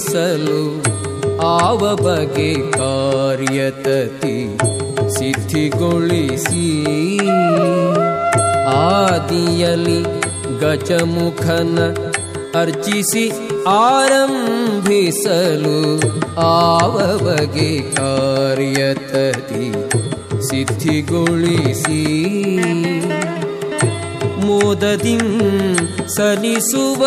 ಆರಂಭಿಸಲು ಆವ ಬಗೆ ಕಾರ್ಯತತಿ ಸಿದ್ಧಿಗೊಳಿಸಿ. ಆದಿಯಲಿ ಗಜಮುಖನ ಅರ್ಚಿಸಿ ಆರಂಭಿಸಲು ಆವ ಬಗೆ ಕಾರ್ಯತತಿ ಸಿದ್ಧಿಗೊಳಿಸಿ. ಮೋದದಿಂ ಸಲಿಸುವ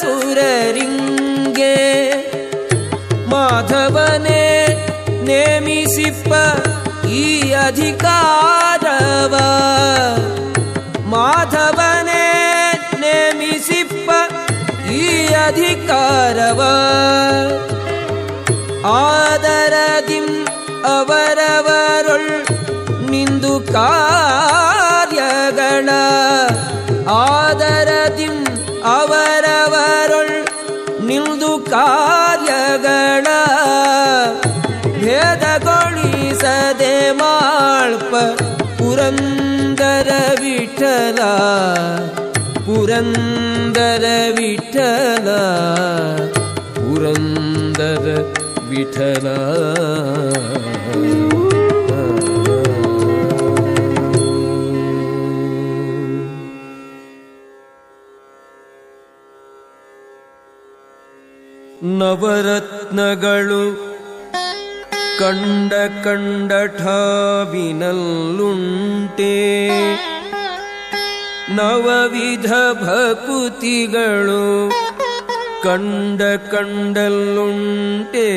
ಸುರರಿಂಗೆ ಮಾಧವನೇ ನೇಮಿಸಿಪ್ಪ ಈ ಅಧಿಕಾರವ ಮಾಧವನೇ ನೇಮಿಸಿಪ್ಪ ಈ ಅಧಿಕಾರವ ಆದರದಿಂ ಅವರವರೊಳ್ ನಿಂದು ಕಾರ್ಯಗಳ ಪುರಂದರ ವಿಠಲ ಪುರಂದರ ವಿಠಲ ಪುರಂದರ ವಿಠಲ ನವರತ್ನಗಳು ಕಂಡ ಕಂಡ ಠಾವಿನಲ್ಲುಂಟೆ ನವವಿಧ ಭಕುತಿಗಳು ಕಂಡ ಕಂಡಲ್ಲುಂಟೆ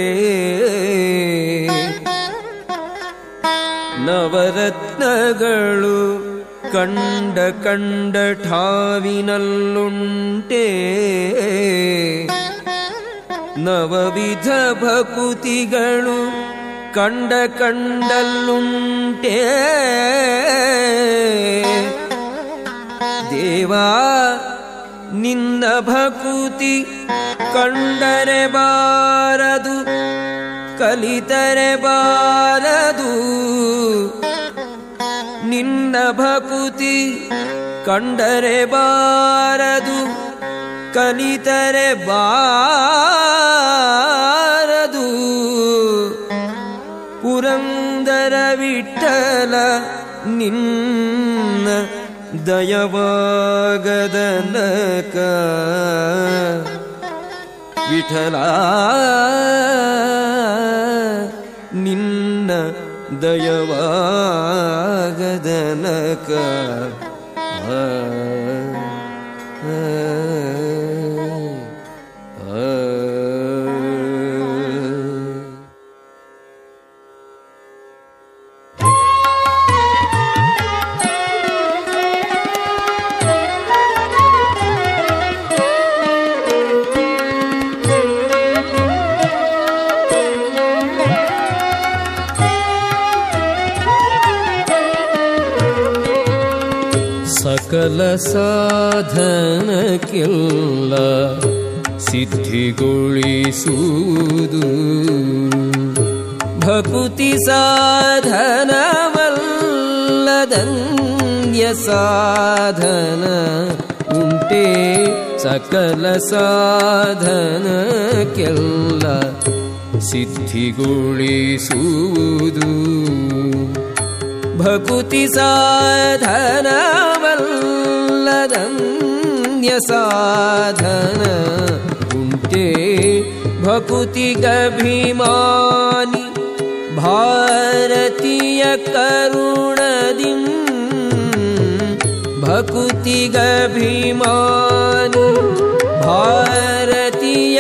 ನವರತ್ನಗಳು ಕಂಡ ಕಂಡ ಠಾವಿನಲ್ಲುಂಟೆ ನವವಿಧ ಭಕುತಿಗಳು ಕಂಡ ಕಂಡಲ್ಲುಂಟೆ. ದೇವಾ, ನಿನ್ನ ಭಕುತಿ ಕಂಡರೆ ಬಾರದು, ಕಲಿತರೆ ಬಾರದು. ನಿನ್ನ ಭಕುತಿ ಕಂಡರೆ ಬಾರದು, ಕಲಿತರೆ ಬಾರದು ವಿಠಲ ನಿನ್ನ ದಯವಾಗದನಕ ವಿಠಲ ನಿನ್ನ ದಯವಾಗದನಕ ಆ, ಸಾಧನಕ್ಕೆಲ್ಲ ಸಿದ್ಧಿಗೊಳಿಸುವುದು. ಭಕುತಿ ಸಾಧನವಲ್ಲದನ್ಯ ಸಾಧನ ಉಂಟೆ ಸಕಲ ಸಾಧನಕ್ಕೆಲ್ಲ ಸಿದ್ಧಿಗೊಳಿಸುವುದು. ಭಕುತಿ ಸಾಧನವಲ್ಲದನ್ಯ न्यसाधनुतिगिमानि भारतीय करुणदिम् भकुतिगभिमान् भारतीय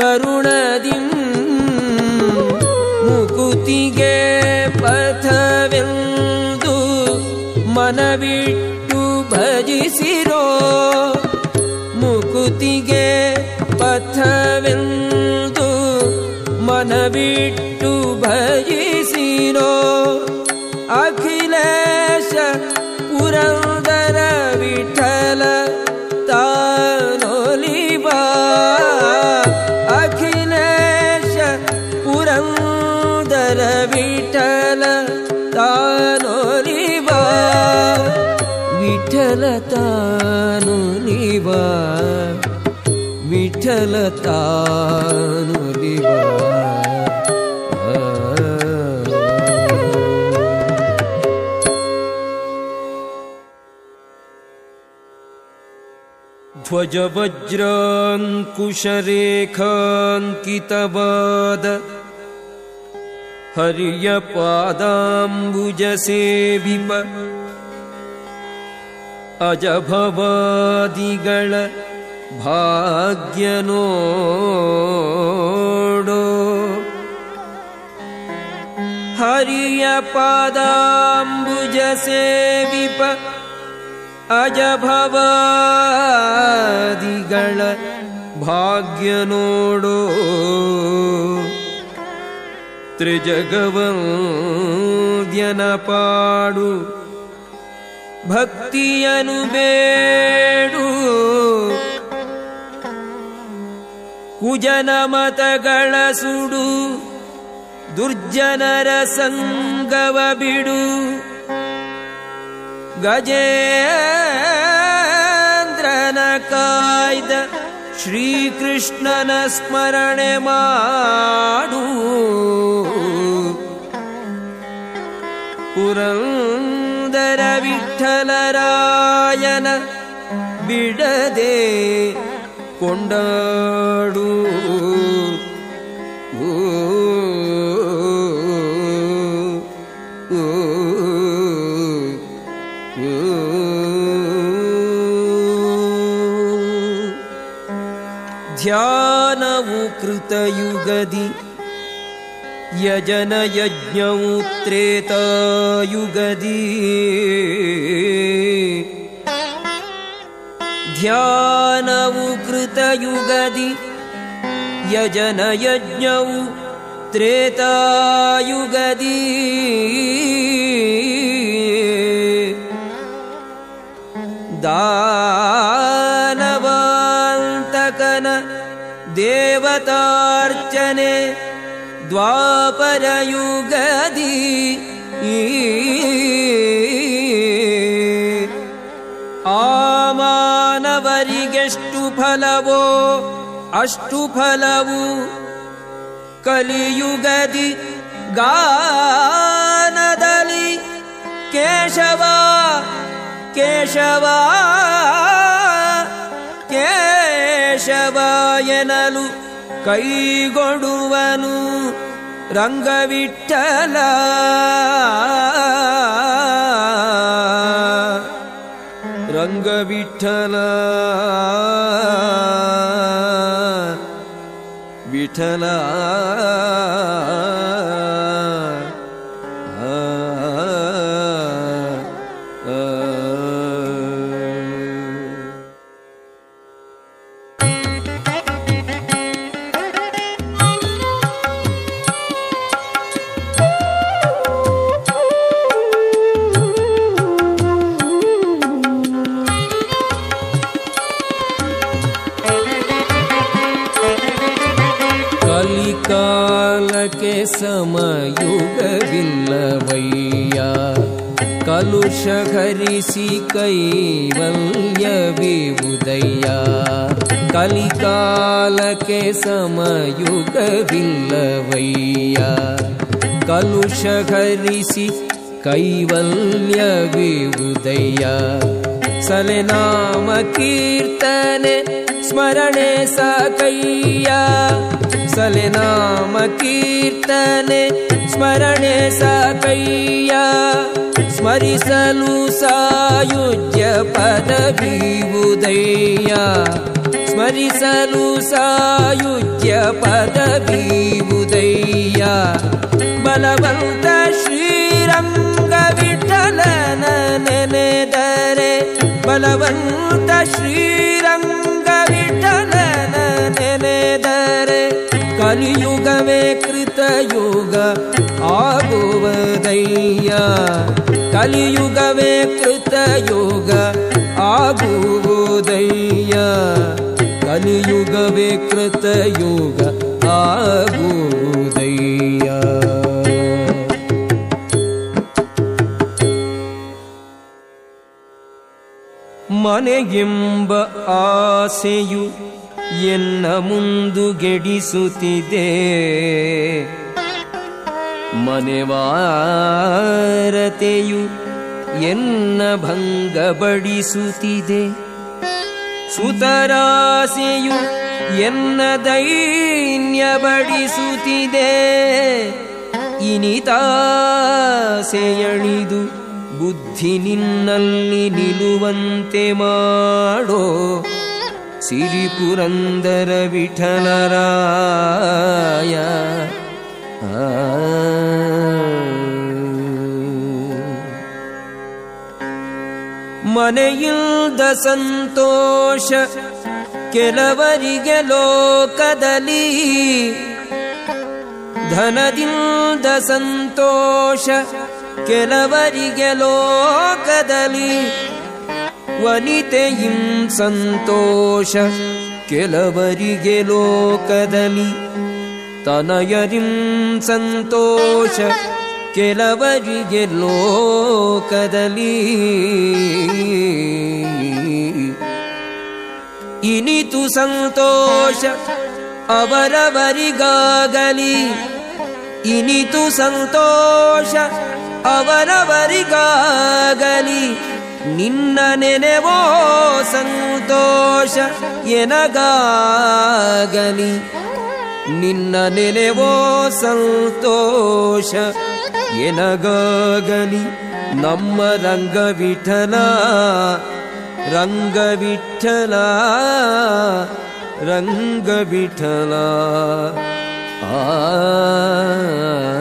करुणदिम् मुकुतिगे पथविन्दु मनविट्टु भजिसि ಮುಕುತಿಗೆ ಪಥವೆಂದು ಮನವಿಟ್ಟು ಭಜಿಸಿನೋ ध्वज ध्वजवज्राङ्कुशरेखाङ्कितवाद। हर्यपादाम्बुज सेविम भाग्यनोडो हर्यपादाम्बुजसे विप अजभवादिगण भाग्यनोडो। त्रिजगव्यनपाडु भक्ति अनुबेडु ಕುಜನ ಮತಗಳ ಸುಡು ದುರ್ಜನರ ಸಂಗವ ಬಿಡು ಗಜೇಂದ್ರನ ಕಾಯ್ದ ಶ್ರೀಕೃಷ್ಣನ ಸ್ಮರಣೆ ಮಾಡು ಪುರಂದರ ವಿಠಲರಾಯನ ಬಿಡದೆ पोण्डाडु ध्यानमुकृतयुगदि यजनयज्ञमुत्रेतायुगदि ध्यानौ कृतयुगदि यजनयज्ञौ त्रेतायुगति दानवान्तकन देवतार्चने द्वापरयुगदी। ಫಲವೋ ಅಷ್ಟು ಫಲವು ಕಲಿಯುಗದಿ ಗಾನದಲ್ಲಿ. ಕೇಶವ ಕೇಶವ ಕೇಶವ ಎನಲು ಕೈಗೊಡುವನು ರಂಗವಿಠಲ. ರಂಗವಿಠಲ. ವಿಠಲ खरिषि कैवल्य विवुदया कलिकाल के समयुग बल्लवैया स्मरणे सतया सलनामकीर्तने स्मरणे सतया स्मसल सायुज्य पद भीबुदैया स्मरिसलु सायुज्य पद भीबुदैया बलवन्त श्रीरङ्गविठनने दरे बलवन्त श्रीरङ्गविठनने दरे कलियुगमे कृतयुग आगुवदैया ಕಲಿಯುಗವೇ ಕೃತಯುಗ ಆಗುವುದಯ್ಯ. ಕಲಿಯುಗವೇ ಕೃತಯುಗ ಆಗುವುದಯ್ಯ. ಮನೆಗೆಂಬ ಆಸೆಯು ಎನ್ನ ಮುಂದು ಗೆಡಿಸುತ್ತಿದೆ ಮನೆವಾರತೆಯು ಎನ್ನ ಭಂಗಬಡಿಸುತ್ತಿದೆ ಸುತರಾಸೆಯು ಎನ್ನ ದೈನ್ಯ ಬಡಿಸುತ್ತಿದೆ ಇನಿತಾಸೆಯಳಿದು ಬುದ್ಧಿ ನಿನ್ನಲ್ಲಿ ನಿಲ್ಲುವಂತೆ ಮಾಡೋ ಸಿರಿ ಪುರಂದರ ವಿಠಲರಾಯ. ಮನೆಯಿಲ್ದ ಸಂತೋಷ ಕೆಲವರಿಗೆ ಲೋಕದಲ್ಲಿ. ಧನದಿಂದ ಸಂತೋಷ ಕೆಲವರಿಗೆ ಲೋಕದಲ್ಲಿ. ವನಿತೆಯಿಂ ಸಂತೋಷ ಕೆಲವರಿಗೆ ಲೋಕದಲ್ಲಿ. ತನಯರಿಂ ಸಂತೋಷ ಕೆಲವರಿಗೆ ಲೋಕದಲ್ಲಿ. ಇನಿತು ಸಂತೋಷ ಅವರವರಿಗಾಗಲಿ. ಇನಿತು ಸಂತೋಷ ಅವರವರಿಗಾಗಲಿ. ನಿನ್ನ ನೆನೆವೋ ಸಂತೋಷ ಎನಗಾಗಲಿ. ನಿನ್ನ ನೆನೆವೋ ಸಂತೋಷ. ಎನಗಾಗಲಿ ನಮ್ಮ ರಂಗ ವಿಠಲ ರಂಗ ವಿಠಲ ರಂಗ ವಿಠಲ ಆ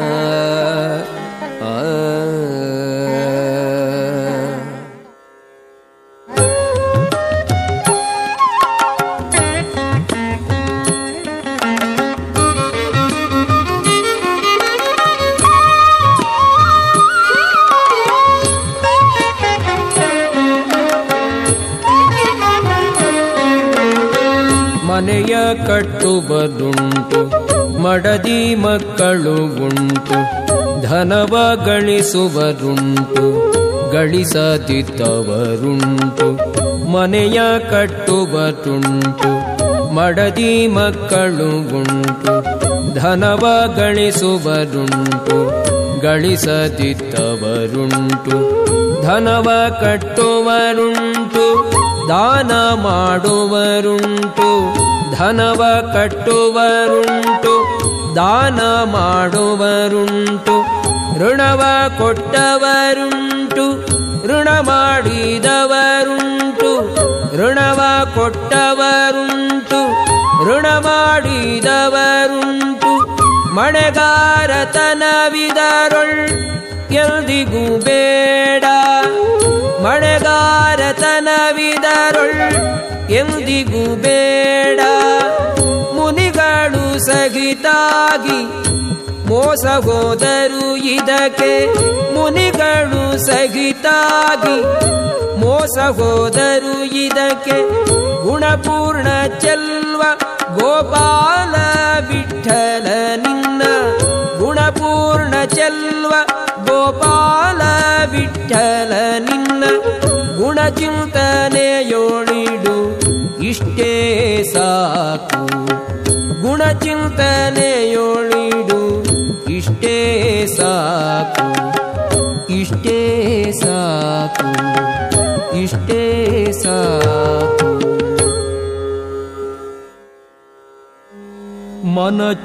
ಆ ಕಟ್ಟುವುದುಂಟು, ಮಡದಿ ಮಕ್ಕಳು ಉಂಟು, ಧನವ ಗಳಿಸುವರುಂಟು ಗಳಿಸದಿದ್ದವರುಂಟು, ಮನೆಯ ಕಟ್ಟುವುದುಂಟು, ಮಡದಿ ಮಕ್ಕಳು ಉಂಟು, ಧನವ ಗಳಿಸುವರುಂಟು ಗಳಿಸದಿದ್ದವರುಂಟು, ಧನವ ಕಟ್ಟುವರುಂಟು, ದಾನ ಮಾಡುವರುಂಟು ಧನವ ಕಟ್ಟುವರುಂಟು, ದಾನ ಮಾಡುವರುಂಟು, ಋಣವ ಕೊಟ್ಟವರುಂಟು, ಋಣ ಮಾಡಿದವರುಂಟು, ಋಣವ ಕೊಟ್ಟವರುಂಟು, ಋಣ ಮಾಡಿದವರುಂಟು ಮಳೆಗಾರತನವಿದರೊಳ್ ಎಲ್ದಿಗೂ ಬೇಡ ಮಳೆಗಾರತನವಿದರೊಳ್ ಎಂದಿಗೂ ಬೇಡ. ಮುನಿಗಳು ಸಹಿತಾಗಿ ಮೋಸ ಹೋದರು ಇದಕ್ಕೆ. ಮುನಿಗಳು ಸಹಿತಾಗಿ ಮೋಸ ಹೋದರು ಇದಕ್ಕೆ. ಗುಣಪೂರ್ಣ ಚೆಲ್ವ ಗೋಪಾಲ ವಿಠಲ ನಿನ್ನ. ಗುಣಪೂರ್ಣ ಚೆಲ್ವ ಗೋಪಾಲ ವಿಠಲ ನಿನ್ನ. ಗುಣಚಿಂತನೆಯೋಳಿಡು ಇಷ್ಟೇ ಸಾಕು ಗುಣಚಿಂತನೆಯೋಳಿಡು ಇಷ್ಟೇ ಸಾಕು ಇಷ್ಟೇ ಸಾಕು ಇಷ್ಟೇ ಸಾಕು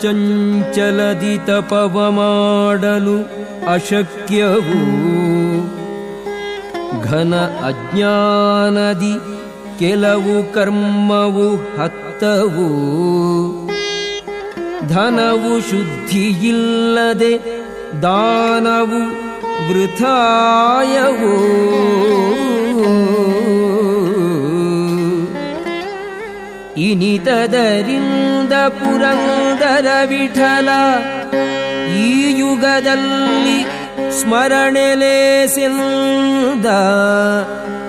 ಮನಚಂಚಲದಿ ತಪವ ಮಾಡಲು ಅಶಕ್ಯವು ಘನ ಅಜ್ಞಾನದಿ ಕೆಲವು ಕರ್ಮವು ಹತ್ತವು. ಧನವು ಶುದ್ಧಿಯಿಲ್ಲದೆ ದಾನವು ವೃಥಾಯವು. ಇನಿತದರಿಂದ ಪುರಂದರ ವಿಠಲ ಈ ಯುಗದಲ್ಲಿ ಸ್ಮರಣೆಲೇಸೆಂದ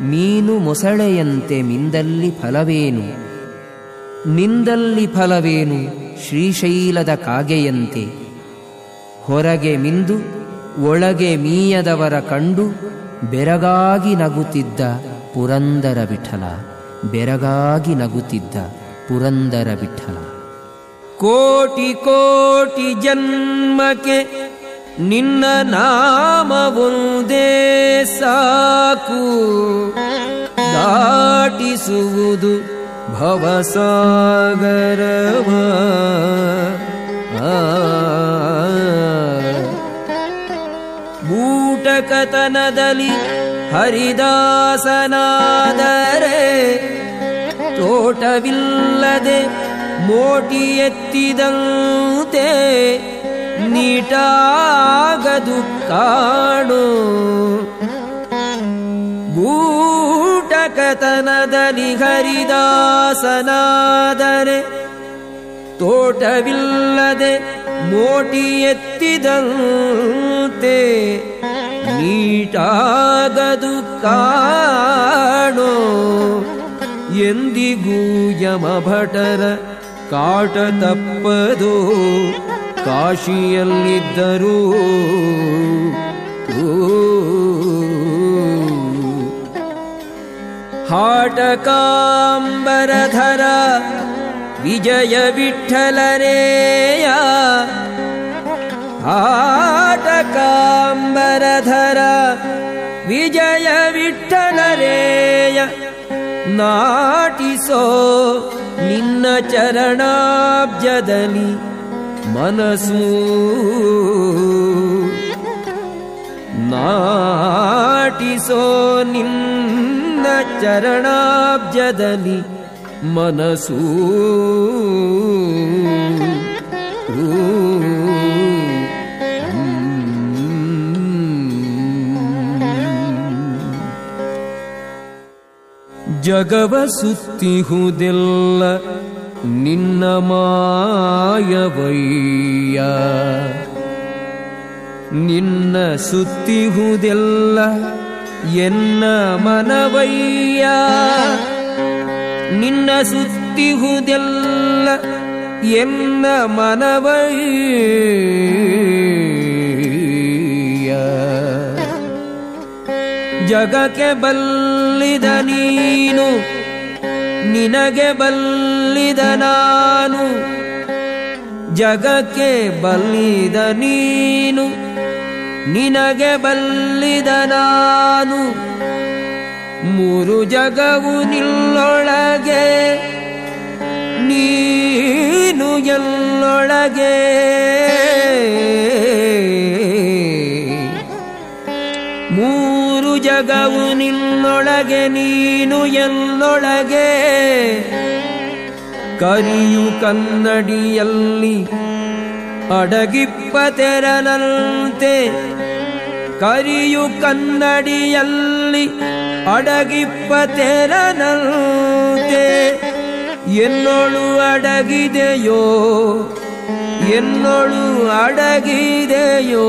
ಮೀನು ಮೊಸಳೆಯಂತೆ ಮಿಂದಲ್ಲಿ ಫಲವೇನು? ನಿಂದಲ್ಲಿ ಫಲವೇನು ಶ್ರೀಶೈಲದ ಕಾಗೆಯಂತೆ? ಹೊರಗೆ ಮಿಂದು, ಒಳಗೆ ಮೀಯದವರ ಕಂಡು ಬೆರಗಾಗಿ ನಗುತ್ತಿದ್ದ ಪುರಂದರ ವಿಠಲ, ಬೆರಗಾಗಿ ನಗುತ್ತಿದ್ದ ಪುರಂದರ ವಿಠಲ. ಕೋಟಿ ಕೋಟಿ ಜನ್ಮಕ್ಕೆ ನಿನ್ನ ನಾಮವೊಂದೇ ಸಾಕು. ದಾಟಿಸುವುದು ಭವಸಾಗರವ. ಬೂಟಕತನದಲ್ಲಿ ಹರಿದಾಸನಾದರೆ ತೋಟವಿಲ್ಲದೆ ಮೋಟಿ ಎತ್ತಿದಂತೆ ನೀಟಾಗದು ಕಾಡು. ಗೂಟಕತನದಲ್ಲಿ ಹರಿದಾಸನಾದರೆ ತೋಟವಿಲ್ಲದೆ ಮೋಟಿ ಎತ್ತಿದಂತೆ ನೀಟಾಗದು ಕಾಣೋ ಎಂದಿಗೂ ಯಮಭಟರ ಕಾಟ ತಪ್ಪದು. ಕಾಶಿಯಲ್ಲಿದ್ದರೂ ಹಾಟಕಾಂಬರಧರ ವಿಜಯ ವಿಠಲರೇಯ ಹಾಟಕಾಂಬರಧರ ವಿಜಯ ವಿಠಲರೇಯ ನಾಟಿಸೋ ನಿನ್ನ ಚರಣಾಬ್ಜದಲ್ಲಿ ಮನಸ್ಸು ನಾಟಿಸೋ ನಿನ್ನ ಚರಣಾಬ್ಜದಲ್ಲಿ ಮನಸ್ಸು ಜಗವ ಸುತ್ತಿಹುದೆಲ್ಲ ನಿನ್ನ ಮಾಯವಯ್ಯ. ನಿನ್ನ ಸುತ್ತಿಹುದೆಲ್ಲ ಎನ್ನ ಮನವಯ್ಯ. ನಿನ್ನ ಸುತ್ತಿಹುದೆಲ್ಲ ಎನ್ನ ಮನವಯ್ಯ. ಜಗಕ್ಕೆ ಬಲ್ಲಿದ ನೀನು ನಿನಗೆ ಬಲ್ಲಿದ ನಾನು ಜಗಕ್ಕೆ ಬಲ್ಲಿದ ನೀನು ನಿನಗೆ ಬಲ್ಲಿದ ನಾನು. ಮೂರು ಜಗವು ನಿಲ್ಲೊಳಗೆ ನೀನು ಎಲ್ಲೊಳಗೆ. ಜಗವು ನಿನ್ನೊಳಗೆ, ನೀನು ಎಲ್ಲೊಳಗೆ. ಕರಿಯು ಕನ್ನಡಿಯಲ್ಲಿ ಅಡಗಿಪ್ಪ ತೆರನಂತೆ ಕರಿಯು ಕನ್ನಡಿಯಲ್ಲಿ ಅಡಗಿಪ್ಪ ತೆರನಂತೆ ಎನ್ನೊಳು ಅಡಗಿದೆಯೋ ಎನ್ನೊಳು ಅಡಗಿದೆಯೋ.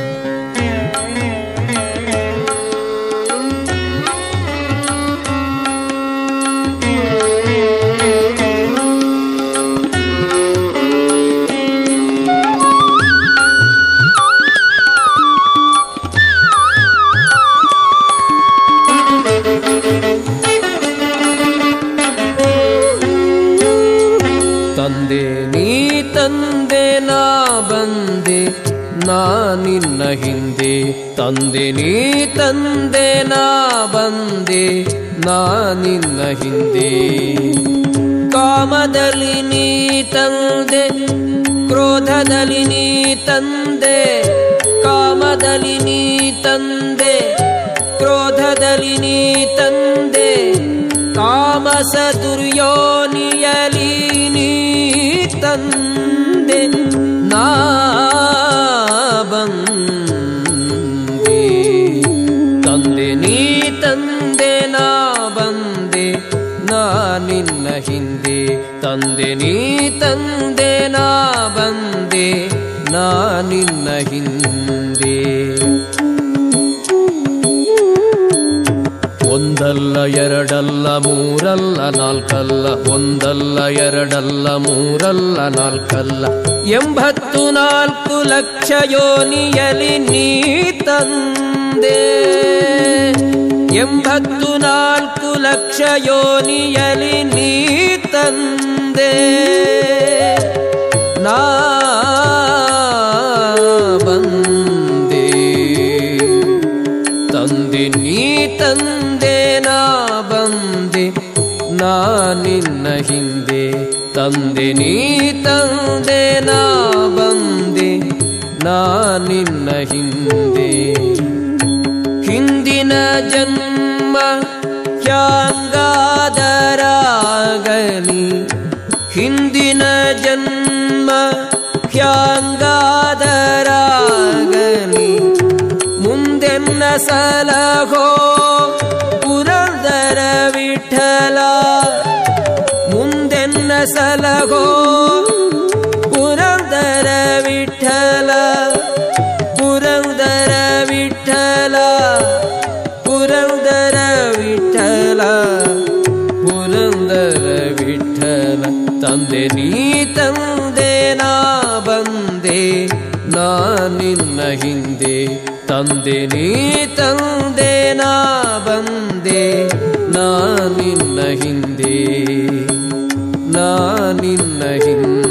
ನಿನ್ನ ಹಿಂದೆ ತಂದೆ ನೀ ತಂದೆ ನಾ ಬಂದೆ ನಾ ನಿನ್ನ ಹಿಂದೆ ಕಾಮದಲ್ಲಿ ನೀ ತಂದೆ ಕ್ರೋಧದಲ್ಲಿ ನೀ ತಂದೆ ಕಾಮದಲ್ಲಿ ನೀ ತಂದೆ ಕ್ರೋಧದಲ್ಲಿ ನೀ ತಂದೆ ತಾಮಸ ದುರ್ಯೋನಿಯಲಿ ನೀ ತಂದೆ ನಾ ಹಿಂದೆ ತಂದೆ ನೀ ತಂದೆ ನಾ ಬಂದೆ, ನಾ ನಿನ್ನ ಹಿಂದೆ. ಒಂದಲ್ಲ ಎರಡಲ್ಲ ಮೂರಲ್ಲ ನಾಲ್ಕಲ್ಲ, ಒಂದಲ್ಲ ಎರಡಲ್ಲ ಮೂರಲ್ಲ ನಾಲ್ಕಲ್ಲ. ಎಂಬತ್ತು ನಾಲ್ಕು ಲಕ್ಷ ಯೋನಿಯಲಿ ನೀ ತಂದೆ. ಎಂಬತ್ತು ನಾಲ್ಕು ಲಕ್ಷ ಯೋನಿಯಲಿ ನೀ ತಂದೆ. ನಾ ಬಂದೆ. ತಂದೆ ನೀ ತಂದೆ, ನಾ ಬಂದೆ. ನಾ ನಿನ್ನ ಹಿಂದೆ. ತಂದೆ ನೀ ತಂದೆ, ನಾ ಬಂದೆ. ನಾ ನಿನ್ನ ಹಿಂದೆ. ಹಿಂದಿನ ಜನ್ಮ ಹ್ಯಾಂಗಾದರಾಗಲಿ ಹಿಂದಿನ ಜನ್ಮ ಹ್ಯಾಂಗಾದರಾಗಲಿ ಮುಂದೆನ್ನ ಸಲಹೋ ಪುರಂದರ ವಿಠಲ. ಮುಂದೆನ್ನ ಸಲಹೋ ಹಿಂದೆ ತಂದೆ ನೀ ತಂದೆ, ನಾ ಬಂದೆ, ನಾ ನಿನ್ನ ಹಿಂದೆ, ನಾ ನಿನ್ನ ಹಿಂದೆ.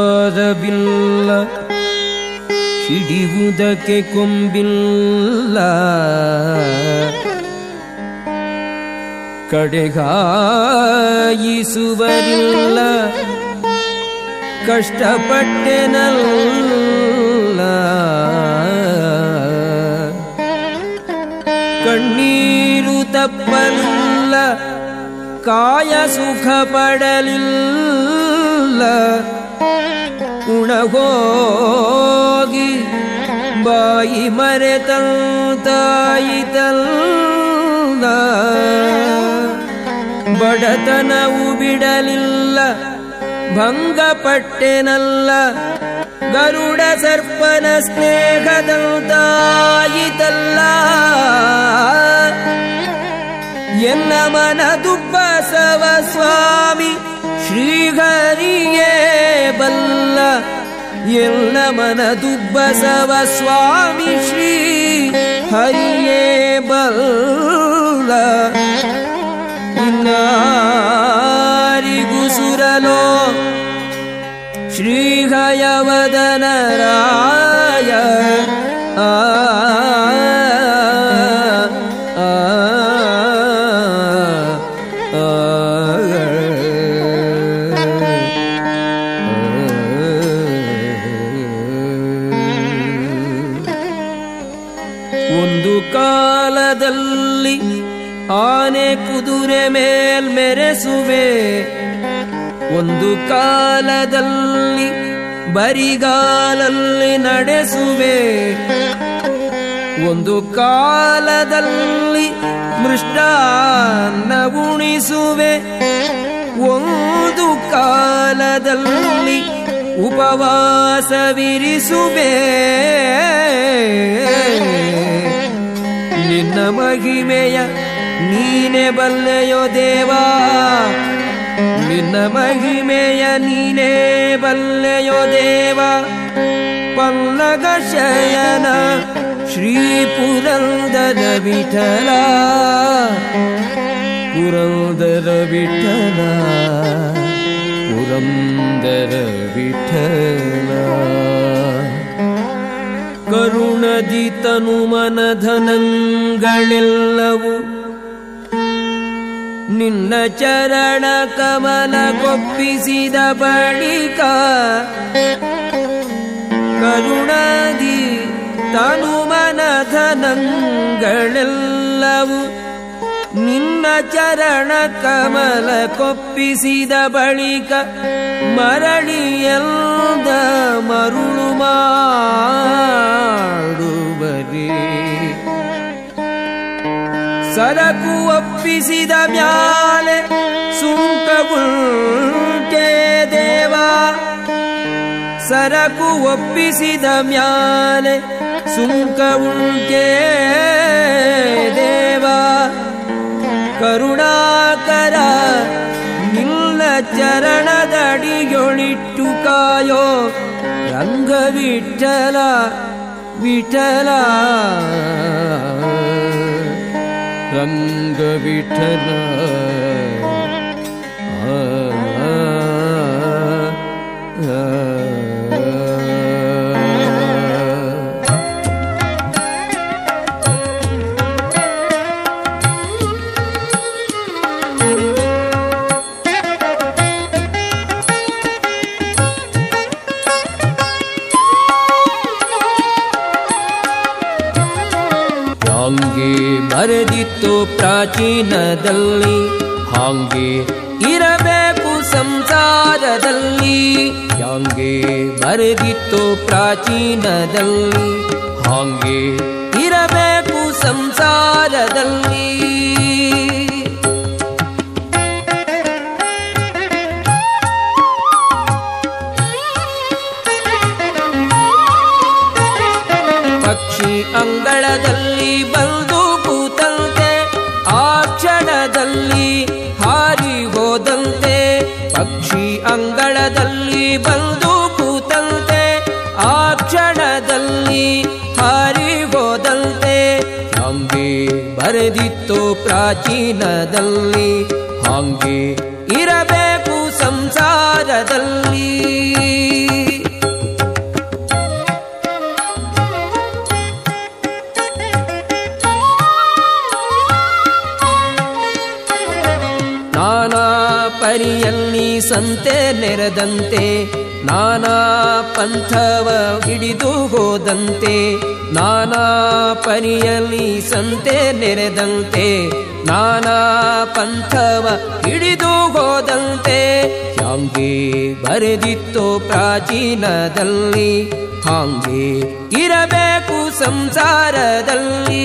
ಅಡಿಗಾಧಾರವಿಲ್ಲ, ಹಿಡಿಯುವುದಕ್ಕೆ ಕೊಂಬಿಲ್ಲ. ಕಡೆಗಾಯಿಸುವರಿಲ್ಲ ಕಷ್ಟಪಟ್ಟೆನಲ್ಲ. ಕಣ್ಣೀರು ತಪ್ಪಲಿಲ್ಲ. ಕಾಯ ಸುಖ ಪಡಲಿಲ್ಲ ಉಣಗೋಗಿ ಬಾಯಿ ಮರೆತಂತಾಯಿತಲ್ಲ. ಬಡತನವು ಬಿಡಲಿಲ್ಲ, ಭಂಗಪಟ್ಟೆನಲ್ಲ. ಗರುಡ ಸರ್ಪನ ಸ್ನೇಹದಂತಾಯಿತಲ್ಲ. ಎನ್ನ ಮನ ದುಬ್ಬಸವ ಸ್ವಾಮಿ ಶ್ರೀಹರಿಯೇ ಬಲ್ಲ. ಎನ್ನ ಮನ ದುಬ್ಬಸವ ಸ್ವಾಮಿ ಶ್ರೀ ಹರಿಯೇ ಬಲ್ಲ. नारिगुसुरलो श्रीहयवदनराय आ ಕಾಲದಲ್ಲಿ ಬರಿಗಾಲಲ್ಲಿ ನಡೆಸುವೆ. ಒಂದು ಕಾಲದಲ್ಲಿ ಮೃಷ್ಟಾನ್ನ ಒಂದು ಕಾಲದಲ್ಲಿ ಉಪವಾಸವಿರಿಸುವೆ. ನಿನ್ನ ಮಹಿಮೆಯ ನೀನೆ ಬಲ್ಲೆಯೋ ದೇವಾ. ನಿನ್ನ ಮಹಿಮೆಯ ನೀನೇ ಬಲ್ಲೆಯೋ ದೇವ ಪಲ್ಲಗ ಶಯನ ಶ್ರೀ ಪುರಂದರ ವಿಠಲ ಪುರಂದರ ವಿಠಲ ಪುರಂದರ ವಿಠಲ ಕರುಣದಿ ತನು ಮನಧನಂಗಳೆಲ್ಲವೂ ನಿನ್ನ ಚರಣ ಕಮಲ ಕೊಪ್ಪಿಸಿದ ಬಳಿಕ ಕರುಣಾದಿ ತನು ಮನಧನಂಗಳೆಲ್ಲವೂ ನಿನ್ನ ಚರಣ ಕಮಲ ಕೊಪ್ಪಿಸಿದ ಬಳಿಕ ಮರಳಿಯಲ್ದ ಮರುಳು ಮಾಡುವರೇ. ಸರಕು ಒಪ್ಪಿಸಿದ ಮ್ಯಾಲೆ ಸುಂಕವುಂಟೆ ದೇವ. ಸರಕು ಒಪ್ಪಿಸಿದ ಮ್ಯಾಲೆ ಸುಂಕವುಂಟೆ ದೇವಾ. ಕರುಣಾಕರ, ನಿನ್ನ ಚರಣದಡಿಯೊಳಿಟ್ಟು ಕಾಯೋ ರಂಗ ವಿಠಲ. रङ्गविठल रङ्गीठ ಪ್ರಾಚೀನದಲ್ಲಿ ಹಾಂಗೆ ಇರಬೇಕು ಸಂಸಾರದಲ್ಲಿ. ಹಾಂಗೆ ಬರೆದಿತ್ತು ಪ್ರಾಚೀನದಲ್ಲಿ ಹಾಂಗೆ ಇರಬೇಕು ಸಂಸಾರದಲ್ಲಿ ಪ್ರಾಚೀನದಲ್ಲಿ ಹಾಂಗೆ ಇರಬೇಕು ಸಂಸಾರದಲ್ಲಿ. ನಾನಾ ಪರಿಯಲ್ಲಿ ಸಂತೆ ನೆರೆದಂತೆ, ನಾನಾ ಪಂಥವ ಹಿಡಿದು ಹೋದಂತೆ, ನಾನಾ ಪರಿಯಲ್ಲಿ ಸಂತೆ ನೆರೆದಂತೆ ನಾನಾ ಪಂಥವ ಹಿಡಿದು ಹೋದಂತೆ ಹಾಂಗೆ ಬರೆದಿತ್ತು ಪ್ರಾಚೀನದಲ್ಲಿ. ಹಾಂಗೆ ಇರಬೇಕು ಸಂಸಾರದಲ್ಲಿ.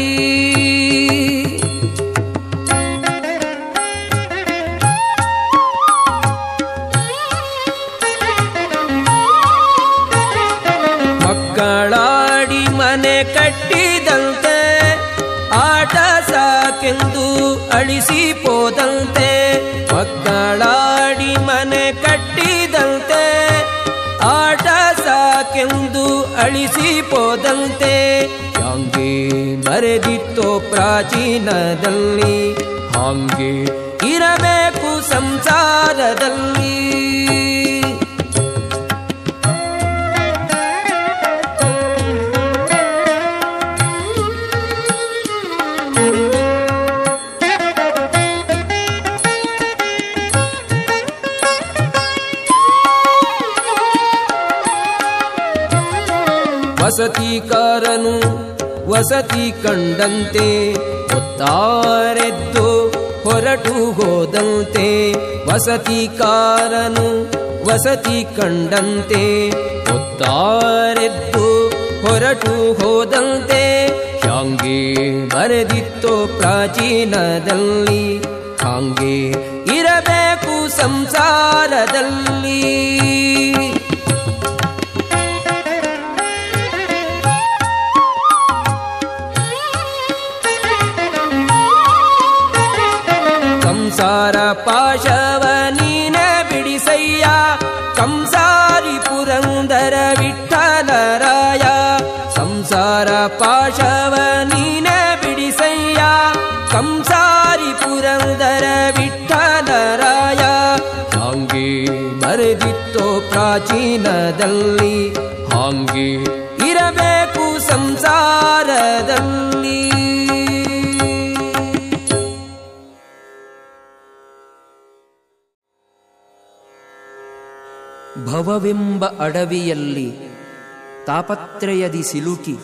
ಅಳಿಸಿ ಪೋದಂತೆ ಮಕ್ಕಳಾಡಿ ಮನೆ ಕಟ್ಟಿದಂತೆ, ಆಟ ಸಾಕೆಂದು ಅಳಿಸಿ ಪೋದಂತೆ ಹಂಗೆ ಮರೆದಿತ್ತೋ ಪ್ರಾಚೀನದಲ್ಲಿ ಹಂಗೆ ಇರಬೇಕು ಸಂಸಾರದಲ್ಲಿ. ವಸತಿಕಾರನು ವಸತಿ ಕಂಡಂತೆ, ಒತ್ತಾರೆದ್ದು ಹೊರಟು ಹೋದಂತೆ, ವಸತಿಕಾರನು ವಸತಿ ಕಂಡಂತೆ, ಒತ್ತಾರೆದ್ದು ಹೊರಟು ಹೋದಂತೆ ಶಾಂಗೆ ಬರೆದಿತ್ತು ಪ್ರಾಚೀನದಲ್ಲಿ ಹಾಂಗೆ ಇರಬೇಕು ಸಂಸಾರದಲ್ಲಿ. ಪ್ರಾಚೀನದಲ್ಲಿ ಹಾಂಗೆ ಇರಬೇಕು ಸಂಸಾರದಲ್ಲಿ. ಭವವೆಂಬ ಅಡವಿಯಲ್ಲಿ ತಾಪತ್ರಯದಿ ಸಿಲುಕಿ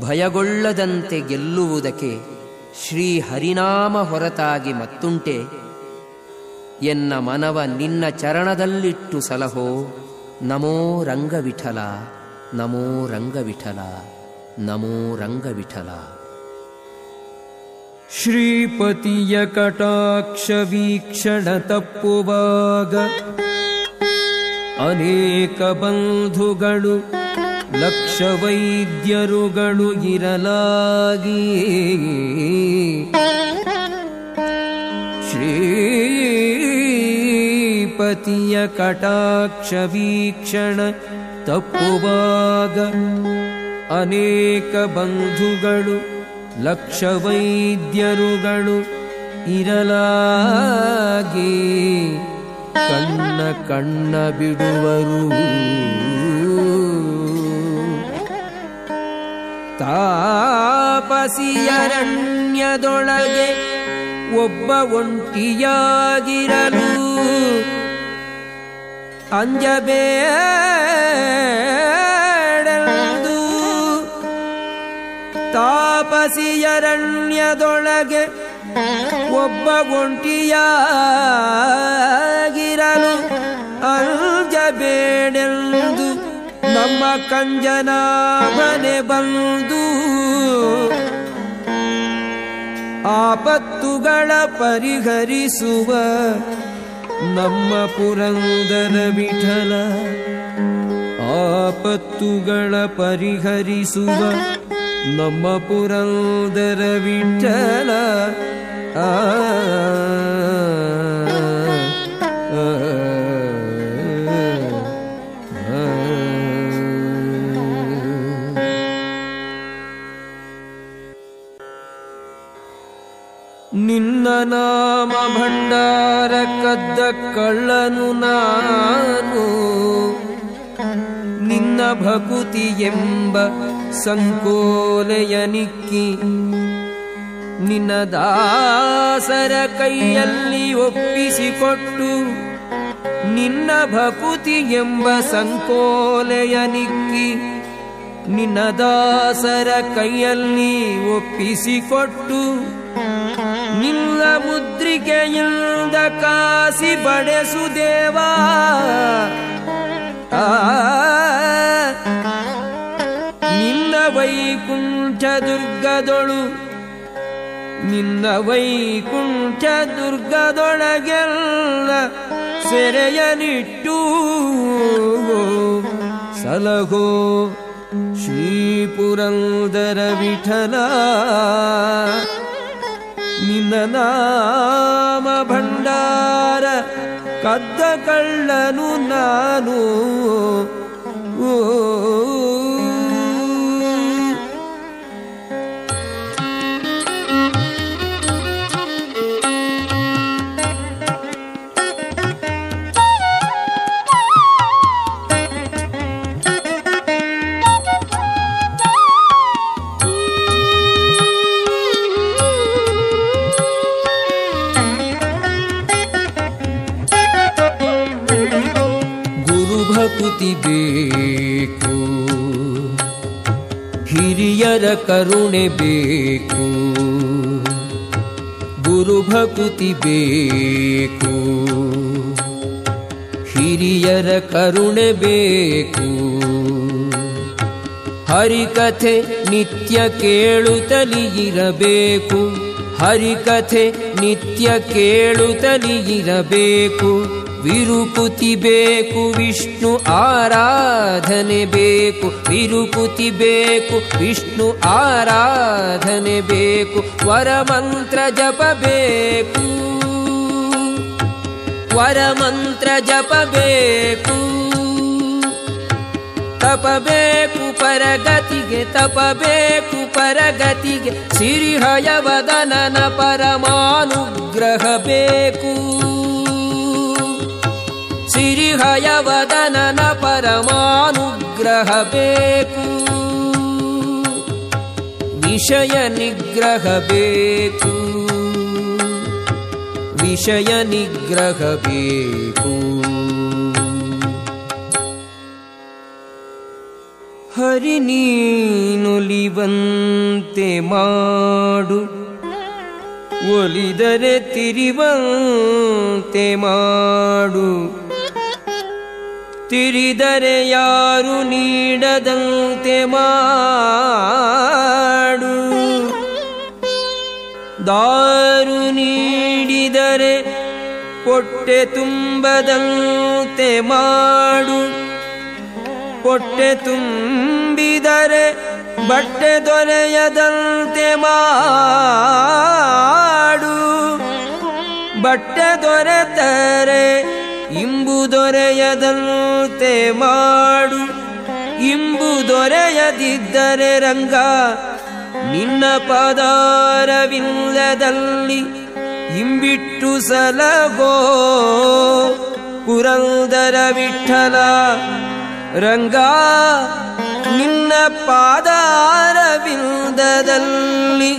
ಭಯಗೊಳ್ಳದಂತೆ ಗೆಲ್ಲುವುದಕ್ಕೆ ಶ್ರೀ ಹರಿನಾಮ ಹೊರತಾಗಿ ಮತ್ತುಂಟೆ. ಎನ್ನ ಮನವ ನಿನ್ನ ಚರಣದಲ್ಲಿಟ್ಟು ಸಲಹೋ, ನಮೋ ರಂಗವಿಠಲ ನಮೋ ರಂಗವಿಠಲ ನಮೋ ರಂಗವಿಠಲ. ಶ್ರೀಪತಿಯ ಕಟಾಕ್ಷ ವೀಕ್ಷಣ ತಪ್ಪುವಾಗ ಅನೇಕ ಬಂಧುಗಳು, ಲಕ್ಷ ವೈದ್ಯರುಗಳು ಇರಲಾಗಿ ಶ್ರೀಪತಿಯ ಕಟಾಕ್ಷ ವೀಕ್ಷಣ ತಪ್ಪುವಾಗ ಅನೇಕ ಬಂಧುಗಳು ಲಕ್ಷ ವೈದ್ಯರುಗಳು ಇರಲಾಗಿ ಕಣ್ಣ ಕಣ್ಣ ಬಿಡುವರು. ತಾಪಸಿಯರಣ್ಯದೊಳಗೆ ಒಬ್ಬ ಒಂಟಿಯಾಗಿರಲು ಅಂಜಬೇಡದು ತಾಪಸಿಯರಣ್ಯದೊಳಗೆ ಒಬ್ಬ ಒಂಟಿಯಾಗಿರಲು ಅಂಜಬೇಡೆಂದು ನಮ್ಮ ಕಂಜನಾಭನೆ ಬಂದು ಆಪತ್ತುಗಳ ಪರಿಹರಿಸುವ ನಮ್ಮ ಪುರಂದರ ವಿಠಲ ಆಪತ್ತುಗಳ ಪರಿಹರಿಸುವ ನಮ್ಮ ಪುರಂದರ ವಿಠಲ ಆ ಆ, ಆ. ನಿನ್ನ ನಾಮ ಭಂಡಾರ ಕದ್ದ ಕಳ್ಳನು ನಾನು. ನಿನ್ನ ಭಕುತಿ ಎಂಬ ಸಂಕೋಲೆಯ ನಿಕ್ಕಿ ನಿನ್ನ ದಾಸರ ಕೈಯಲ್ಲಿ ಒಪ್ಪಿಸಿಕೊಟ್ಟು ನಿನ್ನ ಭಕುತಿ ಎಂಬ ಸಂಕೋಲೆಯ ನಿಕ್ಕಿ ನಿನ್ನ ದಾಸರ ಕೈಯಲ್ಲಿ ಒಪ್ಪಿಸಿಕೊಟ್ಟು ನಿನ್ನ ಮುದ್ರಿಕೆಯಿಂದ ಕಾಸಿ ಬಡೆಸು ದೇವಾ. ಆ, ನಿನ್ನ ವೈಕುಂಠ ದುರ್ಗದೊಳು ನಿನ್ನ ವೈಕುಂಠ ದುರ್ಗದೊಳಗೆಲ್ಲ ಸೆರೆಯನಿಟ್ಟು ಸಲಹೋ ಶ್ರೀಪುರಂದರ ವಿಠಲ. ನಾಮ ಭಂಡಾರ ಕದ್ದ ಕಳ್ಳನು ನಾನು. ಓ ಹಿರಿಯರ ಕರುಣೆ ಬೇಕು. ಗುರು ಬೇಕು. ಹಿರಿಯರ ಕರುಣೆ ಬೇಕು. ಹರಿಕಥೆ ನಿತ್ಯ ಕೇಳುತ್ತಲಿ ಇರಬೇಕು. ಹರಿಕಥೆ ನಿತ್ಯ ಕೇಳುತ್ತಲಿ ಇರಬೇಕು. ವಿರುಕುತಿ ಬೇಕು, ವಿಷ್ಣು ಆರಾಧನೆ ಬೇಕು. ವಿರುಕುತಿ ಬೇಕು, ವಿಷ್ಣು ಆರಾಧನೆ ಬೇಕು. ವರಮಂತ್ರ ಜಪ ಬೇಕು. ವರಮಂತ್ರ ಜಪ ಬೇಕು. ತಪಬೇಕು ಪರಗತಿಗೆ ತಪಬೇಕು ಪರಗತಿಗೆ. ಸಿರಿಹಯವದನನ ಪರಮಾನುಗ್ರಹ ಬೇಕು. ಸಿರಿ ಶ್ರೀಹಯವದನನ ಪರಮಾನುಗ್ರಹ ಬೇಕು ವಿಷಯ ನಿಗ್ರಹ ಬೇಕು ವಿಷಯ ನಿಗ್ರಹ ಬೇಕು ಹರಿ ನೀನುಲಿವಂತೆ ಮಾಡು. ಒಲಿದರೆ ತಿರಿವಂತೆ ಮಾಡು. ತಿರಿದರೆ ಯಾರು ನೀಡದಂತೆ ಮಾಡು. ದಾರು ನೀಡಿದರೆ ಕೊಟ್ಟೆ ತುಂಬದಂತೆ ಮಾಡು. ಕೊಟ್ಟೆ ತುಂಬಿದರೆ ಬಟ್ಟೆ ದೊರೆಯದಂತೆ ಮಾಡು. ಬಟ್ಟೆ ದೊರೆತರೆ ಇಂಬು ದೊರೆಯದಂತೆ ಮಾಡು. ಇಂಬು ದೊರೆಯದಿದ್ದರೆ ರಂಗ, ನಿನ್ನ ಪದಾರವಿಲ್ಲದಲ್ಲಿ ಇಂಬಿಟ್ಟು ಸಲಗೋ ಪುರಂದರ ವಿಠಲ ರಂಗ, ನಿನ್ನ ಪಾದಾರವಿಂದದಲ್ಲಿ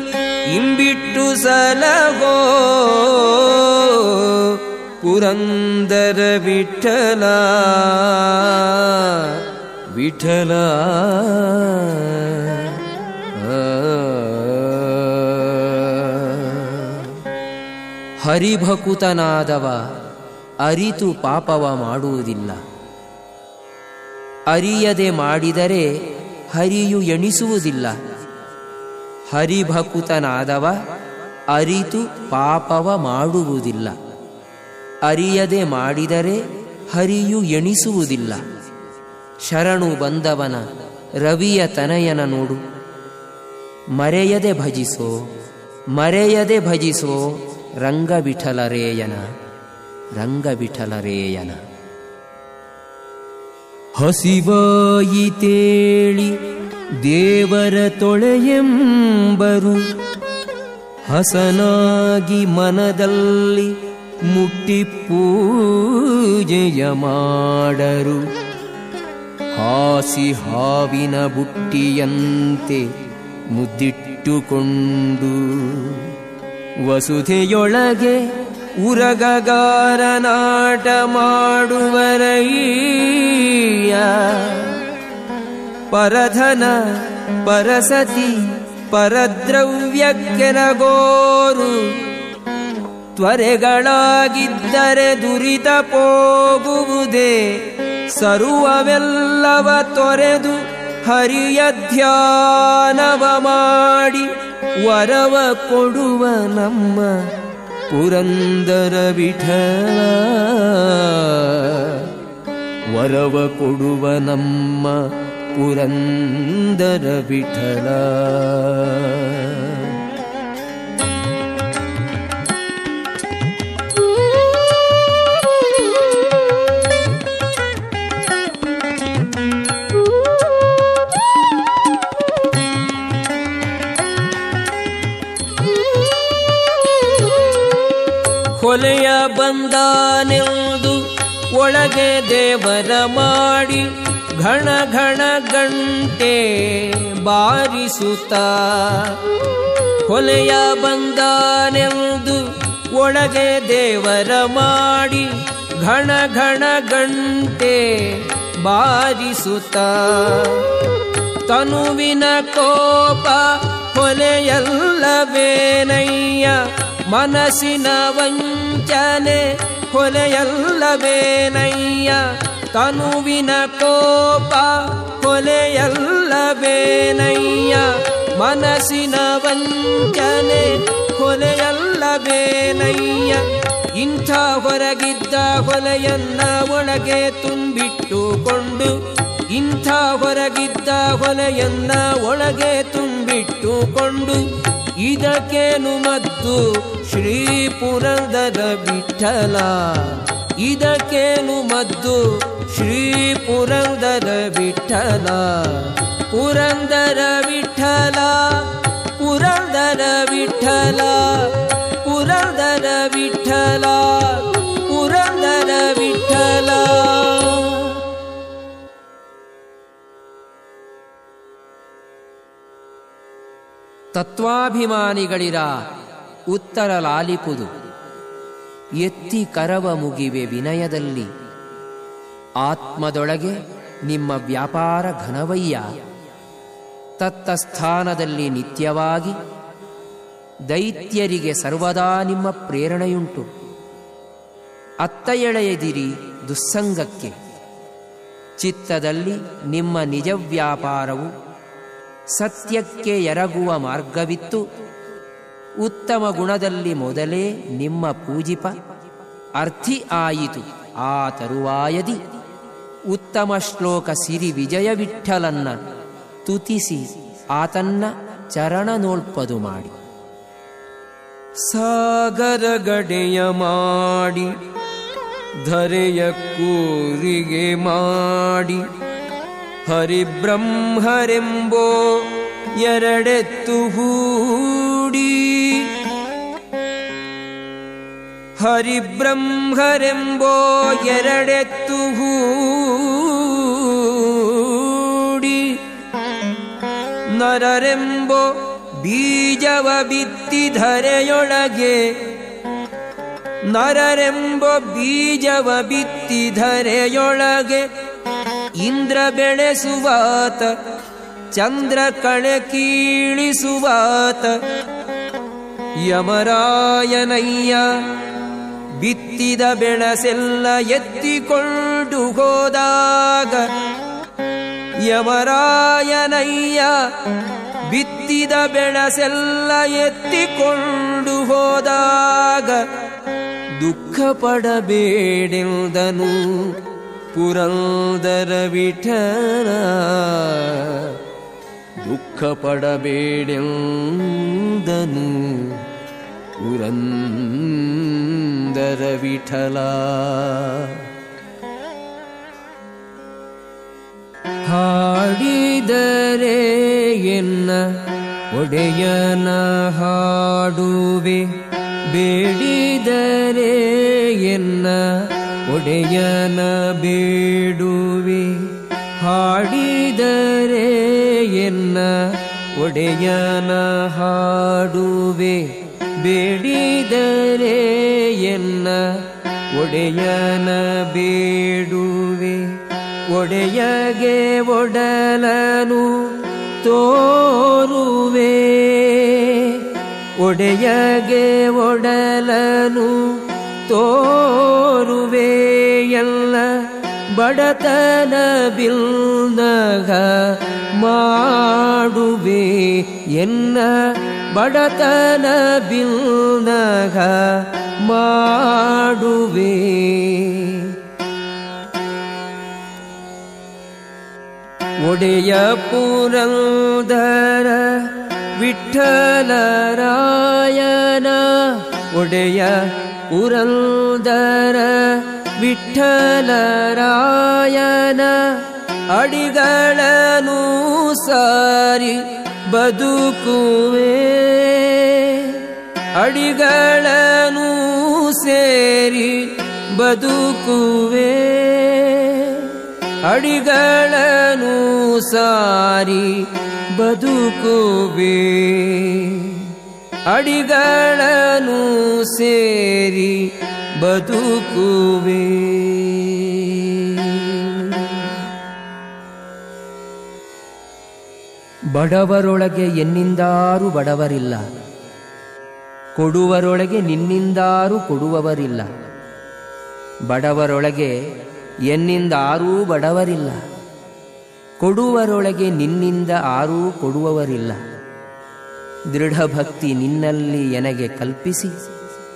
ಇಂಬಿಟ್ಟು ಸಲಗೋ ಪುರಂದರ ವಿಠಲ ವಿಠಲ. ಹರಿಭಕುತನಾದವ, ಅರಿತು ಪಾಪವ ಮಾಡುವುದಿಲ್ಲ. ಅರಿಯದೆ ಮಾಡಿದರೆ ಹರಿಯು ಎಣಿಸುವುದಿಲ್ಲ. ಹರಿಭಕುತನಾದವ, ಅರಿತು ಪಾಪವ ಮಾಡುವುದಿಲ್ಲ. ಅರಿಯದೆ ಮಾಡಿದರೆ ಹರಿಯು ಎಣಿಸುವುದಿಲ್ಲ. ಶರಣು ಬಂದವನ ರವಿಯ ತನಯನ ನೋಡು. ಮರೆಯದೆ ಭಜಿಸೋ ಮರೆಯದೆ ಭಜಿಸೋ ರಂಗವಿಠಲರೇಯನ ರಂಗವಿಠಲರೇಯನ. ಹಸಿವಾಯಿತೇಳಿ ದೇವರ ತೊಳೆಯೆಂಬರು ಹಸನಾಗಿ ಮನದಲ್ಲಿ ಮುಟ್ಟಿ ಪೂಜೆಯ ಮಾಡರು. ಹಾಸಿ ಹಾವಿನ ಬುಟ್ಟಿಯಂತೆ ಮುದ್ದಿಟ್ಟುಕೊಂಡು ವಸುಧೆಯೊಳಗೆ ಉರಗಗಾರನಾಟ ಮಾಡುವರಯ್ಯ. ಪರಧನ ಪರಸತಿ ಪರದ್ರವ್ಯಕ್ಕೆರಗೋರು ತ್ವರೆಗಳಾಗಿದ್ದರೆ ದುರಿತ ಹೋಗುವುದೇ ಸರುವವೆಲ್ಲವ ತೊರೆದು ಹರಿಯ ಧ್ಯಾನವ ಮಾಡಿ ವರವ ಕೊಡುವ ನಮ್ಮ ಪುರಂದರ ವಿಠಲ. ವರವ ಕೊಡುವ ನಮ್ಮ ಪುರಂದರ ವಿಠಲ. ಕೊಲೆಯ ಬಂದಾನೆಂದು ಒಳಗೆ ದೇವರ ಮಾಡಿ ಘಣ ಘಣ ಗಂಟೆ ಬಾರಿಸುತ್ತ. ಕೊಲೆಯ ಬಂದಾನೆಂದು ಒಳಗೆ ದೇವರ ಮಾಡಿ ಘಣ ಘಣ ಗಂಟೆ ಬಾರಿಸುತ್ತ. ತನುವಿನ ಕೋಪ ಹೊಲೆಯಲ್ಲವೇನಯ್ಯ ಮನಸ್ಸಿನ ವಂಚನೆ ಹೊಲೆಯಲ್ಲವೇನಯ್ಯ? ತನುವಿನ ಕೋಪ ಹೊಲೆಯಲ್ಲವೇನಯ್ಯ? ಮನಸ್ಸಿನ ವಂಚನೆ ಹೊಲೆಯಲ್ಲವೇನಯ್ಯ? ಇಂಥ ಹೊರಗಿದ್ದ ಹೊಲೆಯನ್ನ ಒಳಗೆ ತುಂಬಿಟ್ಟುಕೊಂಡು ಇಂಥ ಹೊರಗಿದ್ದ ಹೊಲೆಯನ್ನ ಒಳಗೆ ತುಂಬಿಟ್ಟುಕೊಂಡು ಇದಕ್ಕೇನು ಮದ್ದು? ಶ್ರೀ ಪುರಂದರ ವಿಠಲ. ಇದಕ್ಕೇನು ಮದ್ದು? ಶ್ರೀ ಪುರಂದರ ವಿಠಲ. ಪುರಂದರ ವಿಠಲ ಪುರಂದರ ವಿಠಲ ಪುರಂದರ ವಿಠಲ. ತತ್ವಾಭಿಮಾನಿಗಳಿರ ಉತ್ತರ ಲಾಲಿಪುದು. ಎತ್ತಿ ಕರವ ಮುಗಿವೆ ವಿನಯದಲ್ಲಿ. ಆತ್ಮದೊಳಗೆ ನಿಮ್ಮ ವ್ಯಾಪಾರ ಘನವಯ್ಯ. ತತ್ತ ಸ್ಥಾನದಲ್ಲಿ ನಿತ್ಯವಾಗಿ ದೈತ್ಯರಿಗೆ ಸರ್ವದಾ ನಿಮ್ಮ ಪ್ರೇರಣೆಯುಂಟು. ಅತ್ತ ಎಳೆಯದಿರಿ ದುಸ್ಸಂಗಕ್ಕೆ. ಚಿತ್ತದಲ್ಲಿ ನಿಮ್ಮ ನಿಜ ವ್ಯಾಪಾರವು ಸತ್ಯಕ್ಕೆ ಎರಗುವ ಮಾರ್ಗವಿತ್ತು. ಉತ್ತಮ ಗುಣದಲ್ಲಿ ಮೊದಲೇ ನಿಮ್ಮ ಪೂಜಿಪ. ಅರ್ಥಿ ಆಯಿತು, ಆ ತರುವಾಯದಿ. ಉತ್ತಮ ಶ್ಲೋಕ ಸಿರಿ ವಿಜಯ ವಿಠಲನ್ನ ತುತಿಸಿ ಆತನ್ನ ಚರಣ ನೋಲ್ಪದು ಮಾಡಿ. ಸಾಗರ ಗಡೆಯ ಮಾಡಿ, ಧರೆಯ ಕೂರಿಗೆ ಮಾಡಿ. ಹರಿಬ್ರಹ್ಮರೆಂಬೋ ಎರಡೆತ್ತು ಹೂಡಿ ಹರಿಬ್ರಹ್ಮರೆಂಬೋ ಎರಡೆತ್ತು ಹೂಡಿ ನರರೆಂಬೋ ಬೀಜವ ಬಿತ್ತಿಧರೆಯೊಳಗೆ ನರರೆಂಬ ಬೀಜವ ಬಿತ್ತಿಧರೆಯೊಳಗೆ ಇಂದ್ರ ಬೆಳೆಸುವಾತ, ಚಂದ್ರ ಕೀಳಿಸುವಾತ. ಯಮರಾಯನಯ್ಯ, ಬಿತ್ತಿದ ಬೆಳಸೆಲ್ಲ ಎತ್ತಿಕೊಂಡು ಹೋದಾಗ, ಯಮರಾಯನಯ್ಯ, ಬಿತ್ತಿದ ಬೆಳಸೆಲ್ಲ ಎತ್ತಿಕೊಂಡು ಹೋದಾಗ ದುಃಖ ಪಡಬೇಡೆಂದನು ಪುರಂದರ ವಿಠಲ ದುಃಖ ಪಡಬೇಡೆಂದನು ಪುರಂದರ ವಿಠಲ ಹಾಡಿದರೆ ಎನ್ನ ಒಡೆಯನ ಹಾಡುವೆ ಬೇಡಿದರೆ ಎನ್ನ ಒಡೆಯನ ಬೇಡುವೆ, ಹಾಡಿದರೆ ಎನ್ನ ಒಡೆಯನ ಹಾಡುವೆ, ಬೇಡಿದರೆ ಎನ್ನ ಒಡೆಯನ ಬೇಡುವೆ. ಒಡೆಯಗೆ ಒಡಲನು ತೋರುವೆ, ಒಡೆಯಗೆ ಒಡಲನು ತೋರುವೆ ಎಲ್ಲ ಬಡತನ ಬಿಲ್ನಗ ಮಾಡುವೆ ಎನ್ನ ಬಡತನ ಬಿಲ್ನಗ ಮಾಡುವೆ ಒಡೆಯ ಪುರಂದರ ವಿಠಲರಾಯನ ಒಡೆಯ ಪುರಂದರ ವಿಠಲರಾಯನ ಅಡಿಗಳನು ಸಾರಿ ಬದುಕುವೆ. ಅಡಿಗಳನು ಸೇರಿ ಬದುಕುವೆ. ಅಡಿಗಳನು ಸಾರಿ ಬದುಕುವೆ. ಅಡಿಗಳನು ಸೇರಿ ಬದುಕುವೆ. ಬಡವರೊಳಗೆ ಎನ್ನಿಂದಾರು ಬಡವರಿಲ್ಲ. ಕೊಡುವರೊಳಗೆ ನಿನ್ನಿಂದಾರು ಕೊಡುವವರಿಲ್ಲ. ಬಡವರೊಳಗೆ ಎನ್ನಿಂದ ಆರೂ ಬಡವರಿಲ್ಲ. ಕೊಡುವರೊಳಗೆ ನಿನ್ನಿಂದ ಆರೂ ಕೊಡುವವರಿಲ್ಲ. ದೃಢಭಕ್ತಿ ನಿನ್ನಲ್ಲಿ ಎನಗೆ ಕಲ್ಪಿಸಿ,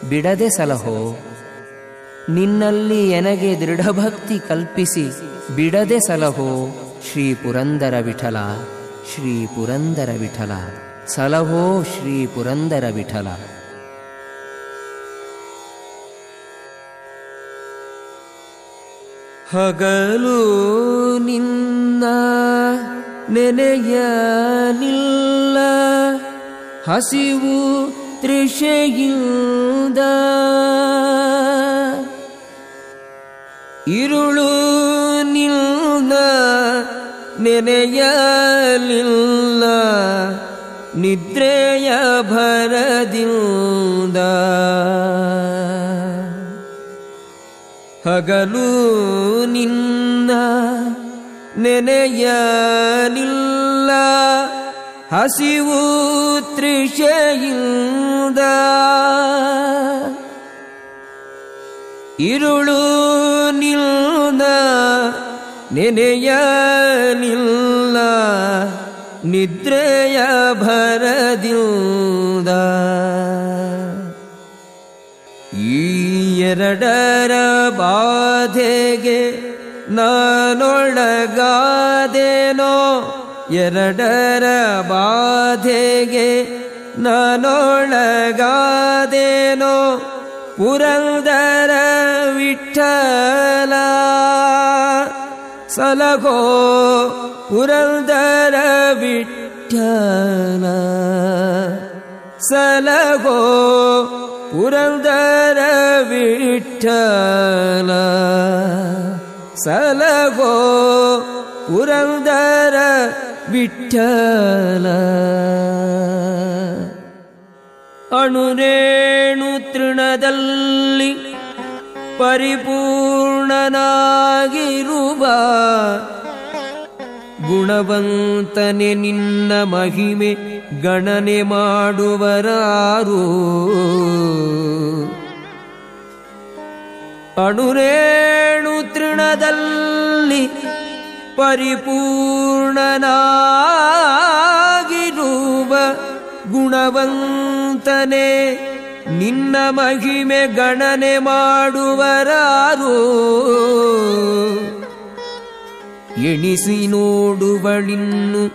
ಬಿಡದೆ ಸಲಹೋ. ನಿನ್ನಲ್ಲಿ ಎನಗೆ ದೃಢಭಕ್ತಿ ಕಲ್ಪಿಸಿ, ಬಿಡದೆ ಸಲಹೋ. ಶ್ರೀ ಪುರಂದರ ವಿಠಲ ಶ್ರೀ ಪುರಂದರ ವಿಠಲ. ಸಲಹೋ ಶ್ರೀ ಪುರಂದರ ವಿಠಲ. ಹಗಲು ನಿನ್ನ ನೆನೆಯಲಿಲ್ಲ ಹಸಿವು ತೃಷೆಯಿಂದ ഇരുളു ನಿಲ್ನ ನೆನೆಯಲಿಲ್ಲ ನಿದ್ರೆಯ ಭರದಿಂದ ಹಗಲು ನಿನ್ನ ನೆನೆಯಲಿಲ್ಲ ಹಸಿವು ತೃಷೆಯಿಂದ ഇരുളു നിൽന ನೆನೆಯಲಿಲ್ಲ ನಿದ್ರೆಯ ಭರದಿಂದ ಈ ಎರಡರ ಬಾಧೆಗೆ ನಾನೊಳಗಾದೇನೋ ಎರಡರ ಬಾಧೆಗೆ ನಾನೊಳಗಾದೇನೋ ಪುರಂದರ ವಿಠಲ. ಸಲಗೋ ಪುರಂದರ ವಿಠಲ. ಸಲಗೋ ಪುರಂದರ ವಿಠಲ. ಸಲಗೋ ಪುರಂದರ ವಿಠಲ ಅಣುರೇಣು ತೃಣದಲ್ಲಿ ಪರಿಪೂರ್ಣನಾಗಿರುವ ಗುಣವಂತನೆ ನಿನ್ನ ಮಹಿಮೆ ಗಣನೆ ಮಾಡುವರಾರು. ಅಣುರೇಣು ತೃಣದಲ್ಲಿ ಪರಿಪೂರ್ಣನಾಗಿರುವ ಗುಣವಂತನೆ. ನಿನ್ನ ಮಹಿಮೆ ಗಣನೆ ಮಾಡುವರಾರು. ಎಣಿಸಿ ನೋಡುವಳಿನ್ನು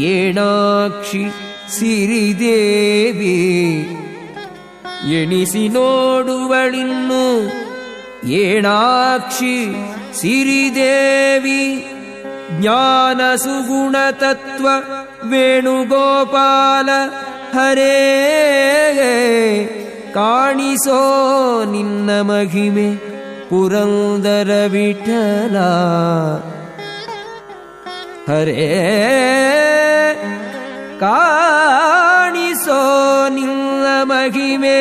ಏಣಾಕ್ಷಿ ಸಿರಿದೇವಿ. ಎಣಿಸಿ ನೋಡುವಳಿನ್ನು ಏಣಾಕ್ಷಿ ಸಿರಿದೇವಿ. ज्ञानसुगुणतत्त्व वेणुगोपाल हरे काणिसो निन्न महिमे पुरन्दरविठल हरे काणिसो निन्न महिमे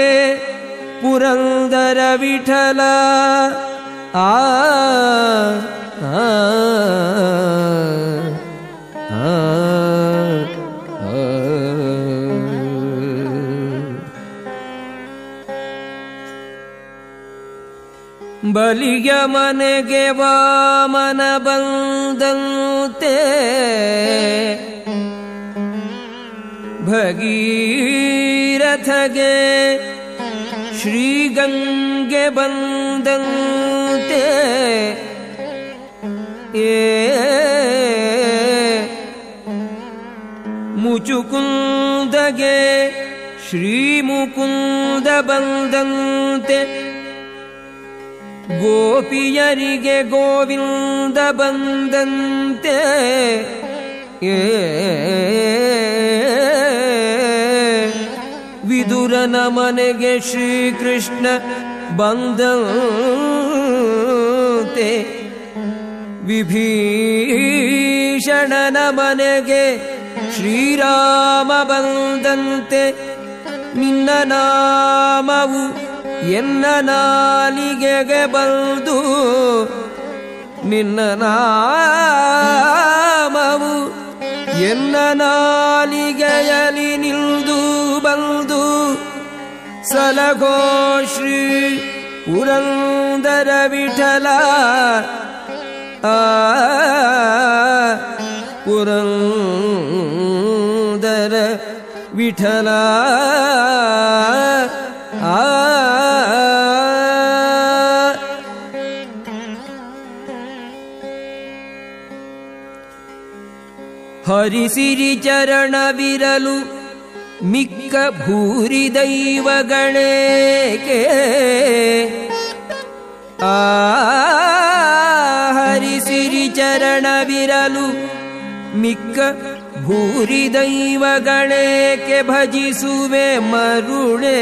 पुरन्दरविठल आ ಬಲಿಯ ಮನೆಗೆ ವಾಮನ ಬಂದಂತೆ ಭಗೀರಥಗೆ ಶ್ರೀಗಂಗೆ ಬಂದಂತೆ ಏ ಮುಚುಕುಂದಗೆ ಶ್ರೀ ಮುಕುಂದ ಬಂದಂತೆ ಗೋಪಿಯರಿಗೆ ಗೋವಿಂದ ಬಂದಂತೆ. ವಿದುರನ ಮನೆಗೆ ಶ್ರೀಕೃಷ್ಣ ಬಂದಂತೆ. ವಿಭೀಷಣನ ಮನೆಗೆ ಶ್ರೀರಾಮ ಬಂದಂತೆ. ನಿನ್ನ ನಾಮವು ಎನ್ನ ನಾಲಿಗೆಗೆ ಬಲ್ದು ನಿನ್ನ ನಾಮವು ಎನ್ನ ನಾಲಿಗೆಯಲಿ ನಿಲ್ದು ಬಲ್ದು ಸಲಗೋ ಶ್ರೀ ಪುರಂದರ ವಿಠಲ ಆ ಪುರಂದರ ವಿಠಲ ಹರಿಸಿರಿ ಚರಣವಿರಲು ಮಿಕ್ಕ ಭೂರಿ ದೈವಗಳೇಕೆ ಆ, ಹರಿಸಿರಿ ಚರಣವಿರಲು ಮಿಕ್ಕ ಭೂರಿ ದೈವಗಳೇಕೆ ಭಜಿಸುವೆ ಮರುಣೆ.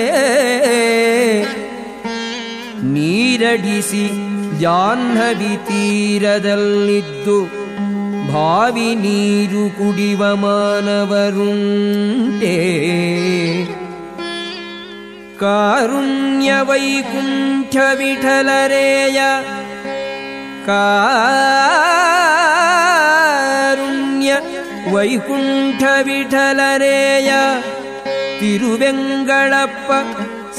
ನೀರಡಿಸಿ ಜಾಹ್ನವಿ ತೀರದಲ್ಲಿದ್ದು ಭಾವಿ ನೀರು ಕುಡಿವ ಮಾನವರುಂಟೆ ಕಾರುಣ್ಯ ವೈಕುಂಠ ವಿಠಲರೇಯ ಕಾರುಣ್ಯ ವೈಕುಂಠ ವಿಠಲರೇಯ ತಿರುವೆಂಗಳಪ್ಪ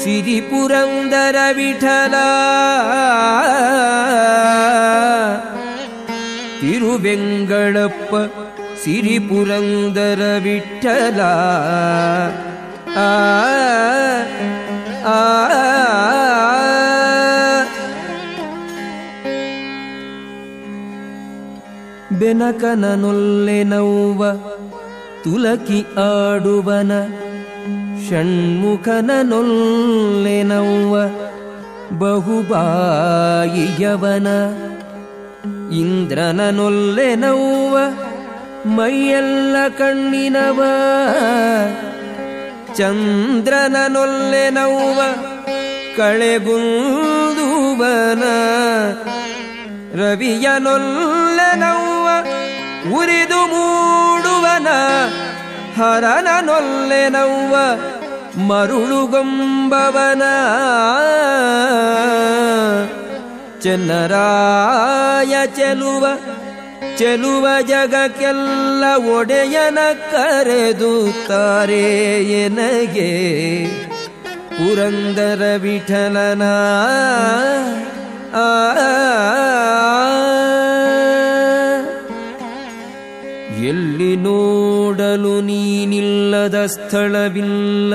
ಸಿರಿಪುರಂದರ ವಿಠಲ ತಿರುವೆಂಗಳಪ್ಪ ಸಿರಿಪುರಂದರ ವಿಠಲ ಆ ಬೆನಕನ ನೊಲ್ಲೆ ನೌವ ತುಲಕಿ ಆಡುವನ ಷಣ್ಮುಖನನೊಲ್ಲೆ ನೌವ ಬಹುಬಾಯಿಯವನ ಇಂದ್ರನನೊಲ್ಲೆ ನೋವ ಮೈಯೆಲ್ಲ ಕಣ್ಣಿನವ. ಚಂದ್ರನನೊಲ್ಲೆ ನೋವ ಕಳೆಗುಂದುವನ. ರವಿಯನೊಲ್ಲೆ ನೋವ ಉರಿದು ಮೂಡುವನ. ಹರನನೊಲ್ಲೆ ನೋವ ಮರುಳುಗೊಂಬವನ. ಚೆನ್ನರಾಯ ಚೆಲುವ ಚೆಲುವ ಜಗಕ್ಕೆಲ್ಲ ಒಡೆಯನ ಕರೆದು ತಾರೆ ಎನಗೆ ಪುರಂದರ ವಿಠಲನ ಆ ಎಲ್ಲಿ ನೋಡಲು ನೀನಿಲ್ಲದ ಸ್ಥಳವಿಲ್ಲ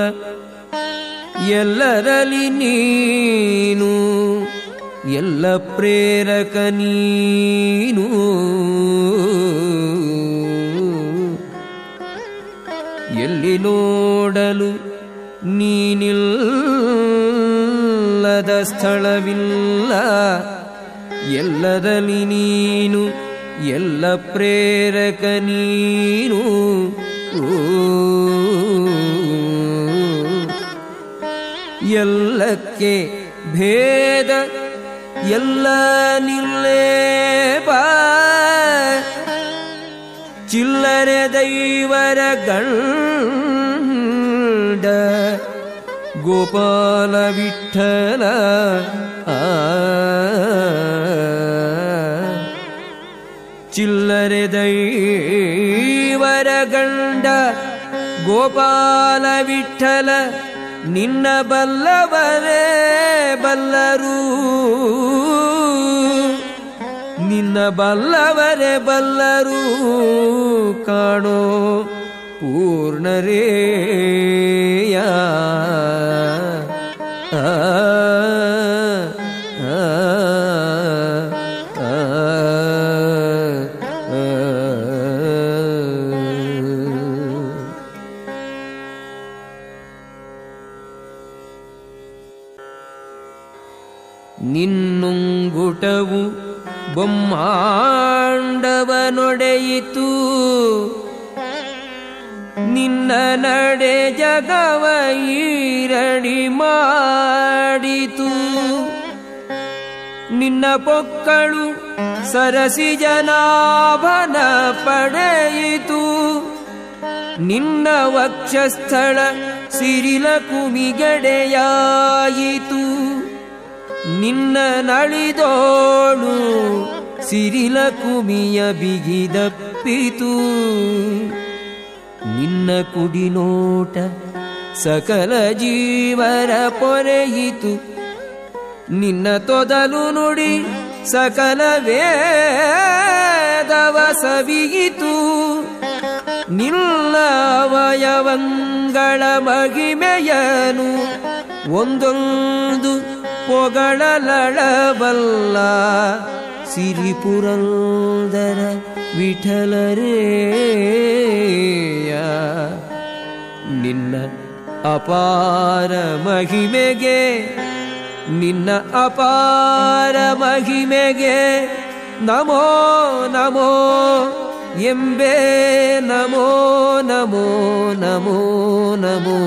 ಎಲ್ಲರಲ್ಲಿ ನೀನು ಎಲ್ಲ ಪ್ರೇರಕ ನೀನು. ಎಲ್ಲಿ ನೋಡಲು ನೀನಿಲ್ಲದ ಸ್ಥಳವಿಲ್ಲ. ಎಲ್ಲದಲ್ಲಿ ನೀನು ಎಲ್ಲ ಪ್ರೇರಕ ನೀನು. ಎಲ್ಲಕ್ಕೆ ಭೇದ ಎಲ್ಲ ನಿಲ್ಲೇಪ ಚಿಲ್ಲರೆ ದೈವರ ಗಂಡ ಗೋಪಾಲ ವಿಠಲ ಆ ಚಿಲ್ಲರೆ ದೈವರ ಗಂಡ ಗೋಪಾಲ ವಿಠಲ ನಿನ್ನ ಬಲ್ಲವರೇ ಬಲ್ಲರು. ನಿನ್ನ ಬಲ್ಲವರೇ ಬಲ್ಲರು ಕಾಣೋ ಪೂರ್ಣರೇಯ ಸರಸಿ ಜನಾಭನ ಪಡೆಯಿತು. ನಿನ್ನ ವಕ್ಷಸ್ಥಳ ಸಿರಿಲ ಕುಮಿಗಡೆಯಾಯಿತು. ನಿನ್ನ ನಳಿದೋಳು ಸಿರಿಲ ಕುಮಿಯ ಬಿಗಿದಪ್ಪಿತು. ನಿನ್ನ ಕುಡಿನೋಟ ಸಕಲ ಜೀವರ ಪೊರೆಯಿತು. ನಿನ್ನ ತೊದಲು ನುಡಿ ಸಕಲ ವೇದವ ಸವಿಯಿತು. ನಿಲ್ಲ ಅವಯವಗಳ ಮಹಿಮೆಯನು ಒಂದೊಂದು ಪೊಗಳಲಳಬಲ್ಲ ಸಿರಿಪುರಂದರ ವಿಠಲರೇಯ. ನಿನ್ನ ಅಪಾರ ಮಹಿಮೆಗೆ ನಿನ್ನ ಅಪಾರ ಮಹಿಮೆಗೆ ನಮೋ ನಮೋ ಎಂಬೆ ನಮೋ ನಮೋ ನಮೋ ನಮೋ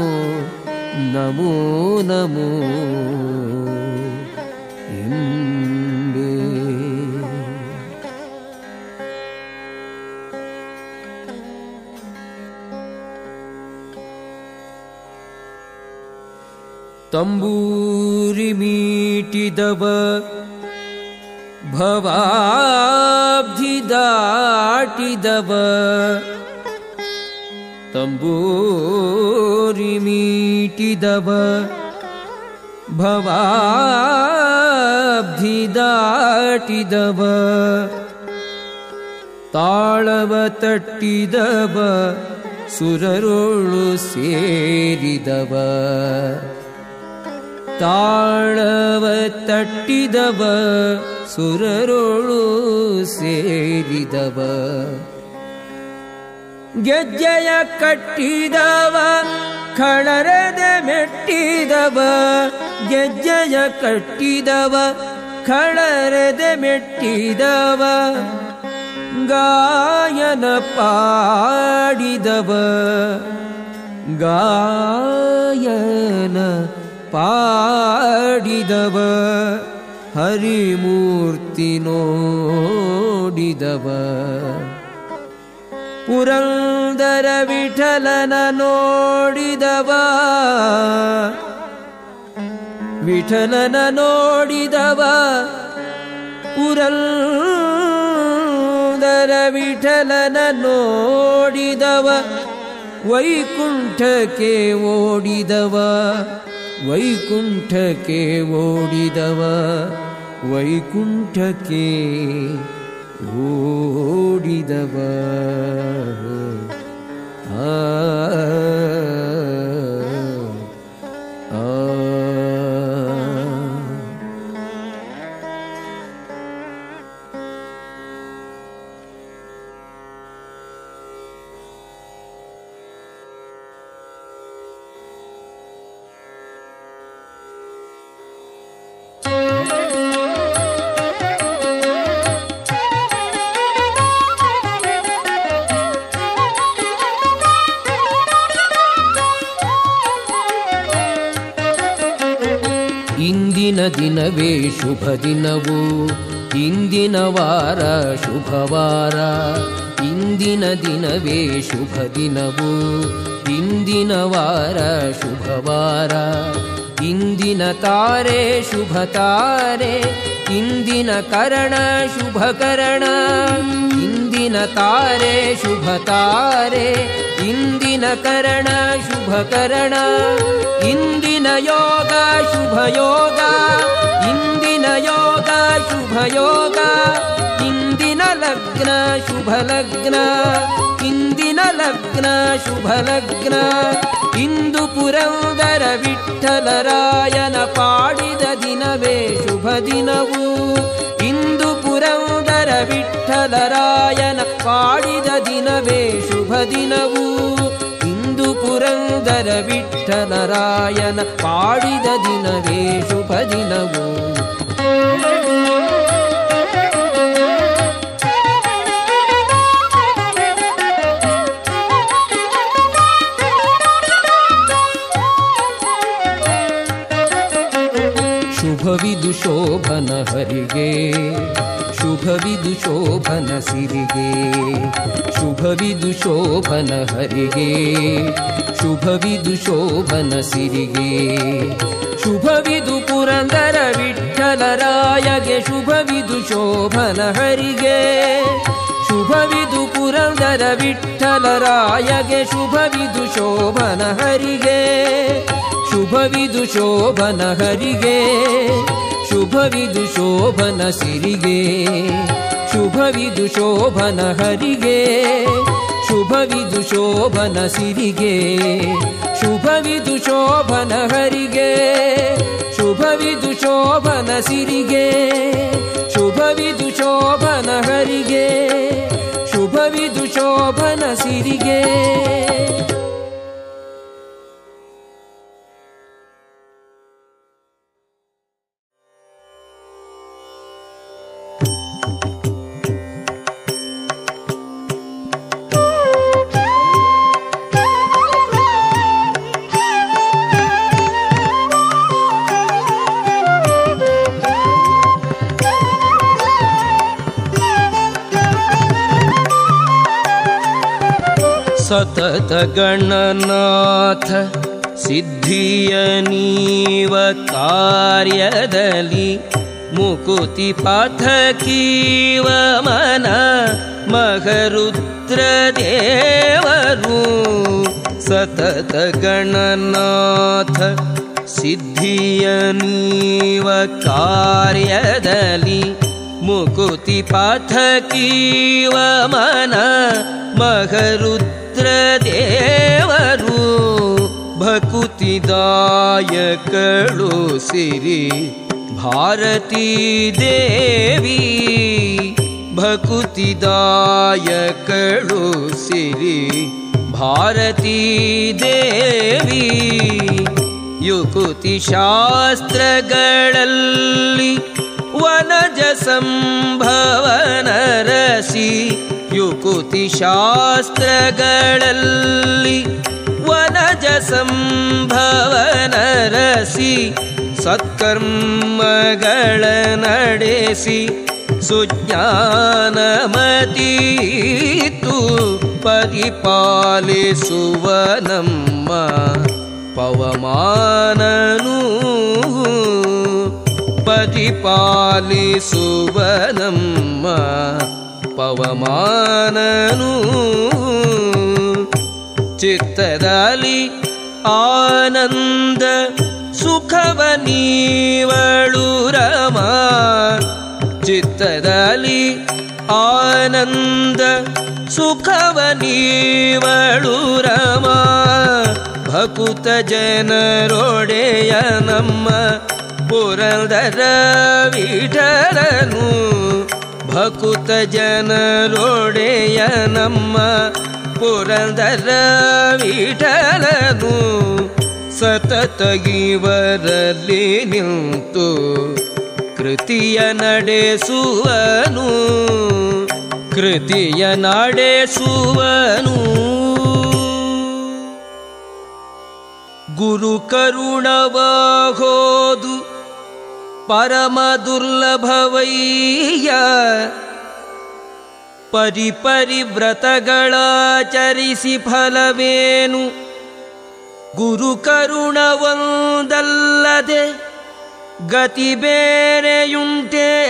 ನಮೋ ನಮೋ. तम्बूरिमीटिदव भवाब्धिदाटिदव। तम्बूरिमीटिदव भवाब्धिदाटिदव। ताळव तट्टिदव भवाटि सेरिदव। ತಾಳವ ತಟ್ಟಿದವ, ಸುರರೊಳು ಸೇರಿದವ. ಗೆಜ್ಜೆಯ ಕಟ್ಟಿದವ, ಖಳರದ ಮೆಟ್ಟಿದವ. ಗೆಜ್ಜೆಯ ಕಟ್ಟಿದವ, ಖಳರದ ಮೆಟ್ಟಿದವ. ಗಾಯನ ಪಾಡಿದವ. ಗಾಯನ ಪಾಡಿದವ ಹರಿಮೂರ್ತಿ ನೋಡಿದವ. ಪುರಂದರ ವಿಠಲನ ನೋಡಿದವ ವಿಠಲನ ನೋಡಿದವ. ಪುರಂದರ ವಿಠಲನ ನೋಡಿದವ ವೈಕುಂಠಕ್ಕೆ ಓಡಿದವ. ವೈಕುಂಠಕ್ಕೆ ಓಡಿದವ ವೈಕುಂಠಕ್ಕೆ ಓಡಿದವ. ಆ ಇಂದಿನ ದಿನವೇ ಶುಭ ದಿನವು. ಇಂದಿನ ವಾರ ಶುಭವಾರ. ಇಂದಿನ ದಿನವೇ ಶುಭ ದಿನವು. ಇಂದಿನ ವಾರ ಶುಭವಾರ. इन्दिनतारे शुभतारे इन्दिनकरण शुभकरण इन्दिनतारे शुभतारे इन्दिनकरण शुभकरण इन्दिनयोग शुभयोग इन्दिनयोग शुभयोग इन्दिनलग्न शुभलग्न ಶುಭ ಲಗ್ನ ಇಂದು ಪುರಂದರ ವಿಠಲರಾಯನ ಪಾಡಿದ ದಿನವೇ ಶುಭ ದಿನವು. ಇಂದು ಪುರಂದರ ವಿಠಲರಾಯನ ಪಾಡಿದ ದಿನವೇ ಶುಭ ದಿನವು. ಇಂದು ಪುರಂದರ ವಿಠಲರಾಯನ ಪಾಡಿದ ದಿನವೇ ಶುಭ ದಿನವು. ಶೋಭನ ಹರಿಗೆ, ಶುಭವಿದು ಶೋಭನ ಸಿರಿಗೆ, ಶುಭವಿದು ಶೋಭನ ಹರಿಗೆ, ಶುಭವಿದು ಶೋಭನ ಸಿರಿಗೆ. ಶುಭವಿದು ಪುರಂದರ ವಿಠಲರಾಯಗೆ ಶುಭವಿದು ಶೋಭನ ಹರಿಗೆ, ಶುಭವಿದು ಪುರಂದರ ವಿಠಲರಾಯಗೆ ಶುಭವಿದು ಶೋಭನ ಹರಿಗೆ, ಶುಭವಿದು ಶೋಭನ ಹರಿಗೆ. ಶುಭವಿದು ಶೋಭನ ಸಿರಿಗೆ, ಶುಭವಿದು ಶೋಭನ ಹರಿಗೆ, ಶುಭವಿದು ಶೋಭನ ಸಿರಿಗೆ, ಶುಭವಿದು ಶೋಭನ ಹರಿಗೆ, ಶುಭವಿದು ಶೋಭನ ಸಿರಿಗೆ, ಶುಭವಿದು ಶೋಭನ ಹರಿಗೆ, ಶುಭವಿದು ಶೋಭನ ಸಿರಿಗೆ. गणनाथ सिद्धियनीवकार्यदलि मुकुतिपाथकीवमन मघरुद्रदेवरु सतत गणनाथ मुकुतिपाथकीव मन महरुद्र ಸಿದ್ಧಿಯ ನೀವ ಕಾರ್ಯದಲ್ಲಿ ಮುಕುತಿ ಪಥಕೀವ ಮನ ಮಹರುದ್ರ ದೇವರು ಭಕುತಿದಾಯಕಳು ಸಿರಿ ಭಾರತೀ ದೇವಿ ಭಕುತಿದಾಯಕಳು ಸಿರಿ ಭಾರತೀ ದೇವಿ ಯುಕುತಿ ಶಾಸ್ತ್ರಗಳಲ್ಲಿ ವನಜ ಸಂಭವನ ರಸಿ ಯುಕುತಿ ಶಾಸ್ತ್ರಗಳಲ್ಲಿ ವನಜ ಸಂಭವನ ಸತ್ಕರ್ಮಗಳ ನಡೆಸಿ ಸುಜ್ಞಾನಮತೀತು ಪರಿಪಾಲಿಸುವ ನಮ್ಮ ಪವಮಾನನು ಪರಿಪಾಲಿಸುವ ನಮ್ಮ ಪವಮಾನನು ಚಿತ್ತದಲ್ಲಿ ಆನಂದ ಸುಖವ ನೀವಳು ರಮ. ಚಿತ್ತದಲ್ಲಿ ಆನಂದ ಸುಖವ ನೀವಳು ರಮ. ಭಕುತ ಜನರೊಡೆಯ ನಮ್ಮ ಪುರಂದರ ವಿಠಲನು. ಭಕುತ ಜನರೊಡೆಯ ನಮ್ಮ ಪುರಂದರ ವಿಠಲನು. ಸತತ ಇವರಲ್ಲಿ ನಿಂತು ಕೃತಿಯ ನಡೆಸುವನು. ಕೃತಿಯ ನಡೆಸುವನು. ಗುರು ಕರುಣವಾಗೋದು ಪರಮ ದುರ್ಲಭವಯ್ಯ. ಪರಿಪರಿ ವ್ರತಗಳಾಚರಿಸಿ ಫಲವೇನು? ಗುರು ಕರುಣವೊಂದಲ್ಲದೆ ಗತಿ ಬೇರೆಯುಂಟೆ?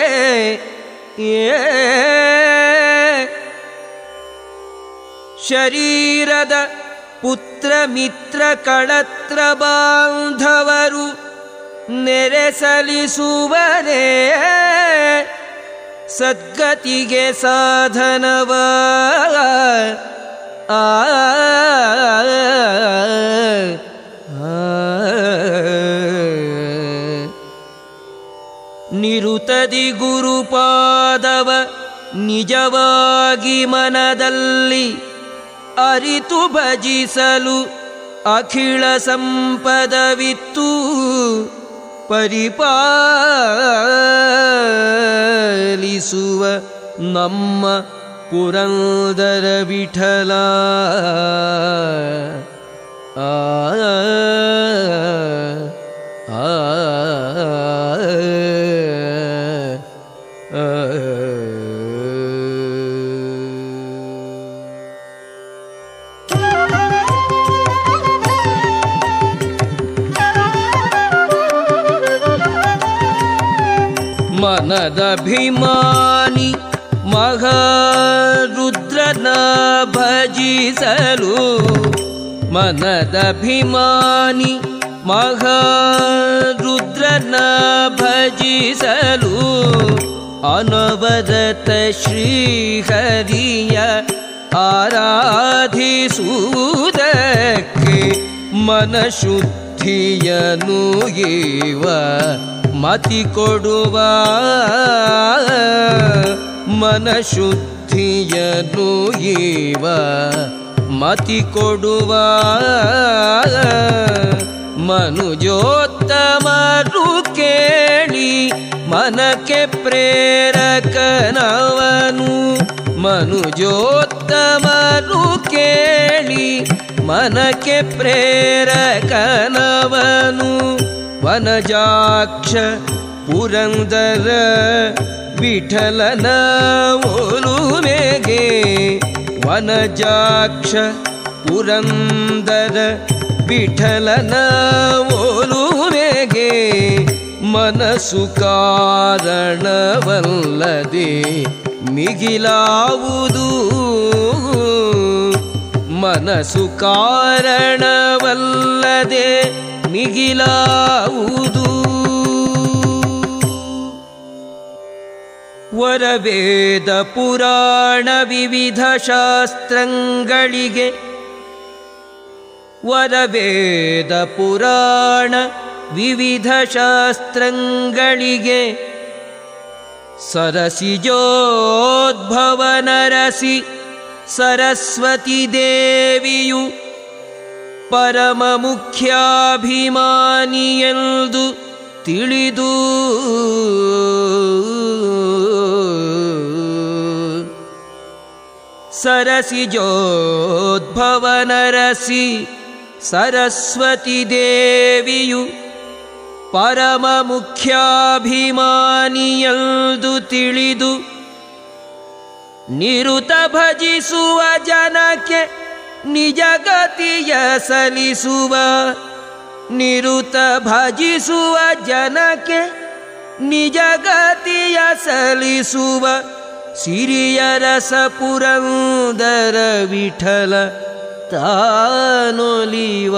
ಶರೀರದ ಪುತ್ರ ಮಿತ್ರ ಕಳತ್ರ ಬಾಂಧವರು ನೆರೆ ಸಲಿಸುವರೇ ಸದ್ಗತಿಗೆ ಸಾಧನವ ಆ ನಿರುತದಿ ಗುರುಪಾದವ ನಿಜವಾಗಿ ಮನದಲ್ಲಿ ಅರಿತು ಭಜಿಸಲು ಅಖಿಳ ಸಂಪದವಿತ್ತು ಪರಿಪಾಲಿಸುವ ನಮ್ಮ ಪುರಂದರ ವಿಠಲ ಆ ಆ ಮನದಭಿಮಾನಿ ಮಹಾರುದ್ರನ ಭಜಿಸಲು ಮನದಭಿಮಾನಿ ಮಹಾರುದ್ರನ ಭಜಿಸಲು ಅನವರತ ಶ್ರೀಹರಿಯ ಆರಾಧಿಸುವುದಕ್ಕೆ ಮನಶುದ್ಧಿಯನು ಇವ ಮತಿ ಕೊಡುವ ಮನಶುದ್ಧಿಯನು ಇವ ಮತಿ ಕೊಡುವ ಮನುಜೋತ್ತಮರು ಕೇಳಿ ಮನಕ್ಕೆ ಪ್ರೇರಕನವನು. ಮನುಜೋತ್ತಮರು ಕೇಳಿ ಮನಕ್ಕೆ ಪ್ರೇರಕನವನು. ವನಜಾಕ್ಷ ಪುರಂದರ ವಿಠಲನ ಒಲುಮೆಗೆ. ವನಜಾಕ್ಷ ಪುರಂದರ ವಿಠಲನ ಓಲುವೆಗೆ ಮನಸ್ಸು ಕಾರಣವಲ್ಲದೆ ಮಿಗಿಲಾವುದು. ಮನಸ್ಸು ಕಾರಣವಲ್ಲದೆ ಮಿಗಿಲಾವುದು. ವರವೇದ ಪುರಾಣ ವಿವಿಧ ಶಾಸ್ತ್ರಗಳಿಗೆ. ವರವೇದ ಪುರಾಣ ವಿವಿಧ ಶಾಸ್ತ್ರಗಳಿಗೆ. ಸರಸಿಜೋದ್ಭವನರಸಿ ಸರಸ್ವತಿ ದೇವಿಯು ಪರಮ ಮುಖ್ಯಾಭಿಮಾನಿಯೆಂದು ತಿಳಿದು. ಸರಸಿ ಜೋದ್ಭವನರಸಿ ಸರಸ್ವತಿ ದೇವಿಯು ಪರಮ ಮುಖ್ಯಾಭಿಮಾನಿಯಲ್ದು ತಿಳಿದು. ನಿರುತ ಭಜಿಸುವ ಜನಕ್ಕೆ ನಿಜಗತಿಯ ಸಲಿಸುವ ನಿರುತ ಭಜಿಸುವ ಜನಕ್ಕೆ ನಿಜಗತಿಯ ಸಲಿಸುವ ಸಿರಿಯ ರಸ ಪುರಂದರ ವಿಠಲ ತಾನೊಲಿವ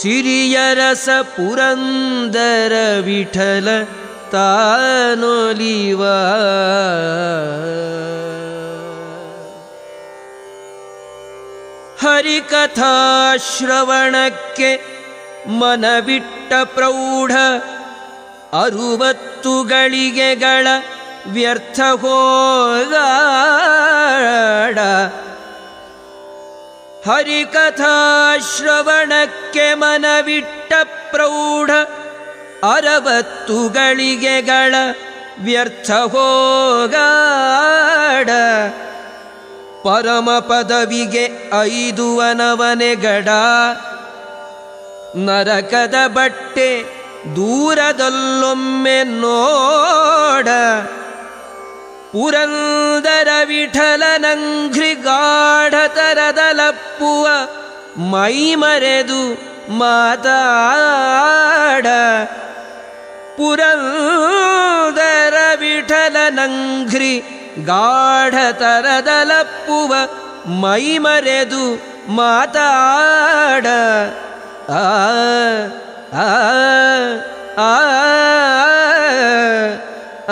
ಸಿರಿಯ ರಸ ಪುರಂದರ ವಿಠಲ ತಾನೊಲಿವ ಹರಿಕಥಾಶ್ರವಣಕ್ಕೆ ಮನವಿಟ್ಟ ಪ್ರೌಢ ಅರುವತ್ತು ಗಳಿಗೆಗಳ ವ್ಯರ್ಥ ಹೋಗಾಡ. ಹರಿಕಥಾಶ್ರವಣಕ್ಕೆ ಮನವಿಟ್ಟ ಪ್ರೌಢ ಅರವತ್ತು ಗಳಿಗೆಗಳ ವ್ಯರ್ಥ ಹೋಗಾಡ. ಪರಮ ಪದವಿಗೆ ಐದು ಅನವನೆಗಡ ನರಕದ ಬಟ್ಟೆ ದೂರದಲ್ಲೊಮ್ಮೆ ನೋಡ. ಪುರಂದರ ವಿಠಲನಂಘ್ರಿ ಮೈ ಮೈಮರೆದು ಮಾತಾಡ. ಪುರಂದರ ವಿಠಲನಂಘ್ರಿ ಗಾಢತರದಲಪ್ಪುವ ಮೈಮರೆದು ಮಾತಾಡ. ಆ ಆ ಆ ಆ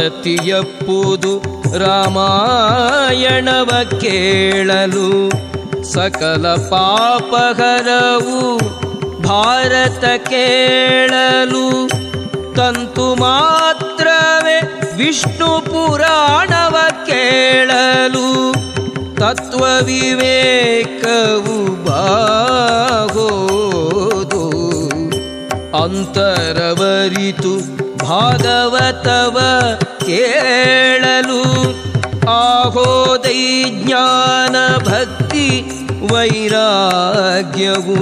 ಸಂತತಿಯಪ್ಪುದು ರಾಮಾಯಣವ ಕೇಳಲು ಸಕಲ ಪಾಪಹರವು ಭಾರತ ಕೇಳಲು ತಂತು ಮಾತ್ರವೇ ವಿಷ್ಣು ಪುರಾಣವ ಕೇಳಲು ತತ್ವ ವಿವೇಕವು ಬಾಗೋದು. ಅಂತರವರಿತು ಭಾಗವತವ ಕೇಳಲು ಆಹೋದೈ ಜ್ಞಾನ ಭಕ್ತಿ ವೈರಾಗ್ಯವು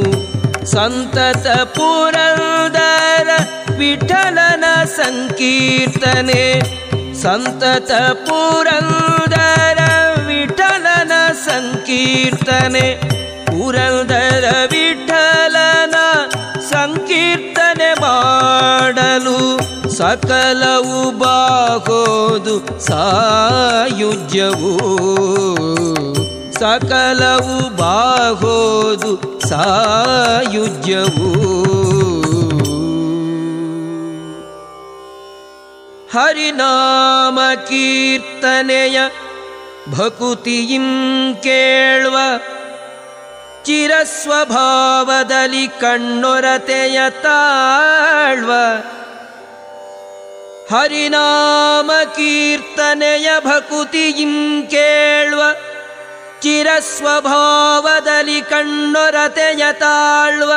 ಸಂತತ ಪುರಂದರ ವಿಠಲನ ಸಂಕೀರ್ತನೆ ಸಂತತ ಪುರಂದರ ವಿಠಲನ ಸಂಕೀರ್ತನೆ ಪುರಂದರ ವಿಠಲನ ಸಂಕೀರ್ತನೆ ಮಾಡಲು ಸಕಲವು ಬಾಹೋದು ಸಾಯುಜ್ಯವು. ಸಕಲವು ಬಾಹೋದು ಸಾಯುಜ್ಯವು. ಹರಿನಾಮ ಕೀರ್ತನೆಯ ಭಕುತಿಯಿಂ ಕೇಳುವ. ಚಿರಸ್ವಭಾವದಲ್ಲಿ ಕಣ್ಣೊರತೆಯ ತಾಳ್ವ. ಹರಿನಾಮ ಕೀರ್ತನೆಯ ಭಕುತಿಯಿಂ ಕೇಳುವ. ಚಿರಸ್ವಭಾವದಲ್ಲಿ ಕಣ್ಣೊರತೆಯ ತಾಳ್ವ.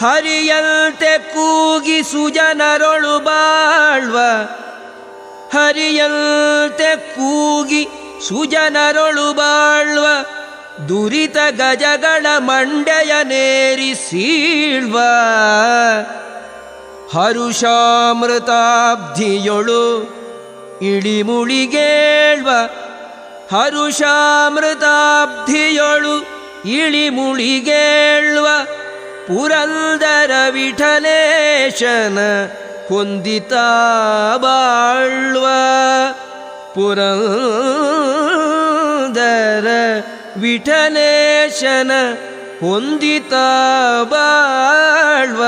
ಹರಿಯಂತೆ ಕೂಗಿ ಸುಜನರೊಳು ಬಾಳ್ವ. ಹರಿಯಂತೆ ಕೂಗಿ ಸುಜನರೊಳು ಬಾಳ್ವ. ದುರಿತ ಗಜಗಳ ಮಂಡೆಯ ನೇರಿ ಸೀಳ್ವ ಹರುಷಾಮೃತಾಬ್ಧಿಯೊಳು ಇಳಿಮುಳಿಗೇಳ್ವ. ಹರುಷಾಮೃತಾಬ್ಧಿಯೊಳು ಇಳಿಮುಳಿಗೇಳ್ವ. ಪುರಂದರ ವಿಠಲೇಶನ ಹೊಂದಿತ ಬಾಳ್ವ. ಪುರಂದರ ವಿಠಲೇಶನ ಹೊಂದಿತ ಬಾಳ್ವ.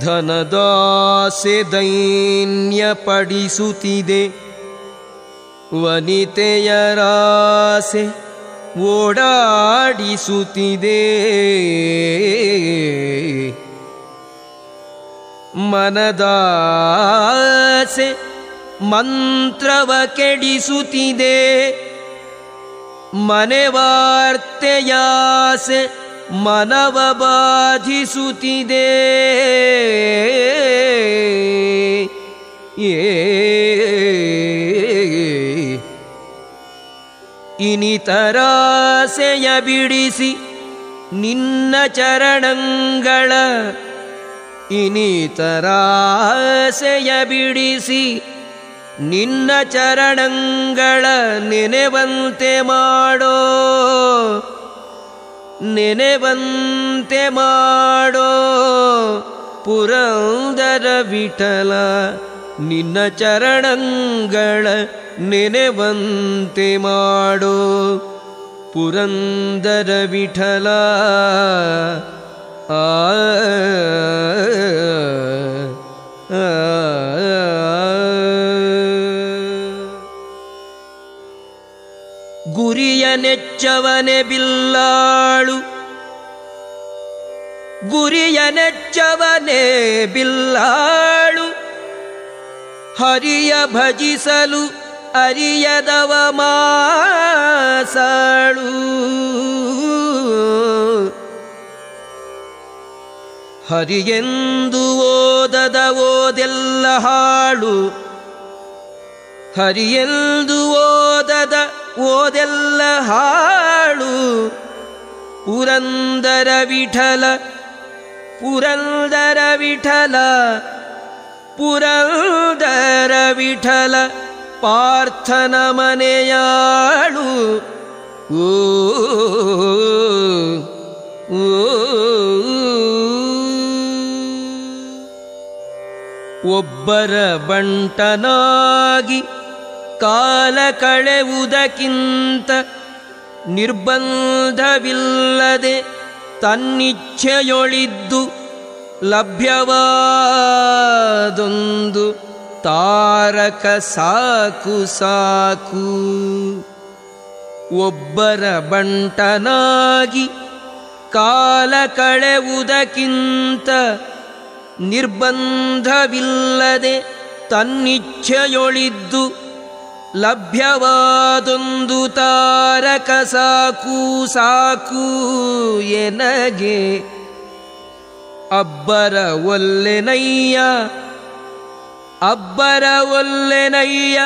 ಧನದಾಸೆ ದೈನ್ಯ ಪಡಿಸುತ್ತಿದೆ ವನಿತೆಯರಾಸೆ ಓಡಾಡಿಸುತ್ತಿದೆ. ಮನದಾಸೆ ಮಂತ್ರವ ಕೆಡಿಸುತ್ತಿದೆ. ಮನೆವಾರ್ತೆಯಾಸೆ ಮನವ ಬಾಧಿಸುತ್ತಿದೆ. ಇನಿತರಾಸೆಯ ಬಿಡಿಸಿ ನಿನ್ನ ಚರಣಂಗಳ ಇನಿತರಾಸೆಯ ಬಿಡಿಸಿ ನಿನ್ನ ಚರಣಂಗಳ ನೆನೆವಂತೆ ಮಾಡೋ ನೆನೆವಂತೆ ಮಾಡೋ ಪುರಂದರ ವಿಠಲ ನಿನ್ನ ಚರಣಂಗಳ ನೆನೆವಂತೆ ಮಾಡೋ ಪುರಂದರ ವಿಠಲ ಆ ಆ, ಗುರಿಯ ನೆಚ್ಚವನೆ ಬಿಲ್ಲಾಳು. ಗುರಿಯ ನೆಚ್ಚವನೆ ಬಿಲ್ಲಾಳು. ಹರಿಯ ಭಜಿಸಲು ಅರಿಯದವ ಮಾಸಾಳು. ಹರಿಯೆಂದು ಓದದ ಓದೆಲ್ಲ ಹಾಳು. ಹರಿಯೆಂದು ಓದದ ಓದೆಲ್ಲ ಹಾಳು. ಪುರಂದರ ವಿಠಲ ಪುರಂದರ ವಿಠಲ ಪುರಂದರ ವಿಠಲ ಪಾರ್ಥನ ಮನೆಯಾಳು. ಓ ಒಬ್ಬರ ಬಂಟನಾಗಿ ಕಾಲ ಕಳೆವುದಕ್ಕಿಂತ ನಿರ್ಬಂಧವಿಲ್ಲದೆ ತನ್ನಿಚ್ಛೆಯೊಳಿದ್ದು ಲಭ್ಯವಾದೊಂದು ತಾರಕ ಸಾಕು ಸಾಕು. ಒಬ್ಬರ ಬಂಟನಾಗಿ ಕಾಲ ಕಳೆವುದಕ್ಕಿಂತ ನಿರ್ಬಂಧವಿಲ್ಲದೆ ತನ್ನಿಚ್ಛೆಯೊಳಿದ್ದು ಲಭ್ಯವಾದೊಂದು ತಾರಕ ಸಾಕು ಸಾಕು ಎನಗೆ. ಅಬ್ಬರ ಒಲ್ಲೆನಯ್ಯ ಅಬ್ಬರ ಒಲ್ಲೆನಯ್ಯ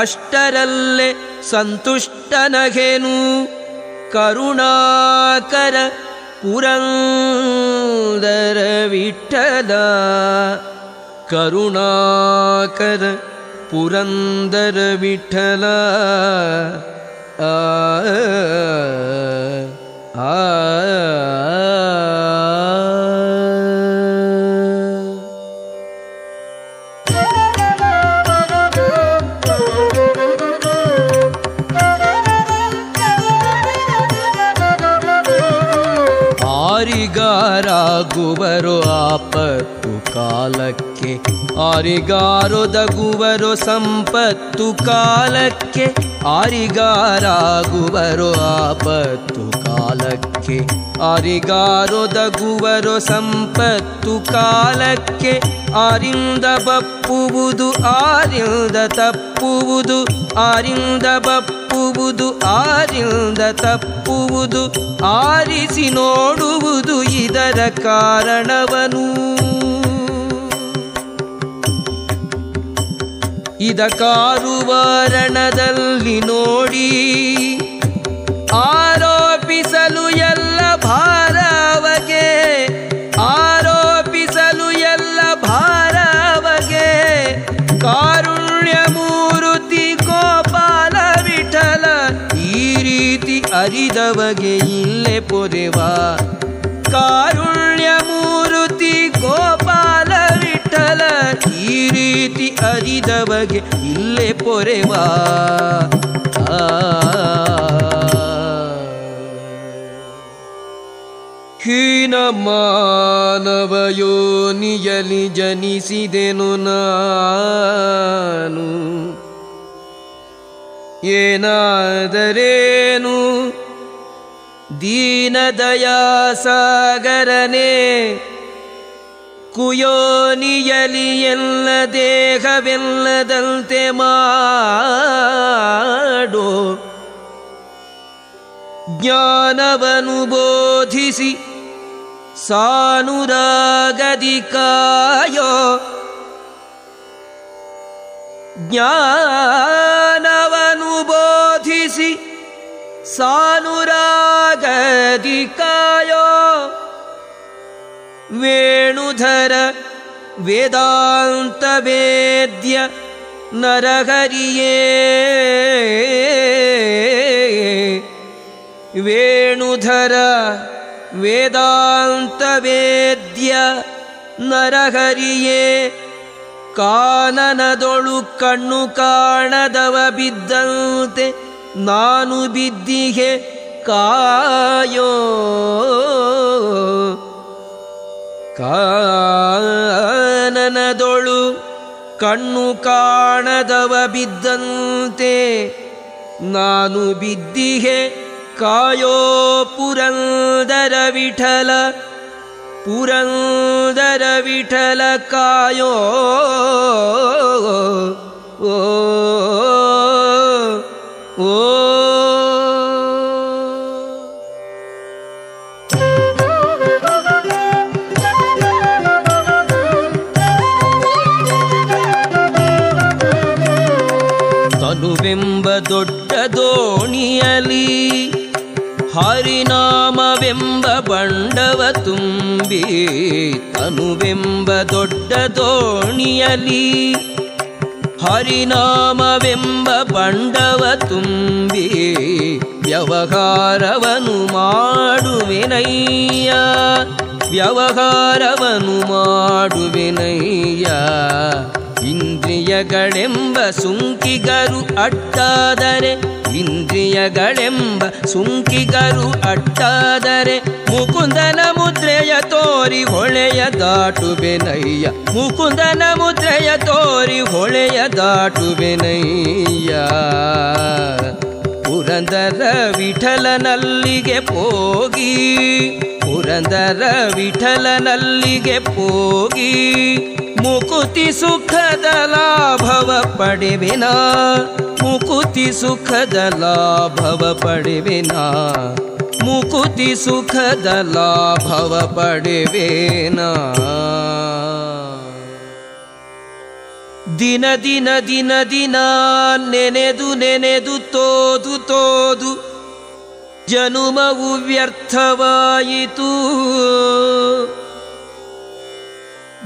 ಅಷ್ಟರಲ್ಲೇ ಸಂತುಷ್ಟನಗೆನು. ಕರುಣಾಕರ ಪುರಂದರ ವಿಠದ ಕರುಣಾಕರ ಪುರಂದರ ವಿಠಲ ಆ ಆ ಆರಿಗಾರಾಗುವರು ಆಪತ್ತು ಕಾಲಕ್ಕೆ ಆರಿಗಾರೊದಗುವರು ಸಂಪತ್ತು ಕಾಲಕ್ಕೆ, ಆರಿಗಾರಾಗುವರು ಆಪತ್ತು ಕಾಲಕ್ಕೆ ಆರಿಗಾರೊದಗುವರು ಸಂಪತ್ತು ಕಾಲಕ್ಕೆ, ಆರಿಂದ ಬಪ್ಪುವುದು, ಆರಿಂದ ತಪ್ಪುವುದು, ಆರಿಂದ ಬಪ್ಪುವುದು, ಆರಿಂದ ತಪ್ಪುವುದು, ಆರಿಸಿ ನೋಡುವುದು ಇದರ ಕಾರಣವನು. ಇದ ಕಾರುವಾರಣದಲ್ಲಿ ನೋಡಿ ಆರೋಪಿಸಲು ಎಲ್ಲ ಭಾರವಗೆ, ಆರೋಪಿಸಲು ಎಲ್ಲ ಭಾರವಗೆ, ಕಾರುಣ್ಯ ಮೂರುತಿ ಗೋಪಾಲ ವಿಠಲ ಈ ರೀತಿ ಅರಿದವಗೆ ಇಲ್ಲೇ ಪೊರೆವಾ ಕಾರುಣ್ಯ ವಿಠಲ ಈ ರೀತಿ ಅರಿದವಗೆ ಇಲ್ಲೇ ಪೊರೆವಾ? ಹೀನ ಮಾನವ ಯೋನಿಯಲಿ ಜನಿಸಿದೆನು ನಾನು. ಏನಾದರೇನು? ದೀನದಯಾ ಸಾಗರನೆ ಕುಯೋನಿಯಲಿ ಎಲ್ಲ ದೇಹವೆಲ್ಲದಂತೆ ಮಾಡು. ಜ್ಞಾನವನು ಬೋಧಿಸಿ ಸಾನುರಾಗದಿ ಕಾಯೋ ಜ್ಞಾನವನು ಬೋಧಿಸಿ ಸಾನುರಾಗದಿ ವೇಣುಧರ ವೇದಾಂತ ವೇದ್ಯ ನರಹರಿಯೇ ವೇಣುಧರ ವೇದಾಂತ ವೇದ್ಯ ನರಹರಿಯೇ ಕಾನನದೊಳು ಕಣ್ಣು ಕಾಣದವ ಬಿದ್ದಂತೆ ನಾನು ಬಿದ್ದಿಗೆ ಕಾಯೋ ಕಾನನದೊಳು ಕಣ್ಣು ಕಾಣದವ ಬಿದ್ದಂತೆ ನಾನು ಬಿದ್ದಿಗೆ ಕಾಯೋ ಪುರಂದರ ವಿಠಲ ಪುರಂದರ ವಿಠಲ ಕಾಯೋ. ಓ ಓ ಬಂಡವ ತುಂಬಿ ತನುವೆಂಬ ದೊಡ್ಡ ದೋಣಿಯಲಿ. ಹರಿನಾಮವೆಂಬ ಬಂಡವ ತುಂಬಿ ವ್ಯವಹಾರವನು ಮಾಡುವೆನಯ್ಯ. ವ್ಯವಹಾರವನು ಮಾಡುವೆನಯ್ಯ. ಇಂದ್ರಿಯಗಳೆಂಬ ಸುಂಕಿಗರು ಅಟ್ಟಾದರೆ, ಇಂದ್ರಿಯಗಳೆಂಬ ಸುಂಕಿಗರು ಅಟ್ಟಾದರೆ ಮುಕುಂದನ ಮುದ್ರೆಯ ತೋರಿ ಹೊಳೆಯ ದಾಟುವೆನಯ್ಯ ಮುಕುಂದನ ಮುದ್ರೆಯ ತೋರಿ ಹೊಳೆಯ ದಾಟುವೆನಯ್ಯ ಪುರಂದರ ವಿಠಲನಲ್ಲಿಗೆ ಹೋಗಿ ಪುರಂದರ ವಿಠಲನಲ್ಲಿಗೆ ಹೋಗಿ ಮುಕುತಿ ಸುಖದ ಲಾಭವ ಪಡೆವಿನ? ಮುಕುತಿ ಸುಖದ ಲಾಭವ ಪಡೆವೆನ? ಮುಕುತಿ ಸುಖದ ಲಾಭವ ಪಡೆವೇನ? ದಿನ ದಿನ ದಿನ ದಿನ ನೆನೆದು ನೆನೆದು ತೋದು ತೋದು ಜನುಮವು ವ್ಯರ್ಥವಾಯಿತು.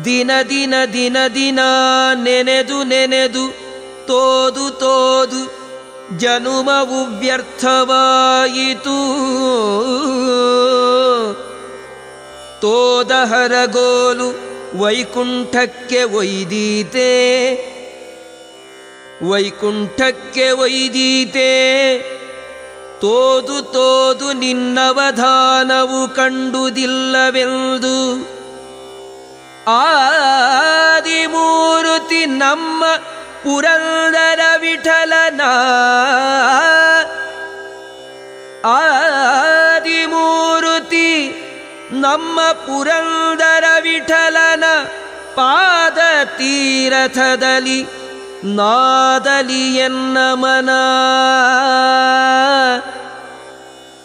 ದಿನ ದಿನ ದಿನ ದಿನ ನೆನೆದು ನೆನೆದು ತೋದು ತೋದು ಜನುಮವು ವ್ಯರ್ಥವಾಯಿತು ತೋದಹರಗೋಲು ವೈಕುಂಠಕ್ಕೆ ಒಯ್ದೀತೆ ವೈಕುಂಠಕ್ಕೆ ಒಯ್ದೀತೆ ತೋದು ತೋದು ನಿನ್ನವಧಾನವು ಕಂಡುದಿಲ್ಲವೆಂದು. ಆದಿಮೂರುತಿ ನಮ್ಮ ಪುರಂದರ ವಿಠಲನ ಆದಿಮೂರುತಿ ನಮ್ಮ ಪುರಂದರ ವಿಠಲನ ಪಾದ ತೀರಥದಲ್ಲಿ ನಾದಲಿ ಎನ್ನ ಮನ.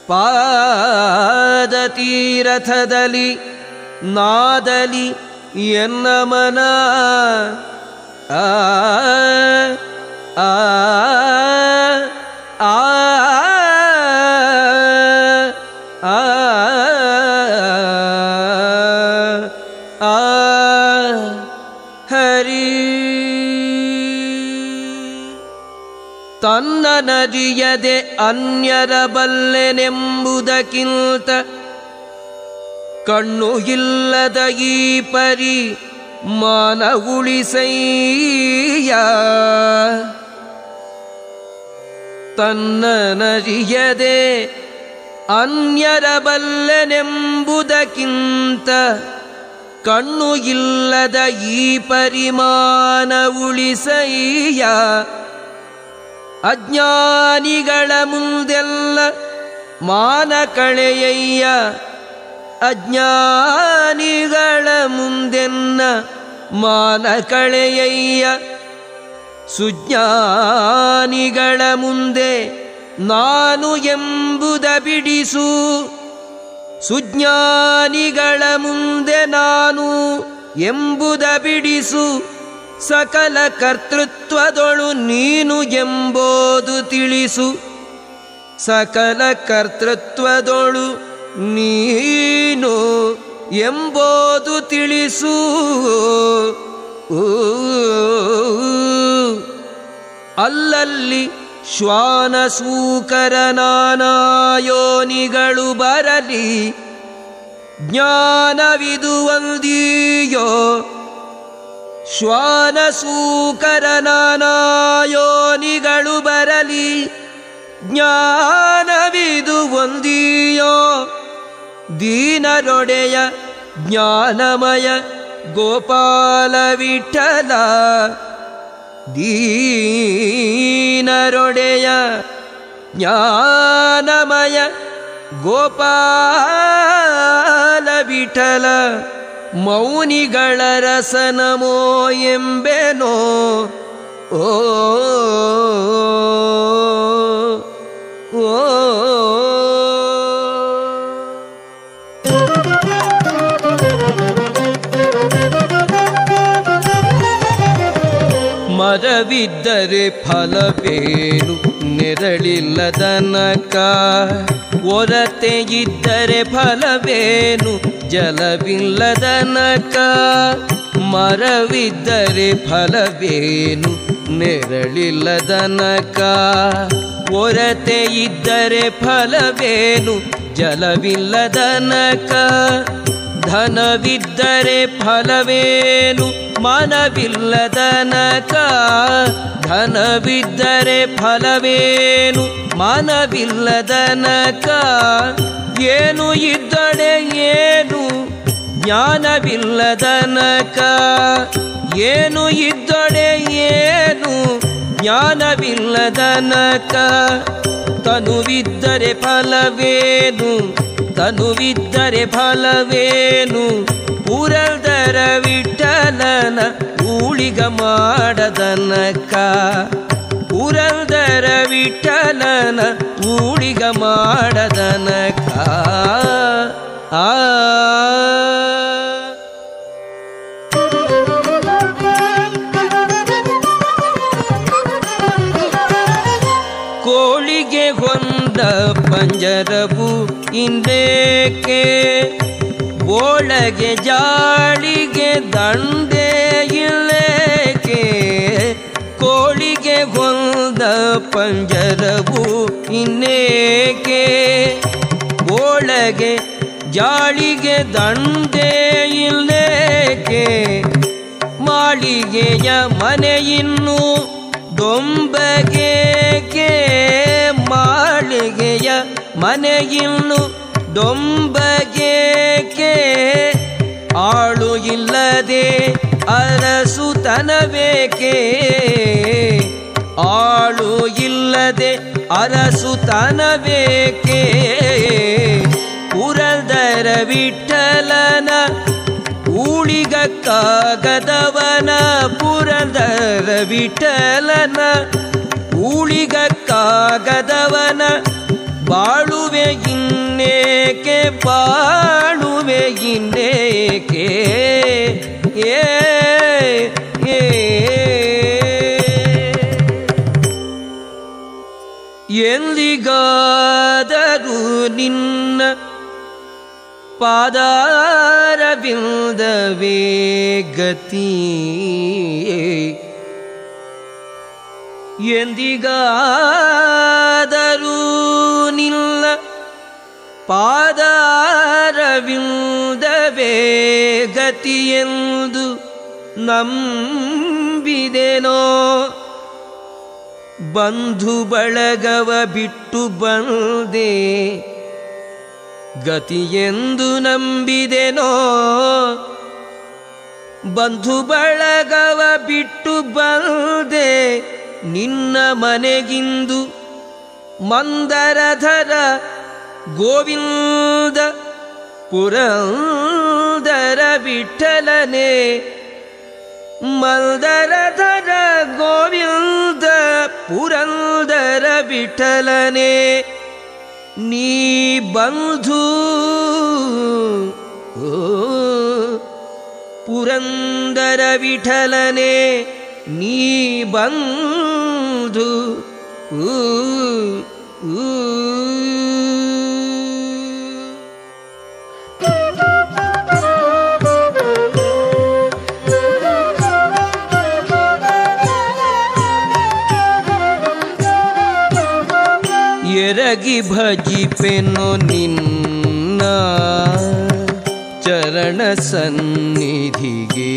ಪಾದ ತೀರಥದಲ್ಲಿ ನಾದಲಿ ಎನ್ನ ಮನ. ಆ ಆ ಆ ಆ ಆ ಹರಿ ತನ್ನ ನದಿಯದೆ ಅನ್ಯರ ಬಲ್ಲೆನೆಂಬುದಕ್ಕಿಂತ ಕಣ್ಣು ಇಲ್ಲದ ಈ ಪರಿ ಉಳಿಸಯ್ಯ ತನ್ನ ನರಿಯದೆ ಅನ್ಯರ ಬಲ್ಲನೆಂಬುದಕ್ಕಿಂತ ಕಣ್ಣು ಇಲ್ಲದ ಈ ಪರಿಮಾನ ಉಳಿಸಯ್ಯ ಅಜ್ಞಾನಿಗಳ ಮುಂದೆಲ್ಲ ಮಾನ ಕಳೆಯಯ್ಯ ಅಜ್ಞಾನಿಗಳ ಮುಂದೆನ್ನ ಮಾನ ಕಳೆಯಯ್ಯ ಸುಜ್ಞಾನಿಗಳ ಮುಂದೆ ನಾನು ಎಂಬುದ ಬಿಡಿಸು. ಸುಜ್ಞಾನಿಗಳ ಮುಂದೆ ನಾನು ಎಂಬುದ ಬಿಡಿಸು. ಸಕಲ ಕರ್ತೃತ್ವದೊಳು ನೀನು ಎಂಬುದು ತಿಳಿಸು. ಸಕಲ ಕರ್ತೃತ್ವದೊಳು ನೀನು ಎಂಬುದು ತಿಳಿಸು. ಅಲ್ಲಲ್ಲಿ ಶ್ವಾನ ನಾನಾಯೋನಿಗಳು ಬರಲಿ. ಜ್ಞಾನವಿದು ಒಂದಿಯೋ ಶ್ವಾನ ನಾನಾಯೋನಿಗಳು ಬರಲಿ. ಜ್ಞಾನವಿದು ಒಂದಿಯೋ ದೀನರೊಡೆಯ ಜ್ಞಾನಮಯ ಗೋಪಾಲ ವಿಠಲ ದೀನರೊಡೆಯ ಜ್ಞಾನಮಯ ಗೋಪಾಲ ವಿಠಲ ಮೌನಿಗಳ ರಸನಮೋ ಎಂಬೆನೋ ಓ ಓ ಮರವಿದ್ದರೆ ಫಲವೇನು? ನೆರಳಿಲ್ಲದನಕ. ಒರತೆ ಇದ್ದರೆ ಫಲವೇನು? ಜಲವಿಲ್ಲದನಕ. ಮರವಿದ್ದರೆ ಫಲವೇನು? ನೆರಳಿಲ್ಲದನಕ. ಒರತೆ ಇದ್ದರೆ ಫಲವೇನು? ಜಲವಿಲ್ಲದನಕ. ಧನವಿದ್ದರೆ ಫಲವೇನು? ಮನವಿಲ್ಲದನಕ ಧನವಿದ್ದರೆ ಫಲವೇನು? ಮನವಿಲ್ಲದನಕ ಏನು ಇದ್ದಡೆ ಏನು? ಜ್ಞಾನವಿಲ್ಲದನಕ ಏನು ಇದ್ದಡೆ ಏನು? ಜ್ಞಾನವಿಲ್ಲದನಕ ತನುವಿದ್ದರೆ ಫಲವೇನು? ತನುವಿದ್ದರೆ ಫಲವೇನು? ಪುರದರ ವಿಠಲನ ಊಳಿಗ ಮಾಡದನಕ ಪುರದರ ವಿಠಲನ ಊಳಿಗ ಮಾಡದನಕ ಆ. ಕೋಳಿಗೆ ಹೊಂದ ಪಂಜರವು ಇಂದೇಕೆ ಒಳಗೆ ಜಾಳಿಗೆ ದಂಡೆ ಇಲ್ಲೇಕೆ ಕೋಳಿಗೆ ಹೊಂದ ಪಂಜರವು ಇನ್ನೇಕೆ ಒಳಗೆ ಜಾಳಿಗೆ ದಂಡೆ ಇಲ್ಲೇಕೆ ಮಾಳಿಗೆಯ ಮನೆಯಿನ್ನು ದೊಂಬಗೇಕೆ ಮಾಳಿಗೆಯ ಮನೆಯಿನ್ನು ದೊಂಬಗೇಕೆ ಆಳು ಇಲ್ಲದೆ ಅರಸುತನಬೇಕೆ ಆಳು ಇಲ್ಲದೆ ಅರಸುತನಬೇಕೆ ಪುರದರ ವಿಠಲನ ಊಳಿಗಕ್ಕಾಗದವನ ಪುರದರ ವಿಠಲನ ಊಳಿಗಕ್ಕಾಗದವನ ಬಾಳುವೆ ಇನ್ನೇಕೆ ಬಾಳುವೆ ಇನ್ನೇಕೆ? ಏ ಎಂದಿಗಾದಗೂ ನಿನ್ನ ಪಾದಾರವಿಲ್ಲದವೇ ಗತಿ? ಎಂದಿಗಾದರೂ ನಿಲ್ಲ ಪಾದಾರವಿಂದವೇ ಗತಿಯೆಂದು ನಂಬಿದೆನೋ? ಬಂಧು ಬಳಗವ ಬಿಟ್ಟು ಬಂದೆ ಗತಿಯೆಂದು ನಂಬಿದೆನೋ? ಬಂಧು ಬಳಗವ ಬಿಟ್ಟು ಬಂದೆ ನಿನ್ನ ಮನೆಗಿಂದು ಮಂದರಧರ ಗೋವಿಂದ ಪುರಂದರ ವಿಠಲನೆ. ಮಂದರಧರ ಗೋವಿಂದ ಪುರಂದರ ವಿಠಲನೆ. ನೀ ಬಂಧು ಪುರಂದರ ವಿಠಲನೆ. ನೀ ಬಂದು. ಎರಗಿ ಭಜಿಪೆನು ನಿನ್ನ ಚರಣ ಸನ್ನಿಧಿಗೆ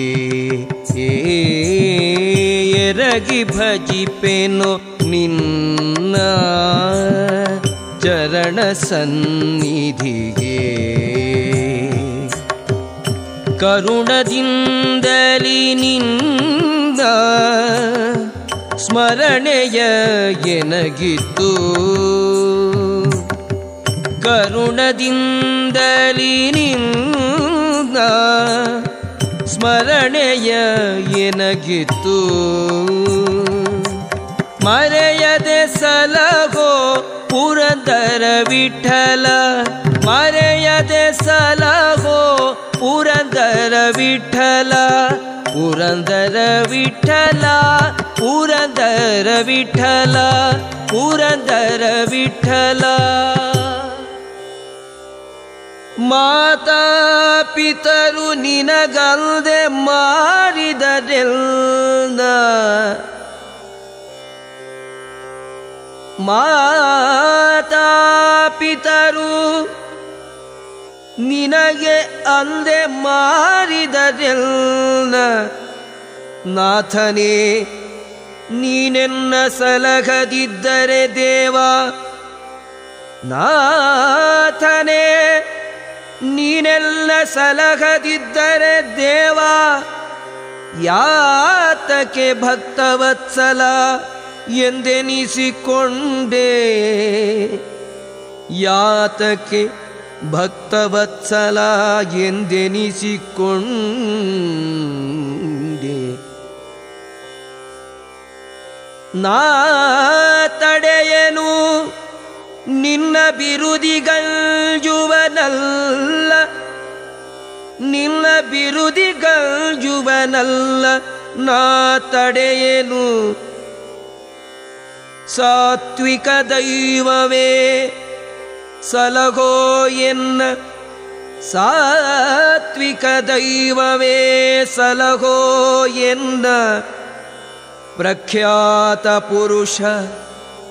ಎರಗಿ ಭಜಿಪೆನು ನಿನ್ನ ಚರಣ ಸನ್ನಿಧಿಗೆ. ಕರುಣದಿಂದಲಿ ನಿಂದ ಸ್ಮರಣೆಯ ಎನಗಿತ್ತು ಕರುಣದಿಂದಲಿ ನಿಂದ ಸ್ಮರಣೆಯ ಎನಗಿತ್ತು ಮರೆಯದೆ ಸಲಹೋ ಪುರಂದರ ವಿಠಲ. ಮರೆಯದೆ ಸಲಹೋ ಪುರಂದರ ವಿಠಲ. ಪುರಂದರ ವಿಠಲ ಪುರಂದರ ವಿಠಲ ಪುರಂದರ ವಿಠಲ. ಮಾತಾ ಪಿತರು ನಿನಗಲ್ದೆ ಮಾಡಿದರೆಲ್ಲ. ಮಾತಾ ಪಿತರು ನಿನಗೆ ಅಂದೆ ಮಾರಿದರೆಲ್ಲ ನಾಥನೇ ನೀನೆನ್ನ ಸಲಹದಿದ್ದರೆ ದೇವ. ನಾಥನೇ ನೀನೆಲ್ಲ ಸಲಹದಿದ್ದರೆ ದೇವ ಯಾತಕೆ ಭಕ್ತವತ್ಸಲ ಎಂದೆನಿಸಿಕೊಂಡೆ? ಯಾತಕೆ ಭಕ್ತವತ್ಸಲ ಎಂದೆನಿಸಿಕೊಂಡೆ? ನಾ ತಡೆಯನು ನಿನ್ನ ಬಿರುದಿಗಂಜುವನಲ್ಲ ನಿನ್ನ ಬಿರುದಿಗಂಜುವನಲ್ಲ ನಾ ತಡೆಯೇನು? ಸಾತ್ವಿಕ ದೈವವೇ ಸಲಹೋ ಎನ್ನ. ಸಾತ್ವಿಕ ದೈವವೇ ಸಲಹೋ ಎನ್ನ. ಪ್ರಖ್ಯಾತ ಪುರುಷ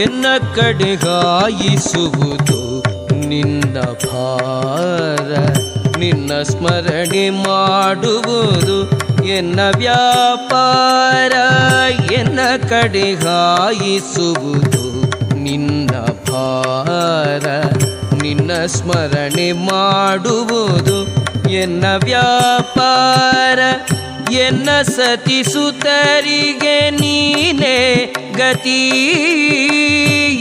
ಎನ್ನ ಕಡೆಗಾಯಿಸುವುದು ನಿನ್ನ ಭಾರ. ನಿನ್ನ ಸ್ಮರಣೆ ಮಾಡುವುದು ಎನ್ನ ವ್ಯಾಪಾರ. ಎನ್ನ ಕಡೆಗಾಯಿಸುವುದು ನಿನ್ನ ಭಾರ. ನಿನ್ನ ಸ್ಮರಣೆ ಮಾಡುವುದು ಎನ್ನ ವ್ಯಾಪಾರ. ಎನ್ನ ಸತಿ ಸುತರಿಗೆ ನೀನೇ ಗತಿ?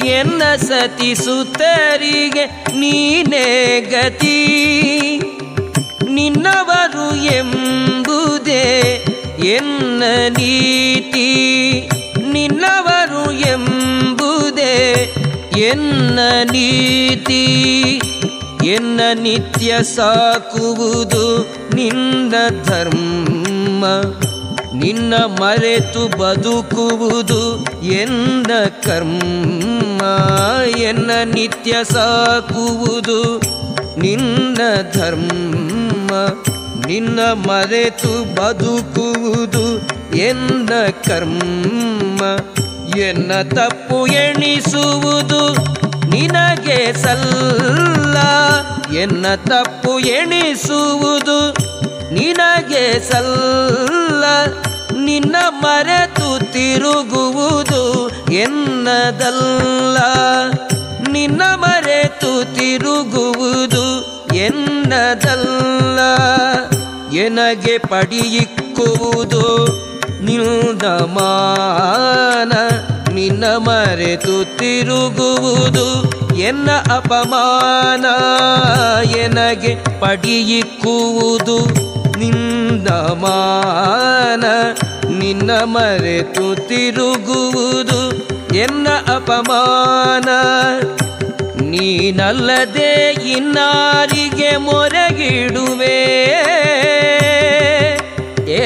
ಎನ್ನ ಸತಿ ಸುತರಿಗೆ ನೀನೇ ಗತಿ? ನಿನ್ನವರು ಎಂಬುದೇ ಎನ್ನ ನೀತಿ? ನಿನ್ನವರು ಎಂಬುದೇ ಎನ್ನ ನೀತಿ? ಎನ್ನ ನಿತ್ಯ ಸಾಕುವುದು ನಿನ್ನ ಧರ್ಮ. ನಿನ್ನ ಮರೆತು ಬದುಕುವುದು ಎಂದ ಕರ್ಮ, ಎನ್ನ ನಿತ್ಯ ಸಾಕುವುದು ನಿನ್ನ ಧರ್ಮ, ನಿನ್ನ ಮರೆತು ಬದುಕುವುದು ಎಂದ ಕರ್ಮ, ಎನ್ನ ತಪ್ಪು ಎಣಿಸುವುದು ನಿನಗೆ ಸಲ್ಲ, ಎನ್ನ ತಪ್ಪು ಎಣಿಸುವುದು ನಿನಗೆ ಸಲ್ಲ, ನಿನ್ನ ಮರೆತು ತಿರುಗುವುದು ಎನ್ನದಲ್ಲ. ನಿನ್ನ ಮರೆತು ತಿರುಗುವುದು ಎನ್ನದಲ್ಲ. ಎನಗೆ ಪಡಿಯಿಕ್ಕುವುದು ನಿಲ್ದ ಮಾನ, ನಿನ್ನ ಮರೆತು ತಿರುಗುವುದು ಎನ್ನ ಅಪಮಾನ. ಎನಗೆ ಪಡಿಯಿಕ್ಕುವುದು ನಿಂದ ಮಾನ ನಿನ್ನ ಮರೆತು ತಿರುಗುವುದು ಎನ್ನ ಅಪಮಾನ? ನೀನಲ್ಲದೆ ಇನ್ನಾರಿಗೆ ಮೊರೆಗಿಡುವೆ. ಏ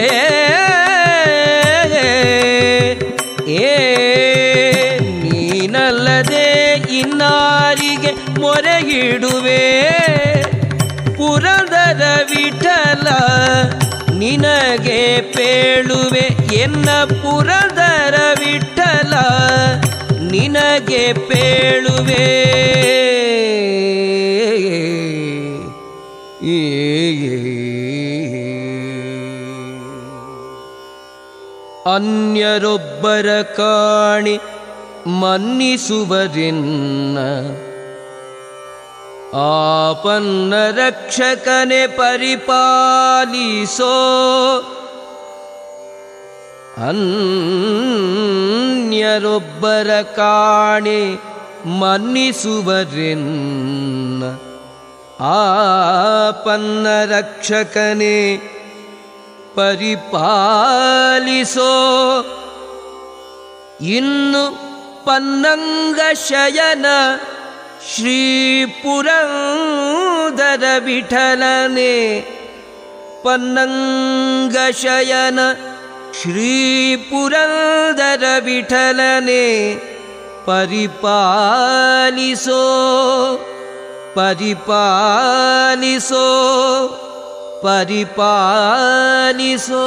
ನೀನಲ್ಲದೆ ಇನ್ನಾರಿಗೆ ಮೊರೆಗಿಡುವೆ. ನಿನಗೆ ಪೇಳುವೆ ಎನ್ನ ಪುರದರ ವಿಠಲ ನಿನಗೆ ಪೇಳುವೆ. ಅನ್ಯರೊಬ್ಬರ ಕಾಣಿ ಮನ್ನಿಸುವರಿನ್ನ ಆಪನ್ನ ರಕ್ಷಕನೆ ಪರಿಪಾಲಿಸೋ ಅನ್ಯರೊಬ್ಬರ ಕಾಣೆ ಮನ್ನಿಸುವರೆನ್ನ ಆಪನ್ನ ರಕ್ಷಕನೆ ಪರಿಪಾಲಿಸೋ. ಇನ್ನು ಪನ್ನಂಗ ಶಯನ श्रीपुरं दरबीठनने पन्नङ्गशयन परिपालिसो परिपालिसो परिपालिसो। परिपानिसो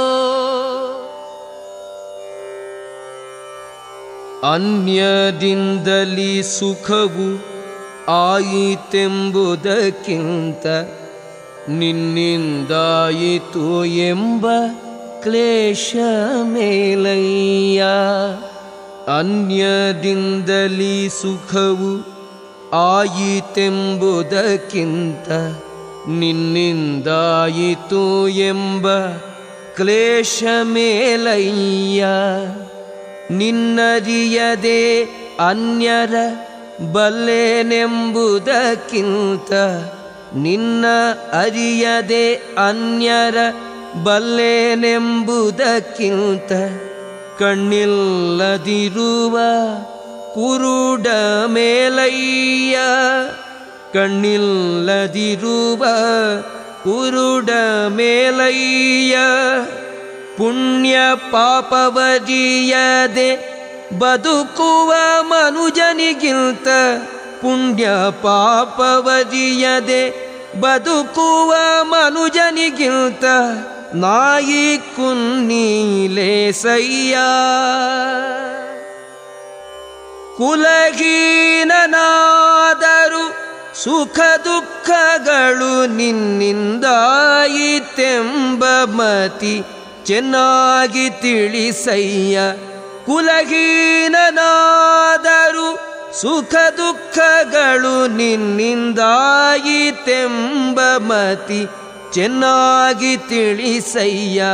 अन्यदिन्दलिसुखगु ಆಯಿತೆಂಬುದಕ್ಕಿಂತ ನಿನ್ನಿಂದಾಯಿತು ಎಂಬ ಕ್ಲೇಶ ಮೇಲಯ್ಯ. ಅನ್ಯದಿಂದಲಿ ಸುಖವು ಆಯಿತೆಂಬುದಕ್ಕಿಂತ ನಿನ್ನಿಂದಾಯಿತು ಎಂಬ ಕ್ಲೇಶ ಮೇಲಯ್ಯ. ನಿನ್ನರಿಯದೆ ಅನ್ಯರ ಬಲ್ಲೆನೆಂಬುದಕ್ಕಿಂತ ನಿನ್ನ ಅರಿಯದೆ ಅನ್ಯರ ಬಲ್ಲೆನೆಂಬುದಕ್ಕಿಂತ ಕಣ್ಣಿಲ್ಲದಿರುವ ಕುರುಡ ಮೇಲಯ್ಯ ಕಣ್ಣಿಲ್ಲದಿರುವ ಕುರುಡ ಮೇಲಯ್ಯ ಪುಣ್ಯ ಪಾಪವರಿಯದೆ ಬದುಕುವ ಮನುಜನಿಗಿಂತ ಪುಣ್ಯ ಪಾಪವರಿಯದೆ ಬದುಕುವ ಮನುಜನಿಗಿಂತ ನಾಯಿ ಕುನ್ನೀಲೆ ಸಯ್ಯ. ಕುಲಹೀನನಾದರೂ ಸುಖ ದುಃಖಗಳು ನಿನ್ನಿಂದಾಯಿತೆಂಬ ಮತಿ ಚೆನ್ನಾಗಿ ತಿಳಿಸಯ್ಯ. ಕುಲಹೀನನಾದರೂ, ಸುಖ ದುಃಖಗಳು ನಿನ್ನಿಂದಾಯಿತೆಂಬ ಮತಿ ಚೆನ್ನಾಗಿ ತಿಳಿಸಯ್ಯ.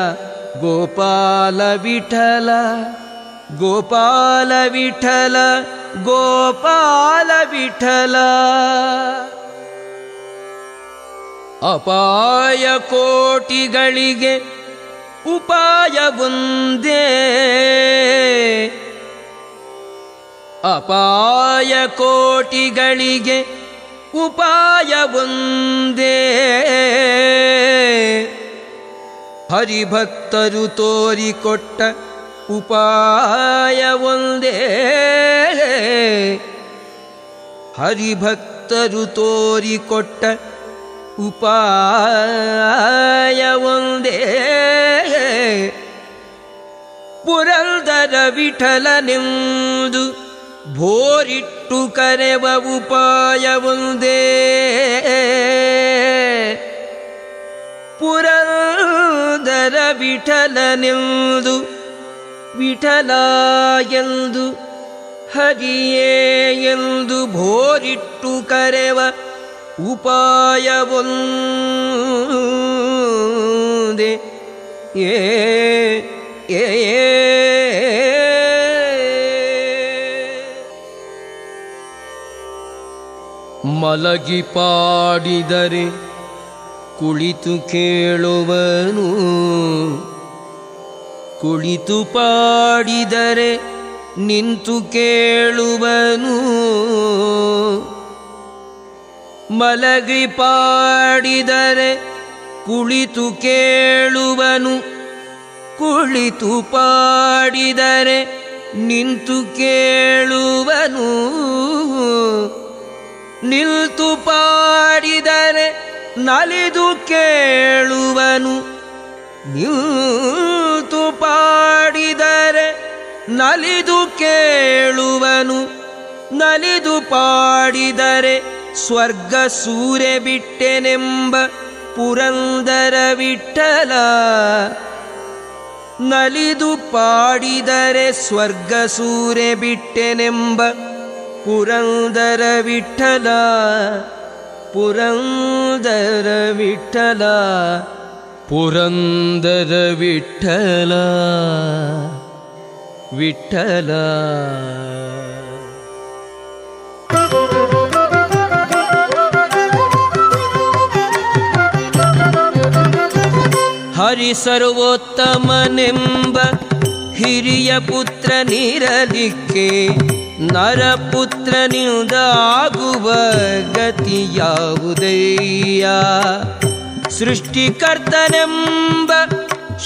ಗೋಪಾಲ ವಿಠಲ ಗೋಪಾಲ ವಿಠಲ ಗೋಪಾಲ ವಿಠಲ. ಅಪಾಯ ಕೋಟಿಗಳಿಗೆ ಉಪಾಯ ಒಂದೇ. ಅಪಾಯ ಕೋಟಿಗಳಿಗೆ ಉಪಾಯ ಒಂದೇ. ಹರಿಭಕ್ತರು ತೋರಿಕೊಟ್ಟ ಉಪಾಯ ಒಂದೇ. ಹರಿಭಕ್ತರು ತೋರಿಕೊಟ್ಟ ಉಪಾಯ ಒಂದೇ. ಪುರಂದರ ವಿಠಲನೆಂದು ಭೋರಿಟ್ಟು ಕರೆವ ಉಪಾಯ ಒಂದೇ. ಪುರಂದರ ವಿಠಲನೆಂದು ವಿಠಲ ಎಂದು ಹರಿಯೇ ಎಂದು ಭೋರಿಟ್ಟು ಕರೆವ ಉಪಾಯ ಒಂದೇ ಏ ಏ. ಮಲಗಿ ಪಾಡಿದರೆ ಕುಳಿತು ಕೇಳುವನು. ಕುಳಿತು ಪಾಡಿದರೆ ನಿಂತು ಕೇಳುವನು. ಮಲಗಿ ಪಾಡಿದರೆ ಕುಳಿತು ಕೇಳುವನು. ಕುಳಿತು ಪಾಡಿದರೆ ನಿಂತು ಕೇಳುವನು. ನಿಲ್ತು ಪಾಡಿದರೆ ನಲಿದು ಕೇಳುವನು. ನಿಲ್ತು ಪಾಡಿದರೆ ನಲಿದು ಕೇಳುವನು. ನಲಿದು ಪಾಡಿದರೆ ಸ್ವರ್ಗ ಸೂರೆ ಬಿಟ್ಟೆನೆಂಬ ಪುರಂದರ ವಿಠಲ. ನಲಿದು ಪಾಡಿದರೆ ಸ್ವರ್ಗ ಸೂರೆ ಬಿಟ್ಟೆನೆಂಬ ಪುರಂದರ ವಿಠಲ. ಪುರಂದರ ವಿಠಲ. ಪುರಂದರ ವಿಠಲ. ವಿಠಲ. ಹರಿ ಸರ್ವೋತ್ತಮನೆಂಬ ಹಿರಿಯ ಪುತ್ರನಿರಲಿಕ್ಕೆ ನರಪುತ್ರನಿಂದ ಆಗುವ ಗತಿಯಾವುದಯ್ಯ. ಸೃಷ್ಟಿಕರ್ತನೆಂಬ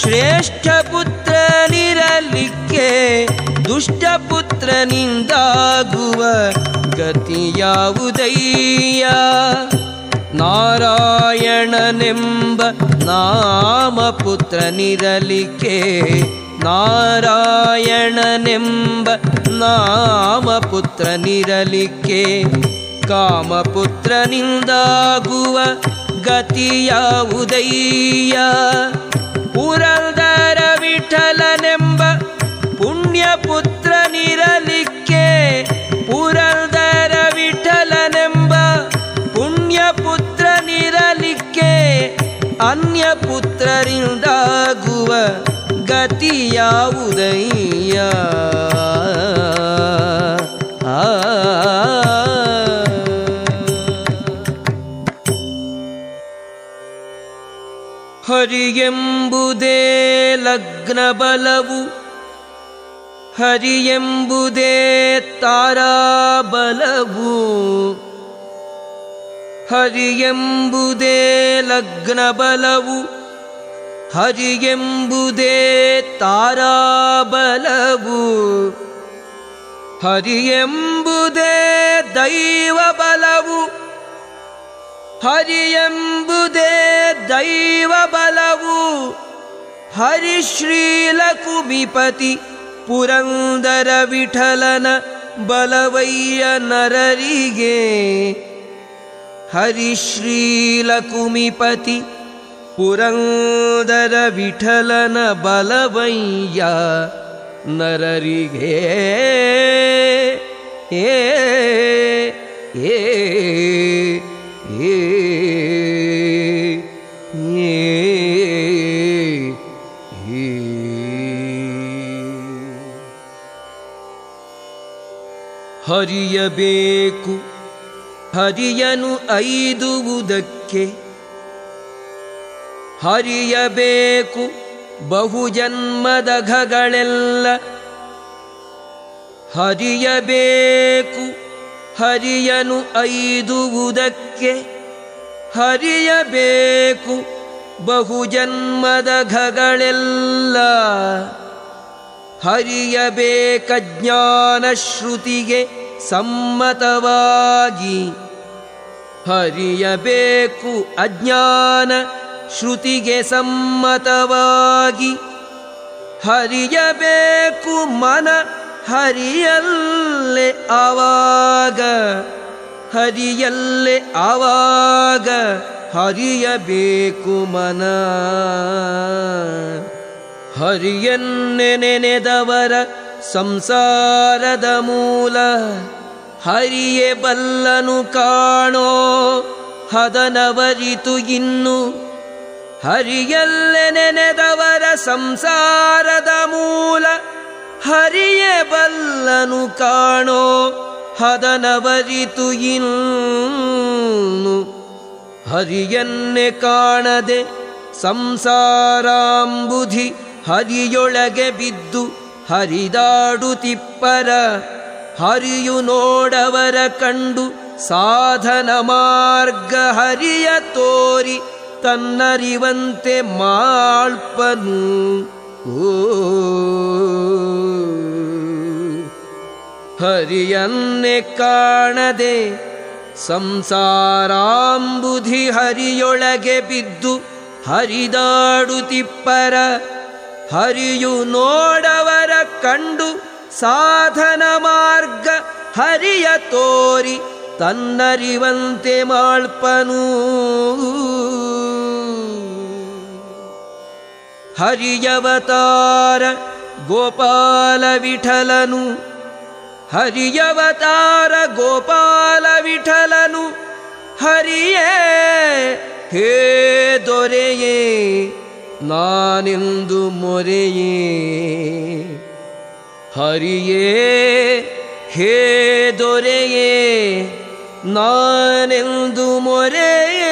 ಶ್ರೇಷ್ಠ ಪುತ್ರನಿರಲಿಕ್ಕೆ ದುಷ್ಟ ಗತಿ ಗತಿಯಾವುದಯ್ಯ. ನಾರಾಯಣನೆಂಬ ನಾಮ ಪುತ್ರನಿರಲಿಕ್ಕೆ ನಾರಾಯಣನೆಂಬ ನಾಮ ಪುತ್ರನಿರಲಿಕ್ಕೆ ಕಾಮಪುತ್ರನಿಂದಾಗುವ ಗತಿಯಾವುದಯ್ಯ ಪುರಂದರ ವಿಠಲನೆಂಬ ಪುಣ್ಯ ಅನ್ಯ ಪುತ್ರರಿಂದಾಗುವ ಗತಿಯಾವುದೈಯ ಆ. ಹರಿಯೆಂಬುದೇ ಲಗ್ನ ಬಲವು ಹರಿಯೆಂಬುದೇ ತಾರಾಬಲವು. ಹರಿಯೆಂಬುದೇ ಲಗ್ನ ಬಲವು, ಹರಿಯೆಂಬುದೇ ತಾರಾಬಲವು. ಹರಿಯೆಂಬುದೇ ದೈವ ಬಲವು ಹರಿಯೆಂಬುದೇ ದೈವ ಬಲವು ಹರಿಶ್ರೀಲ ಕುಮಿಪತಿ ಪುರಂದರ ವಿಠಲನ ಬಲವಯ್ಯ ನರರಿಗೆ हरिश्रीलकुमिपति पुरङ्गरविठलनबलवैया नररिघे हे ए हरियबेकु ಹರಿಯನು ಐದುವುದಕ್ಕೆ. ಹರಿಯಬೇಕು ಬಹುಜನ್ಮದಘಗಳೆಲ್ಲ ಹರಿಯಬೇಕು ಹರಿಯನು ಐದುವುದಕ್ಕೆ. ಹರಿಯಬೇಕು ಬಹುಜನ್ಮದಘಗಳೆಲ್ಲ ಹರಿಯಬೇಕ ಜ್ಞಾನ ಶ್ರುತಿಗೆ ಸಮ್ಮತವಾಗಿ ಹರಿಯಬೇಕು ಅಜ್ಞಾನ ಶ್ರುತಿಗೆ ಸಮ್ಮತವಾಗಿ ಹರಿಯಬೇಕು ಮನ ಹರಿಯಲ್ಲೇ ಆವಾಗ ಹರಿಯಲ್ಲೇ ಆವಾಗ ಹರಿಯಬೇಕು ಮನ. ಹರಿಯನ್ನೆನೆನೆದವರ ಸಂಸಾರದ ಮೂಲ, ಹರಿಯೇ ಬಲ್ಲನು ಕಾಣೋ, ಹದನವರಿತು ಇನ್ನು. ಹರಿಯಲ್ಲೆ ನೆನೆದವರ ಸಂಸಾರದ ಮೂಲ, ಹರಿಯೇ ಬಲ್ಲನು ಕಾಣೋ, ಹದನವರಿತು ಇನ್ನು. ಹರಿಯನ್ನೇ ಕಾಣದೆ ಸಂಸಾರಾಂಬುಧಿ ಹರಿಯೊಳಗೆ ಬಿದ್ದು ಹರಿದಾಡುತ್ತಿಪ್ಪರ ಹರಿಯು ನೋಡವರ ಕಂಡು ಸಾಧನ ಮಾರ್ಗ ಹರಿಯ ತೋರಿ ತನ್ನರಿವಂತೆ ಮಾಳ್ಪನು. ಓ, ಹರಿಯನ್ನೇ ಕಾಣದೆ ಸಂಸಾರಾಂಬುಧಿ ಹರಿಯೊಳಗೆ ಬಿದ್ದು ಹರಿದಾಡುತ್ತಿಪ್ಪರ ಹರಿಯು ನೋಡವರ ಕಂಡು ಸಾಧನ ಮಾರ್ಗ ಹರಿಯ ತೋರಿ ತನ್ನರಿವಂತೆ ಮಾಳ್ಪನು. ಹರಿಯವತಾರ ಗೋಪಾಲ ವಿಠಲನು. ಹರಿಯವತಾರ ಗೋಪಾಲ ವಿಠಲನು. ಹರಿಯೇ ಹೇ ದೊರೆಯೇ ನಾನೆಂದು ಮೊರೆಯೇ ಹರಿಯೇ ಹೇ ದೊರೆಯೇ ನಾನೆಂದು ಮೊರೆಯೇ.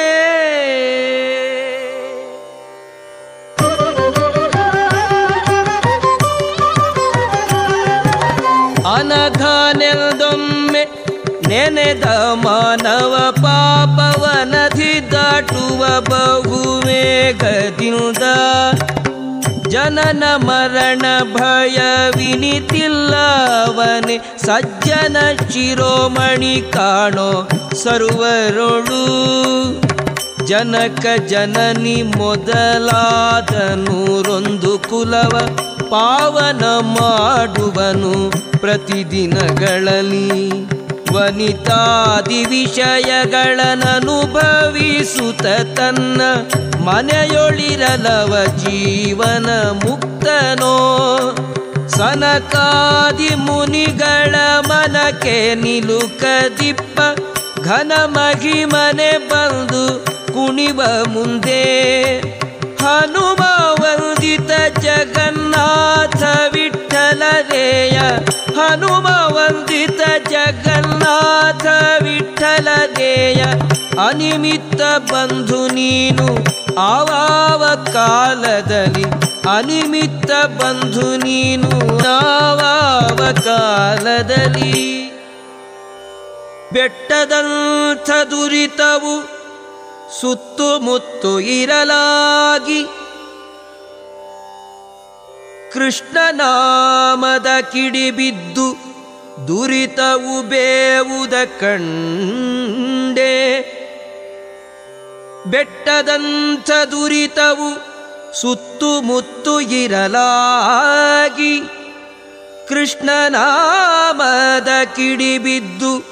ಅನಘನೆಲ್ದೊಮ್ಮೆ ನೆನೆದ ಮಾನವ ಬಹುವೇಗದಿಂದ ಜನನ ಮರಣ ಭಯ ವಿನಿತಿಲ್ಲವನೆ. ಸಜ್ಜನ ಶಿರೋಮಣಿ ಕಾಣೋ ಸರ್ವರೊಳು. ಜನಕ ಜನನಿ ಮೊದಲಾದ ನೂರೊಂದು ಕುಲವ ಪಾವನ ಮಾಡುವನು ಪ್ರತಿದಿನಗಳಲ್ಲಿ. ವನಿತಾದಿ ವಿಷಯಗಳನ್ನನುಭವಿಸುತ್ತ ತನ್ನ ಮನೆಯೊಳಿರಲವ ಜೀವನ ಮುಕ್ತನೋ. ಸನಕಾದಿ ಮುನಿಗಳ ಮನಕೆ ನಿಲುಕದಿಪ್ಪ ಘನ ಮಹಿಮನೆ ಬಂದು ಕುಣಿವ ಮುಂದೆ. ಹನುಮ ವಂದಿತ ಜಗನ್ನಾಥ ವಿಠಲರೇಯ, ಹನುಮ ವಂದಿತ ಜಗನ್ನಾಥ ವಿಠಲರೇಯ ಅನಿಮಿತ್ತ ಬಂಧು ನೀನು. ಆವಾವ ಕಾಲದಲ್ಲಿ ಅನಿಮಿತ್ತ ಬಂಧು ನೀನು. ಆವಾವ ಕಾಲದಲ್ಲಿ ಬೆಟ್ಟದಂಥ ದುರಿತವು ಸುತ್ತುಮುತ್ತು ಇರಲಾಗಿ ಕೃಷ್ಣನಾಮದ ಕಿಡಿಬಿದ್ದು ದುರಿತವು ಬೇವುದ ಕಂಡೆ. ಬೆಟ್ಟದಂಥ ದುರಿತವು ಸುತ್ತುಮುತ್ತು ಇರಲಾಗಿ. ಕೃಷ್ಣನಾಮದ ಕಿಡಿಬಿದ್ದು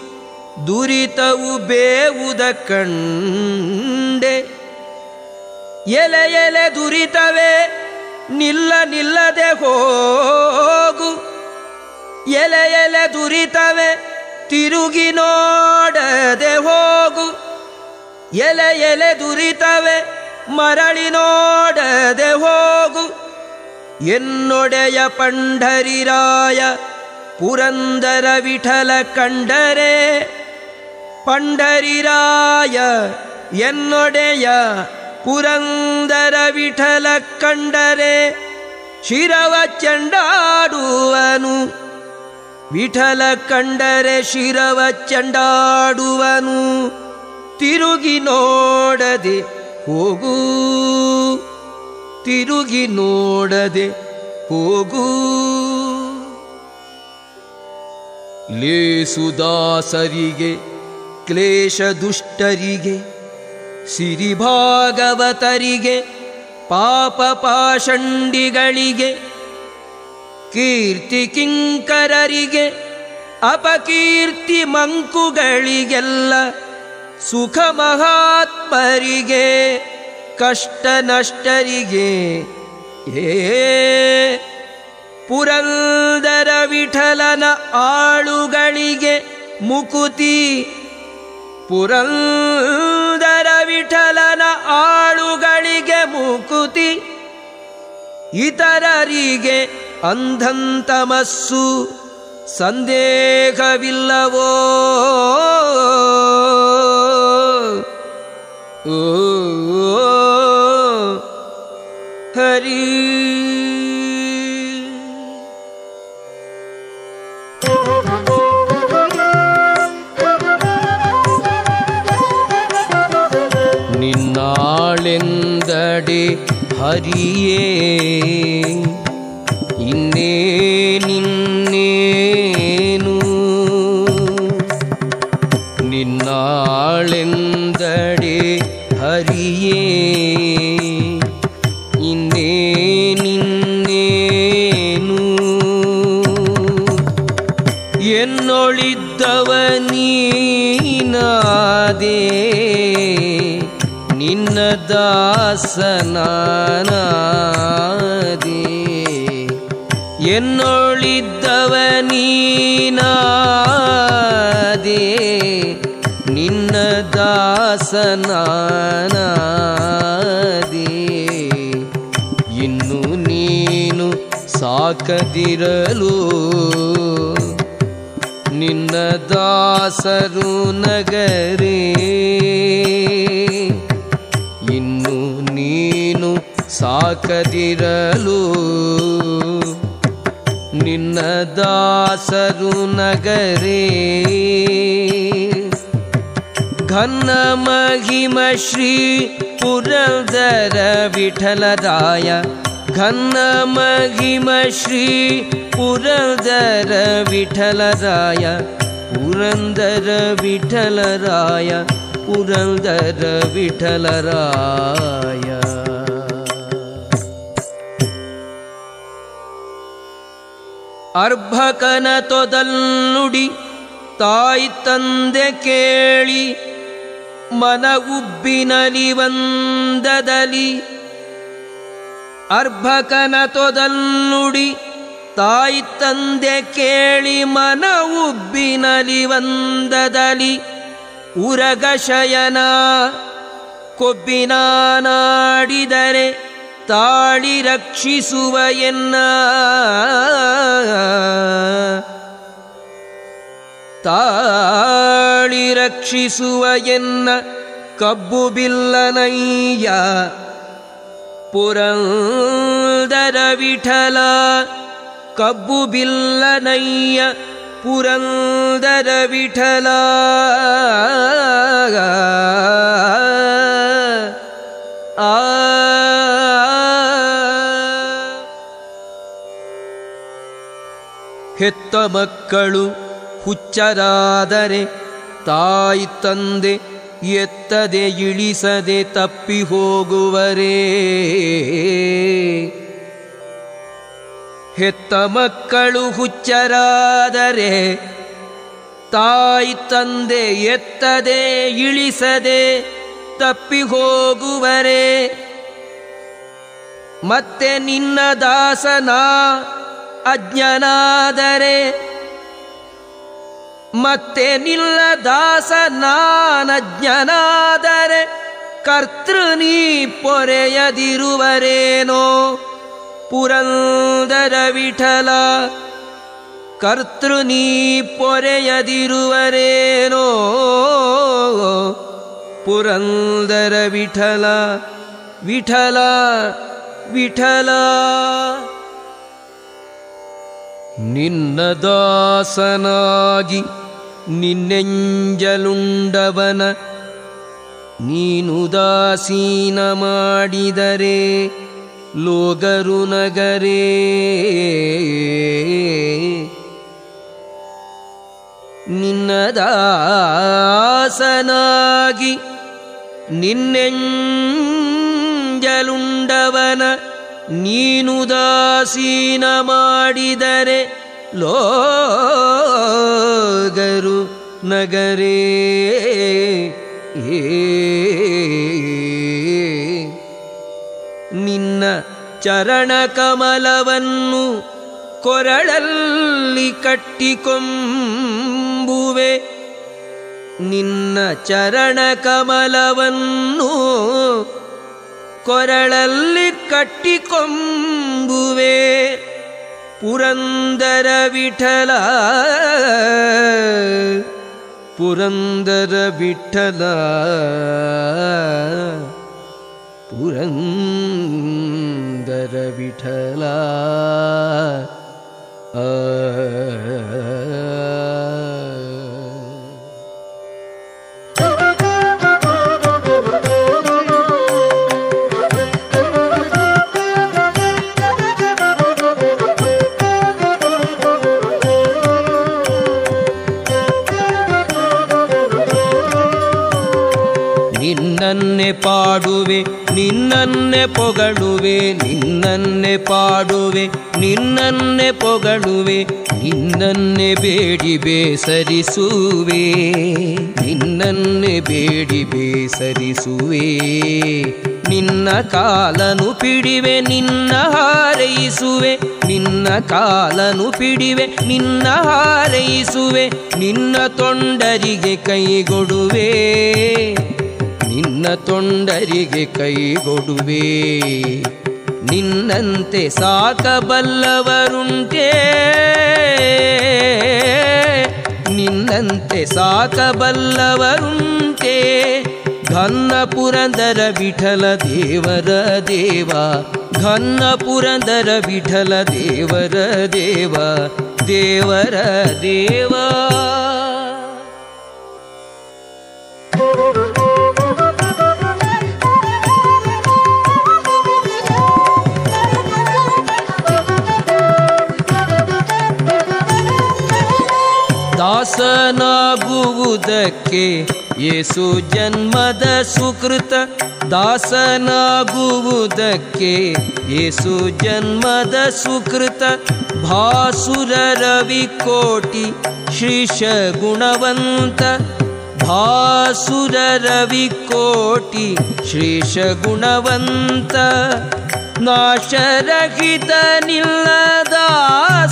ದುರಿತವು ಬೇವುದ ಕಂಡೆ. ಎಲೆ ಎಲೆ ದುರಿತವೇ, ನಿಲ್ಲ ನಿಲ್ಲದೆ ಹೋಗು. ಎಲೆ ಎಲೆ ದುರಿತವೆ, ತಿರುಗಿ ನೋಡದೆ ಹೋಗು. ಎಲೆ ಎಲೆ ದುರಿತವೆ, ಮರಳಿ ನೋಡದೆ ಹೋಗು. ಎನ್ನೊಡೆಯ ಪಂಡರಿರಾಯ ಪುರಂದರ ವಿಠಲ ಕಂಡರೆ. ಪಂಡರಿರಾಯ ಎನ್ನೊಡೆಯ ಪುರಂದರ ವಿಠಲ ಕಂಡರೆ. ಶಿರವ ಚಂಡಾಡುವನು ವಿಠಲ ಕಂಡರೆ ಶಿರವ ಚಂಡಾಡುವನು, ತಿರುಗಿ ನೋಡದೆ ಹೋಗು, ತಿರುಗಿ ನೋಡದೆ ಹೋಗು. ಲೇಸುದಾಸರಿಗೆ ಕ್ಲೇಶ ದುಷ್ಟರಿಗೆ ಸಿರಿಭಾಗವತರಿಗೆ, ಪಾಪ ಪಾಷಂಡಿಗಳಿಗೆ ಕೀರ್ತಿ ಕಿಂಕರರಿಗೆ, ಅಪಕೀರ್ತಿ ಮಂಕುಗಳಿಗೆಲ್ಲ ಸುಖ ಮಹಾತ್ಮರಿಗೆ, ಕಷ್ಟ ನಷ್ಟರಿಗೆ ಏ ಪುರಂದರ ವಿಠಲನ ಆಳುಗಳಿಗೆ ಮುಕುತಿ. ಪುರಂದರ ವಿಠಲನ ಆಳುಗಳಿಗೆ ಮುಕುತಿ. ಇತರರಿಗೆ ಅಂಧಂತಮಸ್ಸು ಸಂದೇಹವಿಲ್ಲವೋ ಓ ಹರಿ ನಿನ್ನಾಳೆಂದಡೆ ಹರಿಯೇ ದಾಸನಾನಾದೇ ಎನ್ನೊಳಿದ್ದವ ನೀನಾದಿ ನಿನ್ನ ದಾಸನಾದಿ ಇನ್ನು ನೀನು ಸಾಕದಿರಲು. ನಿನ್ನ ದಾಸರು ನಗರೇ. ಸಾಕದಿರಲು ನಿನ್ನ ದಾಸರು ನಗರೇ ಘನ ಮಹಿಮ ಶ್ರೀ ಪುರಂದರ ವಿಠಲರಾಯ ಘನ ಮಹಿಮ ಶ್ರೀ ಪುರಂದರ ವಿಠಲರಾಯ ಪುರಂದರ ವಿಠಲರಾಯ ಪುರಂದರ ವಿಠಲರಾಯ ಅರ್ಭಕನ ತೊದಲ್ನುಡಿ ತಾಯಿ ತಂದೆ ಕೇಳಿ ಮನ ಉಬ್ಬಿನಲಿ ವಂದದಲಿ. ಅರ್ಭಕನ ತೊದಲ್ನುಡಿ ತಾಯಿ ತಂದೆ ಕೇಳಿ ಮನ ಉಬ್ಬಿನಲಿ ವಂದದಲಿ. ಉರಗ ಶಯನ ತಾಳಿ ರಕ್ಷಿಸುವ ಎನ್ನ? ತಾಳಿ ರಕ್ಷಿಸುವ ಎನ್ನ ಕಬ್ಬು ಬಿಲ್ಲನಯ್ಯ? ಪುರಂದರ ವಿಠಲ ಕಬ್ಬು ಬಿಲ್ಲನಯ್ಯ? ಪುರಂದರ ವಿಠಲ ಆ ಹೆತ್ತ ಮಕ್ಕಳು ಹುಚ್ಚರಾದರೆ ತಾಯಿ ತಂದೆ ಎತ್ತದೆ ಇಳಿಸದೆ ತಪ್ಪಿ ಹೋಗುವರೇ. ಹೆತ್ತ ಮಕ್ಕಳು ಹುಚ್ಚರಾದರೆ ತಾಯಿ ತಂದೆ ಎತ್ತದೆ ಇಳಿಸದೆ ತಪ್ಪಿ ಹೋಗುವರೇ. ಮತ್ತೆ ನಿನ್ನ ದಾಸನ ಅಜ್ಞನಾದರೆ ಮತ್ತೆ ನಿಲ್ಲ ದಾಸ ನಾನಜ್ಞನಾದರೆ ಕರ್ತೃ ನೀ ಪೊರೆಯದಿರುವರೇನೋ ಪುರಂದರ ವಿಠಲ ಕರ್ತೃ ನೀ ಪೊರೆಯದಿರುವರೇನೋ ಪುರಂದರ ವಿಠಲ ವಿಠಲ ವಿಠಲ ನಿನ್ನ ದಾಸನಾಗಿ ನಿನ್ನೆಂಜಲುಂಡವನ ನೀನು ದಾಸೀನ ಮಾಡಿದರೆ ಲೋಗರು ನಗರೇ. ನಿನ್ನ ದಾಸನಾಗಿ ನಿನ್ನೆಂಜಲುಂಡವನ ನೀನು ದಾಸೀನ ಮಾಡಿದರೆ ಲೋಗರು ನಗರೇ. ನಿನ್ನ ಚರಣ ಕಮಲವನ್ನು ಕೊರಳಲ್ಲಿ ಕಟ್ಟಿಕೊಂಬುವೆ. ನಿನ್ನ ಚರಣ ಕಮಲವನ್ನು ಕೊರಳಲ್ಲಿ ಕಟ್ಟಿಕೊಂಬುವೆ ಪುರಂದರ ವಿಠಲ ಪುರಂದರ ವಿಠಲ ಪುರಂದರ ವಿಠಲ ಆ ನಿನ್ನನ್ನೇ ಪಾಡುವೆ, ನಿನ್ನನ್ನೆ ಪೊಗಳುವೆ, ನಿನ್ನನ್ನೆ ಪಾಡುವೆ, ನಿನ್ನನ್ನೆ ಪೊಗಳುವೆ, ನಿನ್ನನ್ನೆ ಬೇಡಿ ಬೇಸರಿಸುವೆ, ನಿನ್ನನ್ನೆ ಬೇಡಿ ಬೇಸರಿಸುವೆ. ನಿನ್ನ ಕಾಲನು ಪಿಡಿವೆ, ನಿನ್ನ ಹಾರೈಸುವೆ, ನಿನ್ನ ಕಾಲನು ಪಿಡಿವೆ, ನಿನ್ನ ಹಾರೈಸುವೆ, ನಿನ್ನ ತೊಂಡರಿಗೆ ಕೈಗೊಡುವೆ ನಿನ್ನ ತೊಂಡರಿಗೆ ಕೈಗೊಡುವೆ. ನಿನ್ನಂತೆ ಸಾಕಬಲ್ಲವರುಂಟೇ. ನಿನ್ನಂತೆ ಸಾಕಬಲ್ಲವರುಂಟೇ. ಘನ್ನ ಪುರಂದರ ವಿಠಲ ದೇವರ ದೇವ ಘನ್ನ ಪುರಂದರ ವಿಠಲ ದೇವರ ದೇವ ದೇವರ ದೇವ. ದಾಸನಾಗುವುದಕ್ಕೆ ಯೇಸು ಜನ್ಮದ ಸುಕೃತ ದಾಸನಾಗುವುದಕ್ಕೆ ಯೇಸು ಜನ್ಮದ ಸುಕೃತ ಭಾಸುರ ರವಿ ಕೋಟಿ ಶ್ರೀಶ ಗುಣವಂತ ಭಾಸುರ ರವಿ ಕೋಟಿ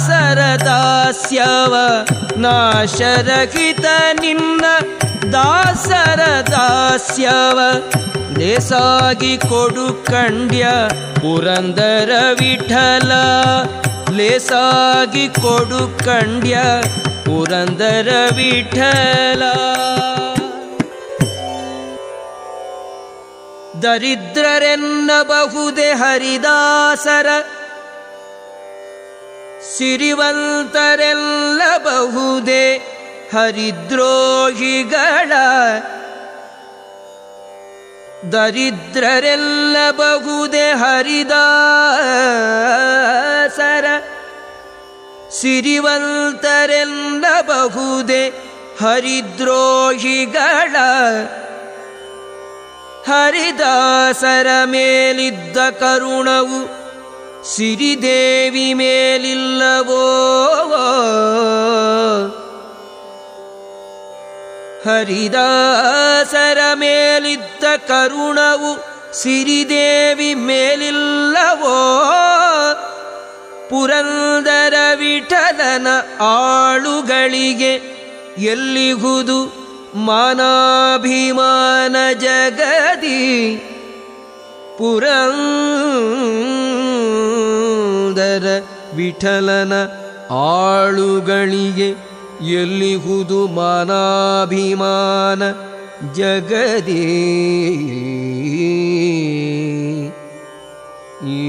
ಸರದಾಸ್ಯವ ನಾಶರಹಿತ ನಿನ್ನ ದಾಸರ ದಾಸ್ಯವ ಲೇಸಾಗಿ ಕೊಡು ಕಂಡ್ಯ ಪುರಂದರ ವಿಠಲ. ಲೇಸಾಗಿ ಕೊಡು ಕಂಡ್ಯ ಪುರಂದರ ವಿಠಲ. ದರಿದ್ರರೆನ್ನಬಹುದೇ ಹರಿದಾಸರ. ಸಿರಿವಂತರೆಲ್ಲಬಹುದೇ ಹರಿದ್ರೋಹಿಗಳ. ದರಿದ್ರರೆಲ್ಲಬಹುದೇ ಹರಿದಾಸರ. ಸಿರಿವಂತರೆಲ್ಲಬಹುದೇ ಹರಿದ್ರೋಹಿಗಳ. ಹರಿದಾಸರ ಮೇಲಿದ್ದ ಕರುಣವು ಸಿರಿದೇವಿ ಮೇಲಿಲ್ಲವೋ? ಹರಿದಾಸರ ಮೇಲಿದ್ದ ಕರುಣವು ಸಿರಿದೇವಿ ಮೇಲಿಲ್ಲವೋ? ಪುರಂದರ ವಿಠಲನ ಆಳುಗಳಿಗೆ ಎಲ್ಲಿಹುದು ಮಾನಾಭಿಮಾನ ಜಗದಿ ಪುರಂದರ ವಿಠಲನ ಆಳುಗಳಿಗೆ ಎಲ್ಲಿಹುದು ಮಾನಾಭಿಮಾನ ಜಗದಿ? ಈ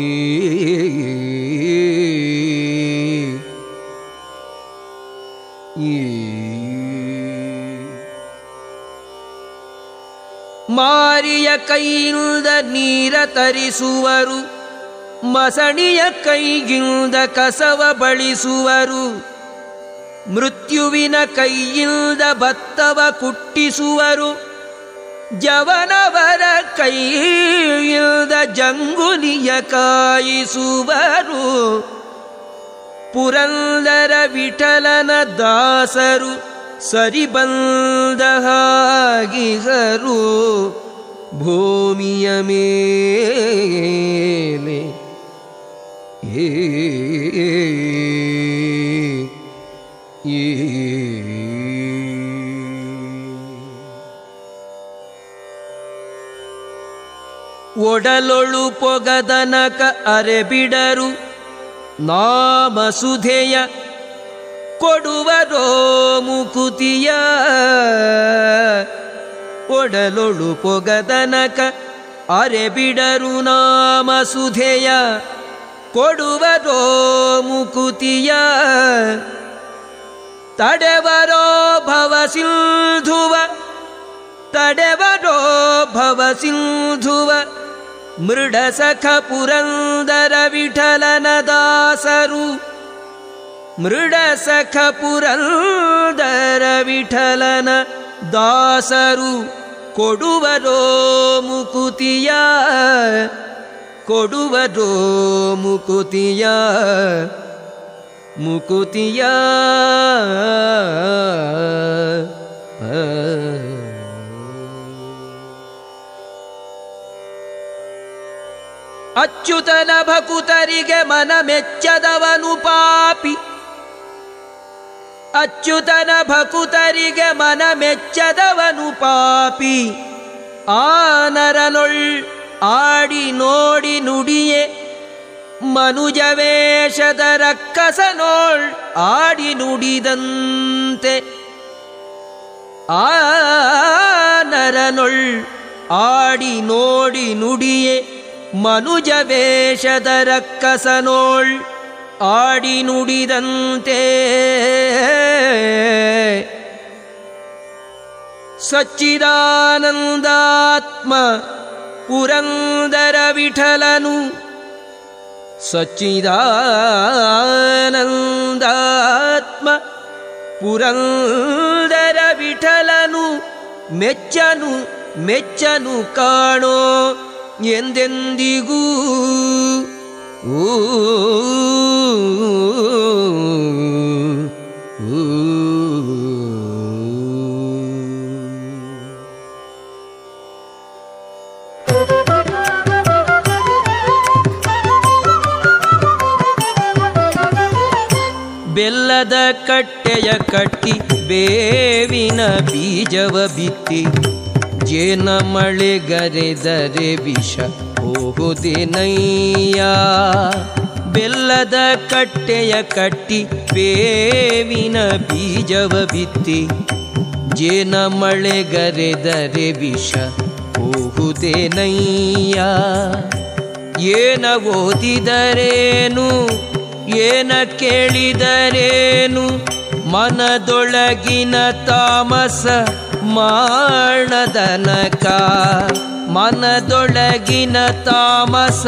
ಮಾರಿಯ ಕೈಯಿಂದ ನೀರ ತರಿಸುವರು, ಮಸಣಿಯ ಕೈಗಿಂದ ಕಸವ ಬಳಿಸುವರು, ಮೃತ್ಯುವಿನ ಕೈಯಿಂದ ಭತ್ತವ ಕುಟ್ಟಿಸುವರು, ಜವನವರ ಕೈಯಿಂದ ಜಂಗುಲಿಯ ಕಾಯಿಸುವರು, ಪುರಂದರ ವಿಠಲನ ದಾಸರು ಸರಿಬಂದ ಹಾಗಿಹರು ಭೂಮಿಯ ಮೇಲೆ. ಏ ಒಡಲೊಳು ಪೊಗದನಕ ಅರೆಬಿಡರು ನಾಮಸುಧೆಯ ಕೊಡುವರೋ ಮುಕುತಿಯ? ಒಡಲೊಳು ಪೊಗದನಕ ಅರೆಬಿಡರು ನಾಮಸುಧೆಯ ಕೊಡುವರೋ ಮುಕುತಿಯ? ತಡೆವರೋ ಭವ ಸಿಂಧುವ? ತಡೆವರೋ ಭವ ಸಿಂಧುವ? ಮೃಡಸಖ ಪುರಂದರ ವಿಠಲನ ದಾಸರು? ಮೃಡಸಖ ದರ ವಿಠಲನ ದಾಸರು ಕೊಡುವರೋ ಮುಕುತಿಯ ಕೊಡುವರೋ ಮುಕುತಿಯ ಮುಕುತಿಯ. ಅಚ್ಯುತನ ಭಕುತರಿಗೆ ಮನ ಮೆಚ್ಚದವನು ಪಾಪಿ. ಅಚ್ಯುತನ ಭಕುತರಿಗೆ ಮನ ಮೆಚ್ಚದವನು ಪಾಪಿ. ಆ ನರನೊಳ್ ಆಡಿ ನೋಡಿ ನುಡಿಯೇ. ಮನುಜವೇಷದ ರಕ್ಕಸನೋಳ್ ಆಡಿ ನುಡಿದಂತೆ. ಆ ನರನೊಳ್ ಆಡಿ ನೋಡಿ ನುಡಿಯೇ. ಮನುಜವೇಷದ ರಕ್ಕಸನೋಳ್ ಆಡಿ ನುಡಿದಂತೆ ಸಚ್ಚಿದಾನಂದಾತ್ಮ ಪುರಂದರ ವಿಠಲನು. ಸಚ್ಚಿದಾನಂದಾತ್ಮ ಪುರಂದರ ವಿಠಲನು. ಮೆಚ್ಚನು ಮೆಚ್ಚನು ಕಾಣೋ ಎಂದೆಂದಿಗೂ ಬೆಲ್ಲದ ಕಟ್ಟೆಯ ಕಟ್ಟಿ ಬೇವಿನ ಬೀಜವ ಬಿತ್ತಿ. ಜೇನ ಮಳೆಗರೆದರೆ ವಿಷ ಹೋಗುದೇನಯ್ಯ ಬೆಲ್ಲದ ಕಟ್ಟೆಯ ಕಟ್ಟಿ, ಬೇವಿನ ಬೀಜವ ಬಿತ್ತಿ, ಜೇನ ಮಳೆಗರೆದರೆ ವಿಷ ಹೋಗುದೇನಯ್ಯ ಏನ ಓದಿದರೇನು, ಏನ ಕೇಳಿದರೇನು, ಮನದೊಳಗಿನ ತಾಮಸ ಮಾಡದನಕ ಮನದೊಳಗಿನ ತಾಮಸ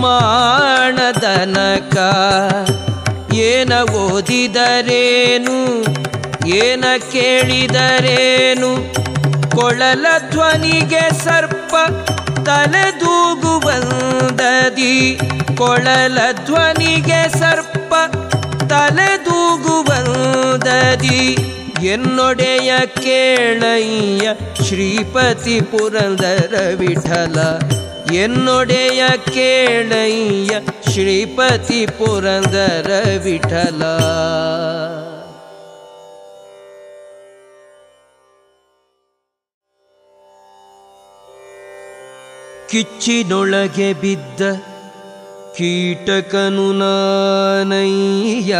ಮಾಣದನಕ ಏನ ಓದಿದರೇನು? ಏನ ಕೇಳಿದರೇನು? ಕೊಳಲ ಧ್ವನಿಗೆ ಸರ್ಪ ತಲೆದೂಗುವಂದದಿ ಕೊಳಲ ಧ್ವನಿಗೆ ಸರ್ಪ ತಲೆದೂಗುವಂದದಿ ಎನ್ನೊಡೆಯ ಕೇಳಯ್ಯ ಶ್ರೀಪತಿ ಪುರಂದರ ವಿಠಲ. ಎನ್ನೊಡೆಯ ಕೇಳಯ್ಯ ಶ್ರೀಪತಿ ಪುರಂದರ ವಿಠಲ. ಕಿಚ್ಚಿನೊಳಗೆ ಬಿದ್ದ ಕೀಟಕನು ನಾನಯ್ಯ.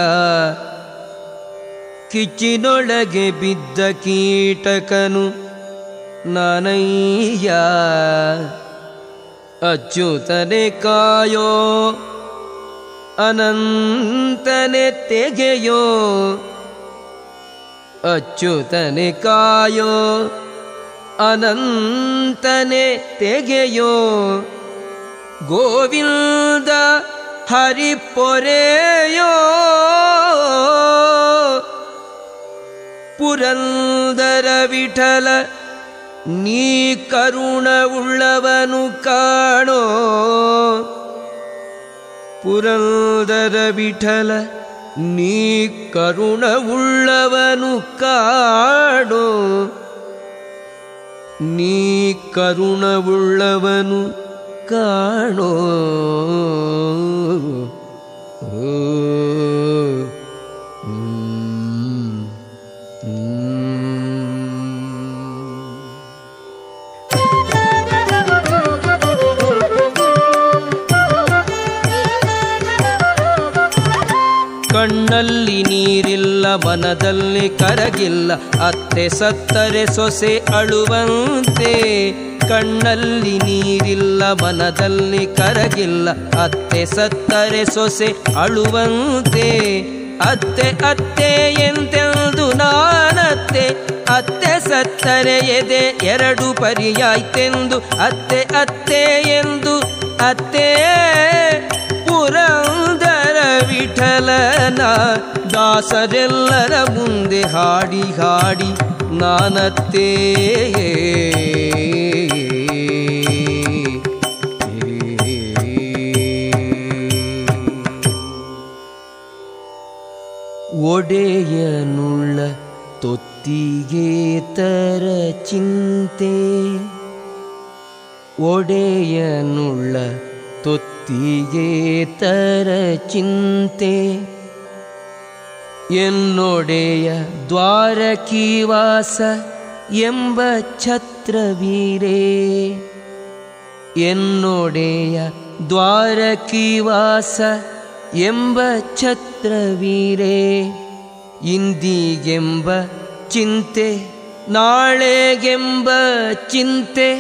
ಕಿಚ್ಚಿನೊಳಗೆ ಬಿದ್ದ ಕೀಟಕನು ನನಯ್ಯ. ಅಚ್ಯುತನೆ ಕಾಯೋ ಅನಂತನೆ ತೆಗೆಯೋ. ಅಚ್ಯುತನೆ ಕಾಯೋ ಅನಂತನೆ ತೆಗೆಯೋ. ಗೋವಿಂದ ಹರಿಪೊರೆಯೋ. ಪುರಂದರ ವಿಠಲ ನೀ ಕರುಣವುಳ್ಳವನು ಕಾಣೋ. ಪುರಂದರ ವಿಠಲ ನೀ ಕರುಣವುಳ್ಳವನು ಕಾಡೋ ನೀ ಕರುಣವುಳ್ಳವನು ಕಾಣೋ. ಕಣ್ಣಲ್ಲಿ ನೀರಿಲ್ಲ, ಮನದಲ್ಲಿ ಕರಗಿಲ್ಲ. ಅತ್ತೆ ಸತ್ತರೆ ಸೊಸೆ ಅಳುವಂತೆ. ಕಣ್ಣಲ್ಲಿ ನೀರಿಲ್ಲ, ಮನದಲ್ಲಿ ಕರಗಿಲ್ಲ. ಅತ್ತೆ ಸತ್ತರೆ ಸೊಸೆ ಅಳುವಂತೆ. ಅತ್ತೆ ಅತ್ತೆ ಎಂತೆಂದು ನಾನತ್ತೆ. ಅತ್ತೆ ಸತ್ತರೆ ಎದೆ ಎರಡು ಪರಿಯಾಯ್ತೆಂದು. ಅತ್ತೆ ಅತ್ತೆ ಎಂದು ಅತ್ತೆ. ಪುರಂದರ ವಿಠಲನ ದಾಸರೆಲ್ಲರ ಮುಂದೆ ಹಾಡಿ ಹಾಡಿ ನಾನತ್ತೇ. ಒಡೆಯನುಳ್ಳ ತೊತ್ತಿಗೇತರ ಚಿಂತೆ. ಒಡೆಯನುಳ್ಳ ತೊತ್ತಿಗೆ ತರ ಚಿಂತೆ. ಎನ್ನೊಡೆಯ ದ್ವಾರಕೀವಾಸ ಎಂಬ ಛತ್ರವೀರೇ. ಎನ್ನೊಡೆಯ ದ್ವಾರಕೀವಾಸ ಎಂಬ ಛತ್ರವೀರೇ. ಇಂದಿಗೆಂಬ ಚಿಂತೆ, ನಾಳೆಗೆಂಬ ಚಿಂತೆ,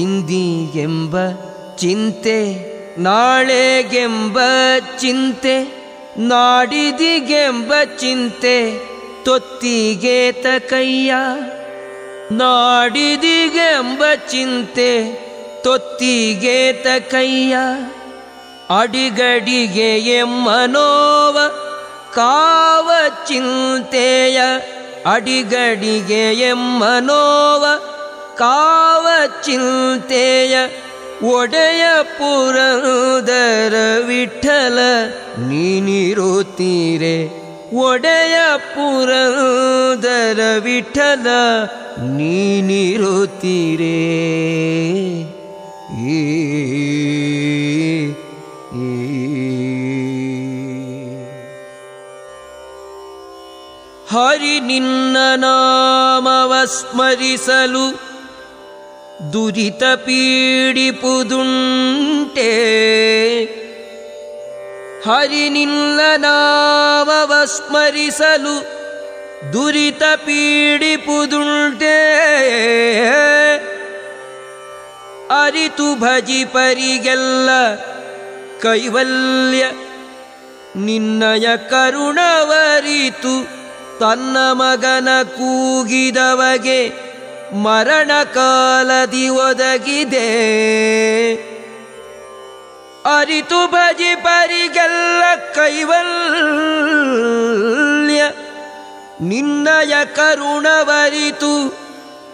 ಇಂದಿಗೆಂಬ ಚಿಂತೆ. ನಾಳೆಗೆಂಬ ಚಿಂತೆ, ನಾಡಿದಿಗೆಂಬ ಚಿಂತೆ, ತೊತ್ತಿಗೇತ ಕೈಯ. ನಾಡಿದಿಗೆಂಬ ಚಿಂತೆ, ತೊತ್ತಿಗೇತ ಕೈಯ. ಅಡಿಗಡಿಗೆ ಎಮ್ಮನೋವ, ಕಾವ ಚಿಂತೆಯ. ಅಡಿಗಡಿಗೆ ಎಮ್ಮನೋವ, ಕಾವ ಚಿಂತೆಯ. ಒಡೆಯ ಪುರಂದರ ವಿಠಲ ನೀನಿರುತ್ತೀರೆ ಒಡೆಯ ಪುರಂದರ ವಿಠಲ ನೀನಿರುತ್ತೀರೆ ಹರಿ ನಿನ್ನ ನಾಮವ ಸ್ಮರಿಸಲು ದುರಿತ ಪೀಡಿಪುದುಂಟೆ ಹರಿ ನಿನ್ನ ನಾಮವ ಸ್ಮರಿಸಲು ದುರಿತ ಪೀಡಿಪುದುಂಟೆ ಅರಿತು ಭಜಿ ಪರಿಗೆಲ್ಲ ಕೈವಲ್ಯ ನಿನ್ನಯ ಕರುಣವರಿತು ತನ್ನ ಮಗನ ಕೂಗಿದವಗೆ ಮರಣ ಕಾಲದಿ ಒದಗಿದೆ. ಅರಿತು ಭಜಿ ಪರಿಗೆಲ್ಲ ಕೈವಲ್ಯ. ನಿನ್ನಯ ಕರುಣವರಿತು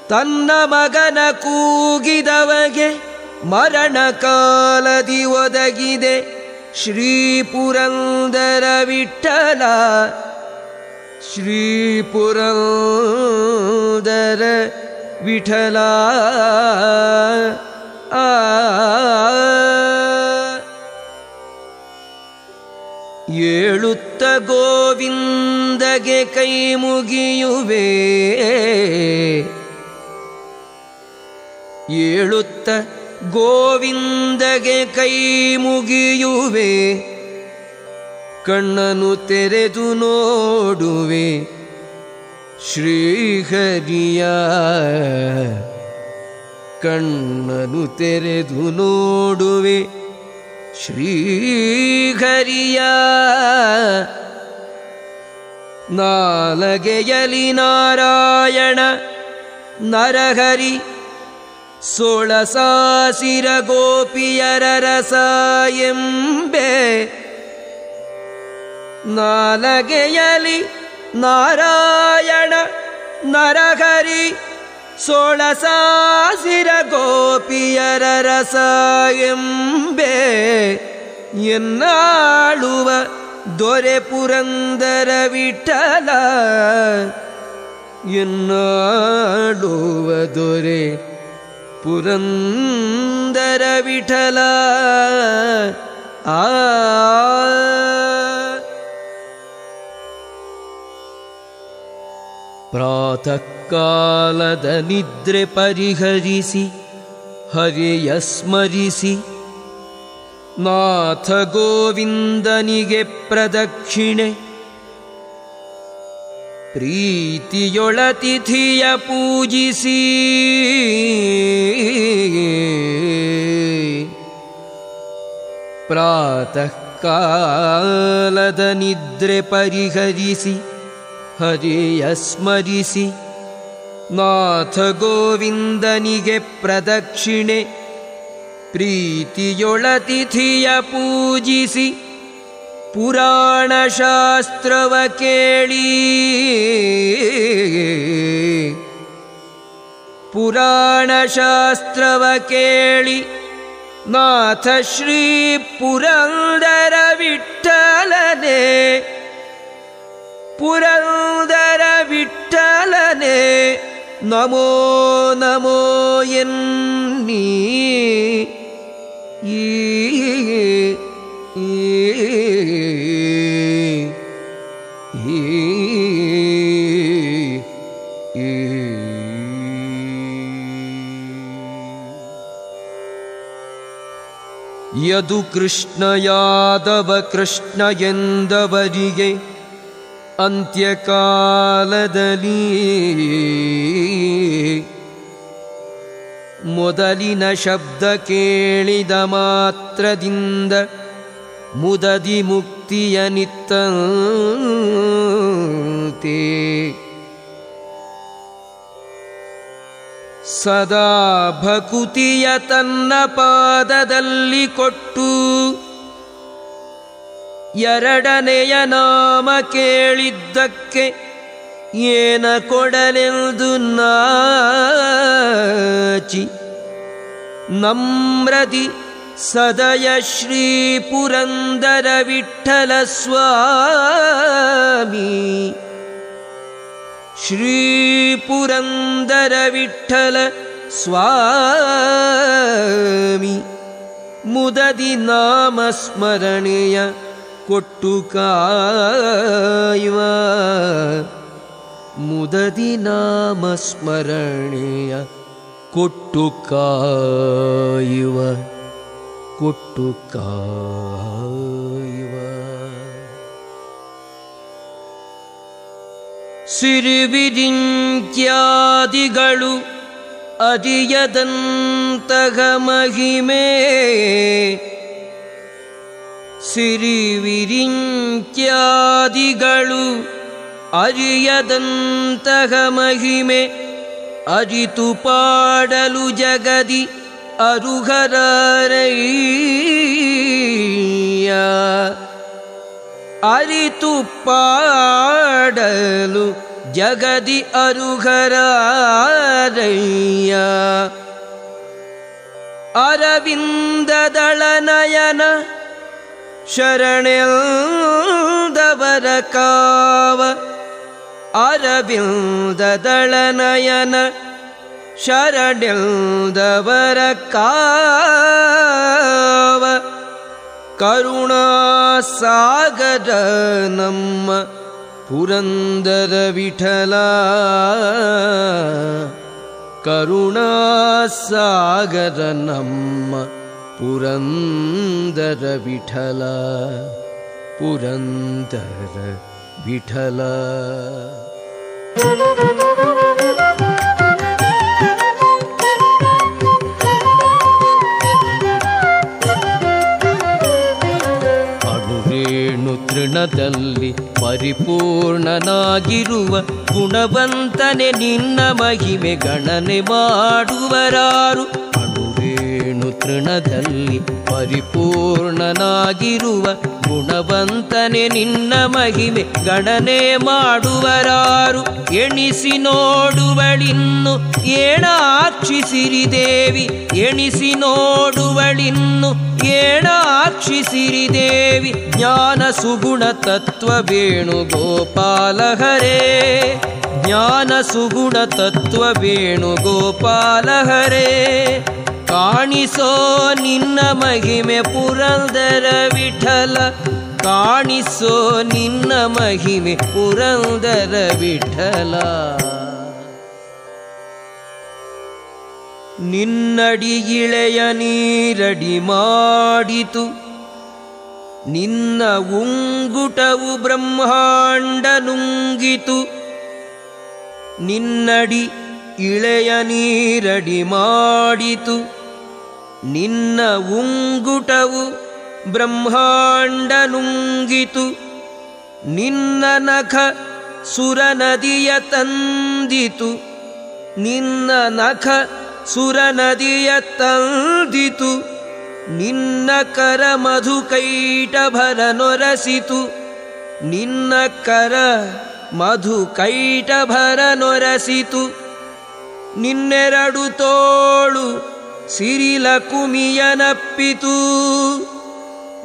ತನ್ನ ಮಗನ ಕೂಗಿದವಗೆ ಮರಣ ಕಾಲದಿ ಒದಗಿದೆ. ಶ್ರೀ ಪುರಂದರ ವಿಠಲ. ಶ್ರೀ ಪುರಂದರ ವಿಠಲ. ಏಳುತ್ತ ಗೋವಿಂದಗೆ ಕೈ ಮುಗಿಯುವೆ. ಏಳುತ್ತ ಗೋವಿಂದಗೆ ಕೈ ಮುಗಿಯುವೆ. ಕಣ್ಣನು ತೆರೆದು ನೋಡುವೆ. ಶ್ರೀಹರಿಯ ಕಣ್ಣನು ತೆರೆದು ನೋಡುವೆ. ಶ್ರೀಹರಿಯ ನಾಲಗೆಯಲಿ ನಾರಾಯಣ ನರಹರಿ ಸೋಳಸಾಸಿರ ಗೋಪಿಯರ ರಸ ಎಂಬೆ. ನಾಲಗೆಯಲಿ ನಾರಾಯಣ ನರಹರಿ ಸೋಳಸಾಸಿರ ಗೋಪಿಯರ ರಸ ಎಂಬೆ ಎನ್ನಾಳುವ ದೊರೆ ಪುರಂದರ ವಿಠಲ ಎನ್ನಾಡುವ ದೊರೆ ಪುರಂದರ ಪ್ರಾತಃ ಕಾಲದ ನಿದ್ರೆ ಪರಿಹರಿಸಿ, ಹರಿಯ ಸ್ಮರಿಸಿ. ನಾಥ ಗೋವಿಂದನಿಗೆ ಪ್ರದಕ್ಷಿಣೆ. ಪ್ರೀತಿಯೊಳತಿಥಿಯ ಪೂಜಿಸಿ. ಪ್ರಾತಃ ಕಾಲದ ನಿದ್ರೆ ಪರಿಹರಿಸಿ ಹರಿಯ ಸ್ಮರಿಸಿ. ನಾಥ ಗೋವಿಂದನಿಗೆ ಪ್ರದಕ್ಷಿಣೆ. ಪ್ರೀತಿಯೊಳತಿಥಿಯ ಪೂಜಿಸಿ. ಪುರಾಣ ಶಾಸ್ತ್ರವ ಕೇಳಿ. ಪುರಾಣ ಶಾಸ್ತ್ರವ ಕೇಳಿ. ನಾಥ ಶ್ರೀ ಪುರಂದರ ವಿಠಲನೆ ಪುರಂದರ ವಿಠಲನೆ ನಮೋ ನಮೋ ಎನ್ನೀ ಈ ಈ ಈ ಈ ಯದು ಕೃಷ್ಣ ಯಾದವ ಕೃಷ್ಣ ಎಂದವರಿಗೆ ಅಂತ್ಯಕಾಲದಲ್ಲಿ ಮೊದಲಿನ ಶಬ್ದ ಕೇಳಿದ ಮಾತ್ರದಿಂದ ಮುದದಿ ಮುಕ್ತಿಯ ನಿತ್ತಂತೆ. ಸದಾ ಭಕುತಿಯ ತನ್ನ ಪಾದದಲ್ಲಿ ಕೊಟ್ಟು ಎರಡನೆಯ ನಾಮ ಕೇಳಿದ್ದಕ್ಕೆ ಏನ ಕೊಡಲೆಂದು ನಾಚಿ. ನಮ್ರದಿ ಸದಯ ಶ್ರೀ ಪುರಂದರ ವಿಠಲ ಸ್ವಾಮಿ. ಶ್ರೀ ಪುರಂದರ ವಿಠಲ ಸ್ವಾಮಿ. ಮುದದಿ ನಾಮ ಸ್ಮರಣೆಯ ಕೊಟ್ಟು ಕಾಯುವ ಮುದದಿ ನಾಮ ಸ್ಮರಣೆಯ ಕೊಟ್ಟು ಕಾಯುವ ಕೊಟ್ಟು ಕಾಯುವ. ಸಿರಿವಿರಿಂಕ್ಯಾದಿಗಳು ಅರಿಯದಂತಹ ಮಹಿಮೆ ಸಿರಿವಿರಿಂಕ್ಯಾದಿಗಳು ಅರಿಯದಂತಹ ಮಹಿಮೆ ಅರಿತು ಪಾಡಲು ಜಗದಿ ಅರುಹರಯ್ಯ ಅರಿತು ಪಾಡಲು ಜಗದಿ ಅರುಹರಯ್ಯ ಅರವಿಂದದಳ ನಯನ शरण्य अरविन्ददलनयन अरब्यु दळनयन शरण्यवरुणा सागरनम् पुरन्दर विठल ಪುರಂದರ ವಿಠಲ ಪುರಂದರ ವಿಠಲ. ಅಣುರೇಣು ತೃಣದಲ್ಲಿ ಪರಿಪೂರ್ಣನಾಗಿರುವ ಗುಣವಂತನೆ ನಿನ್ನ ಮಹಿಮೆ ಗಣನೆ ಮಾಡುವರಾರು. ಅಣುರೇಣು ತೃಣದಲ್ಲಿ ಪರಿಪೂರ್ಣನಾಗಿರುವ ಗುಣವಂತನೆ ನಿನ್ನ ಮಹಿಮೆ ಗಣನೆ ಮಾಡುವರಾರು ಎಣಿಸಿ ನೋಡುವಳಿನ್ನು ಏಣಾಕ್ಷಿ ಸಿರಿದೇವಿ ಎಣಿಸಿ ನೋಡುವಳಿನ್ನು ಏಣಾಕ್ಷಿ ಸಿರಿದೇವಿ ಜ್ಞಾನ ಸುಗುಣ ತತ್ವ ವೇಣು ಗೋಪಾಲ ಹರೇ. ಜ್ಞಾನ ಕಾಣಿಸೋ ನಿನ್ನ ಮಹಿಮೆ ಪುರಂದರ ವಿಠಲ. ಕಾಣಿಸೋ ನಿನ್ನ ಮಹಿಮೆ ಪುರಂದರ ವಿಠಲ. ನಿನ್ನಡಿ ಇಳೆಯ ನೀರಡಿ ಮಾಡಿತು. ನಿನ್ನ ಉಂಗುಟವು ಬ್ರಹ್ಮಾಂಡ ನುಂಗಿತು. ನಿನ್ನಡಿ ಇಳೆಯ ನೀರಡಿ ಮಾಡಿತು. ನಿನ್ನ ಉಂಗುಟವು ಬ್ರಹ್ಮಾಂಡ ನುಂಗಿತು. ನಿನ್ನ ನಖ ಸುರ ನದಿಯ ತಂದಿತು. ನಿನ್ನ ನಖ ಸುರ ನದಿಯ ತಂದಿತು. ನಿನ್ನ ಕರ ಮಧು ಕೈಟಭರ ನೊರಸಿತು. ನಿನ್ನ ಕರ ಮಧು ಕೈಟಭರ ನೊರಸಿತು. ನಿನ್ನೆರಡು ತೋಳು ಸಿರಿಲ ಕುಮಿಯನಪ್ಪಿತು.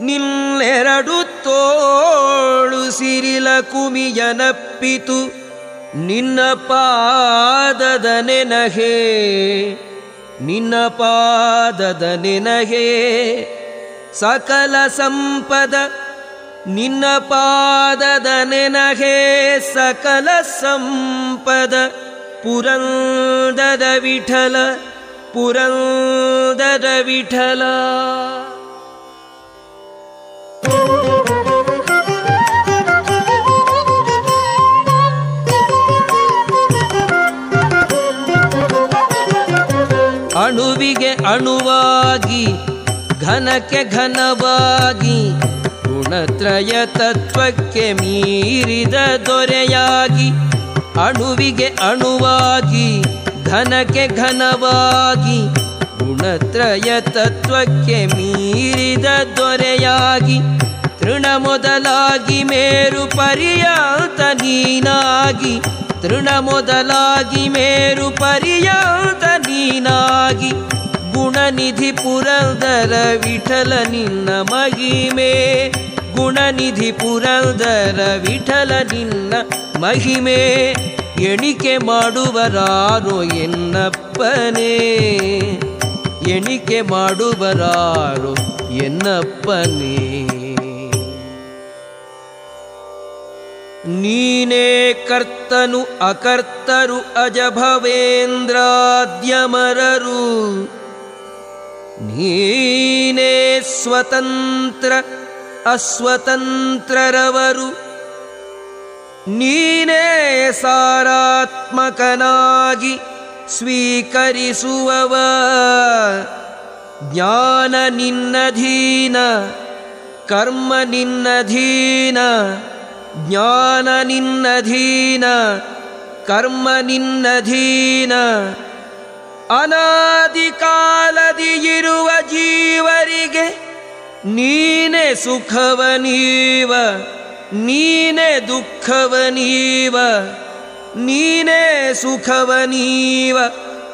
ನಿನ್ನೆರಡು ತೋಳು ಸಿರಿಲ ಕುಮಿಯನಪ್ಪಿತು. ನಿನ್ನ ಪಾದದ ನೆನಹೇ, ನಿನ್ನ ಪಾದದ ನೆನಹೇ. ಸಕಲ ಸಂಪದ ನಿನ್ನ ಪಾದದ ನೆನಹೇ, ಸಕಲ ಸಂಪದ ಪುರಂದದ ವಿಠಲ ಪುರಂದದ ವಿಠಲ. ಅಣುವಿಗೆ ಅಣುವಾಗಿ ಘನಕ್ಕೆ ಘನವಾಗಿ ಗುಣತ್ರಯ ತತ್ವಕ್ಕೆ ಮೀರಿದ ದೊರೆಯಾಗಿ ಅಣುವಿಗೆ ಅಣುವಾಗಿ, ಘನಕ್ಕೆ ಘನವಾಗಿ, ಗುಣತ್ರಯ ತತ್ವಕ್ಕೆ ಮೀರಿದ ದೊರೆಯಾಗಿ ತೃಣ ಮೊದಲಾಗಿ ಮೇರು ಪರ್ಯಾಂತ ನೀನಾಗಿ ತೃಣ ಮೊದಲಾಗಿ ಮೇರು ಪರ್ಯಾಂತ ನೀನಾಗಿ, ಗುಣನಿಧಿ ಪುರಂದರ ವಿಠಲ ನಿನ್ನ ಮಹಿಮೆ, ಗುಣನಿಧಿ ಪುರಂದರ ವಿಠಲ ನಿನ್ನ ಮಹಿಮೆ ಎಣಿಕೆ ಮಾಡುವರಾರು ಎನ್ನಪ್ಪನೇ. ಎಣಿಕೆ ಮಾಡುವರಾರು ಎನ್ನಪ್ಪನೇ. ನೀನೇ ಕರ್ತನು ಅಕರ್ತರು ಅಜಭವೇಂದ್ರಾದ್ಯಮರರು. ನೀನೇ ಸ್ವತಂತ್ರ ಅಸ್ವತಂತ್ರರವರು. ನೀನೇ ಸಾರಾತ್ಮಕನಾಗಿ ಸ್ವೀಕರಿಸುವವ. ಜ್ಞಾನ ನಿನ್ನಧೀನ ಕರ್ಮ ನಿನ್ನಧೀನ ಜ್ಞಾನ ನಿನ್ನಧೀನ ಕರ್ಮ ನಿನ್ನಧೀನ ಅನಾದಿ ಕಾಲದಿಯಿರುವ ಜೀವರಿಗೆ ನೀನೆ ಸುಖವ ನೀವ. ನೀನೆ ದುಃಖವ ನೀವ ನೀನೇ ಸುಖವ ನೀವ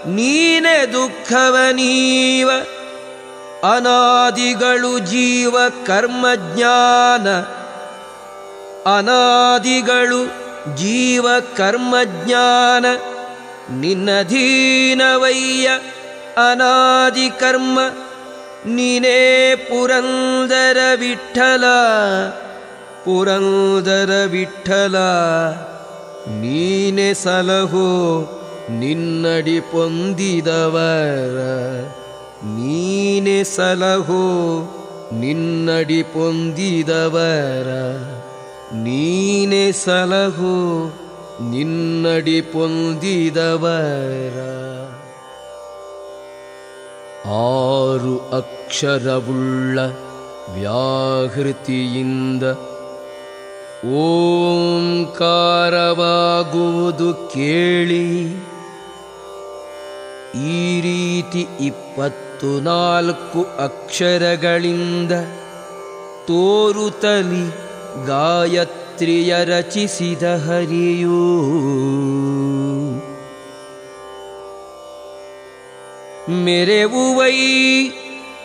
ದುಃಖವನೀವ. ದುಃಖವ ನೀವ ಅನಾದಿಗಳು ಜೀವ ಕರ್ಮ ಜ್ಞಾನ, ಅನಾದಿಗಳು ಜೀವ ಕರ್ಮ ಜ್ಞಾನ. ನಿನ್ನಧೀನವಯ್ಯ ಅನಾದಿ ಕರ್ಮ, ನೀನೇ ಪುರಂದರ ವಿಠಲ ಪುರಂದರ ವಿಠಲ, ನೀನೆ ಸಲಹು ನಿನ್ನಡಿ ಪೊಂದಿದವರ. ನೀನೆ ಸಲಹು ನಿನ್ನಡಿ ಪೊಂದಿದವರ. ನೀನೆ ಸಲಹು ನಿನ್ನಡಿ ಪೊಂದಿದವರ. ಆರು ಅಕ್ಷರವುಳ್ಳ ವ್ಯಾಹೃತಿಯಿಂದ ಓಂಕಾರವಾಗುವುದು ಕೇಳಿ. ಈ ರೀತಿ ಇಪ್ಪತ್ತು ನಾಲ್ಕು ಅಕ್ಷರಗಳಿಂದ ತೋರುತಲಿ ಗಾಯತ್ರಿಯ ರಚಿಸಿದ ಹರಿಯೂ. ಮೆರೆವುವೈ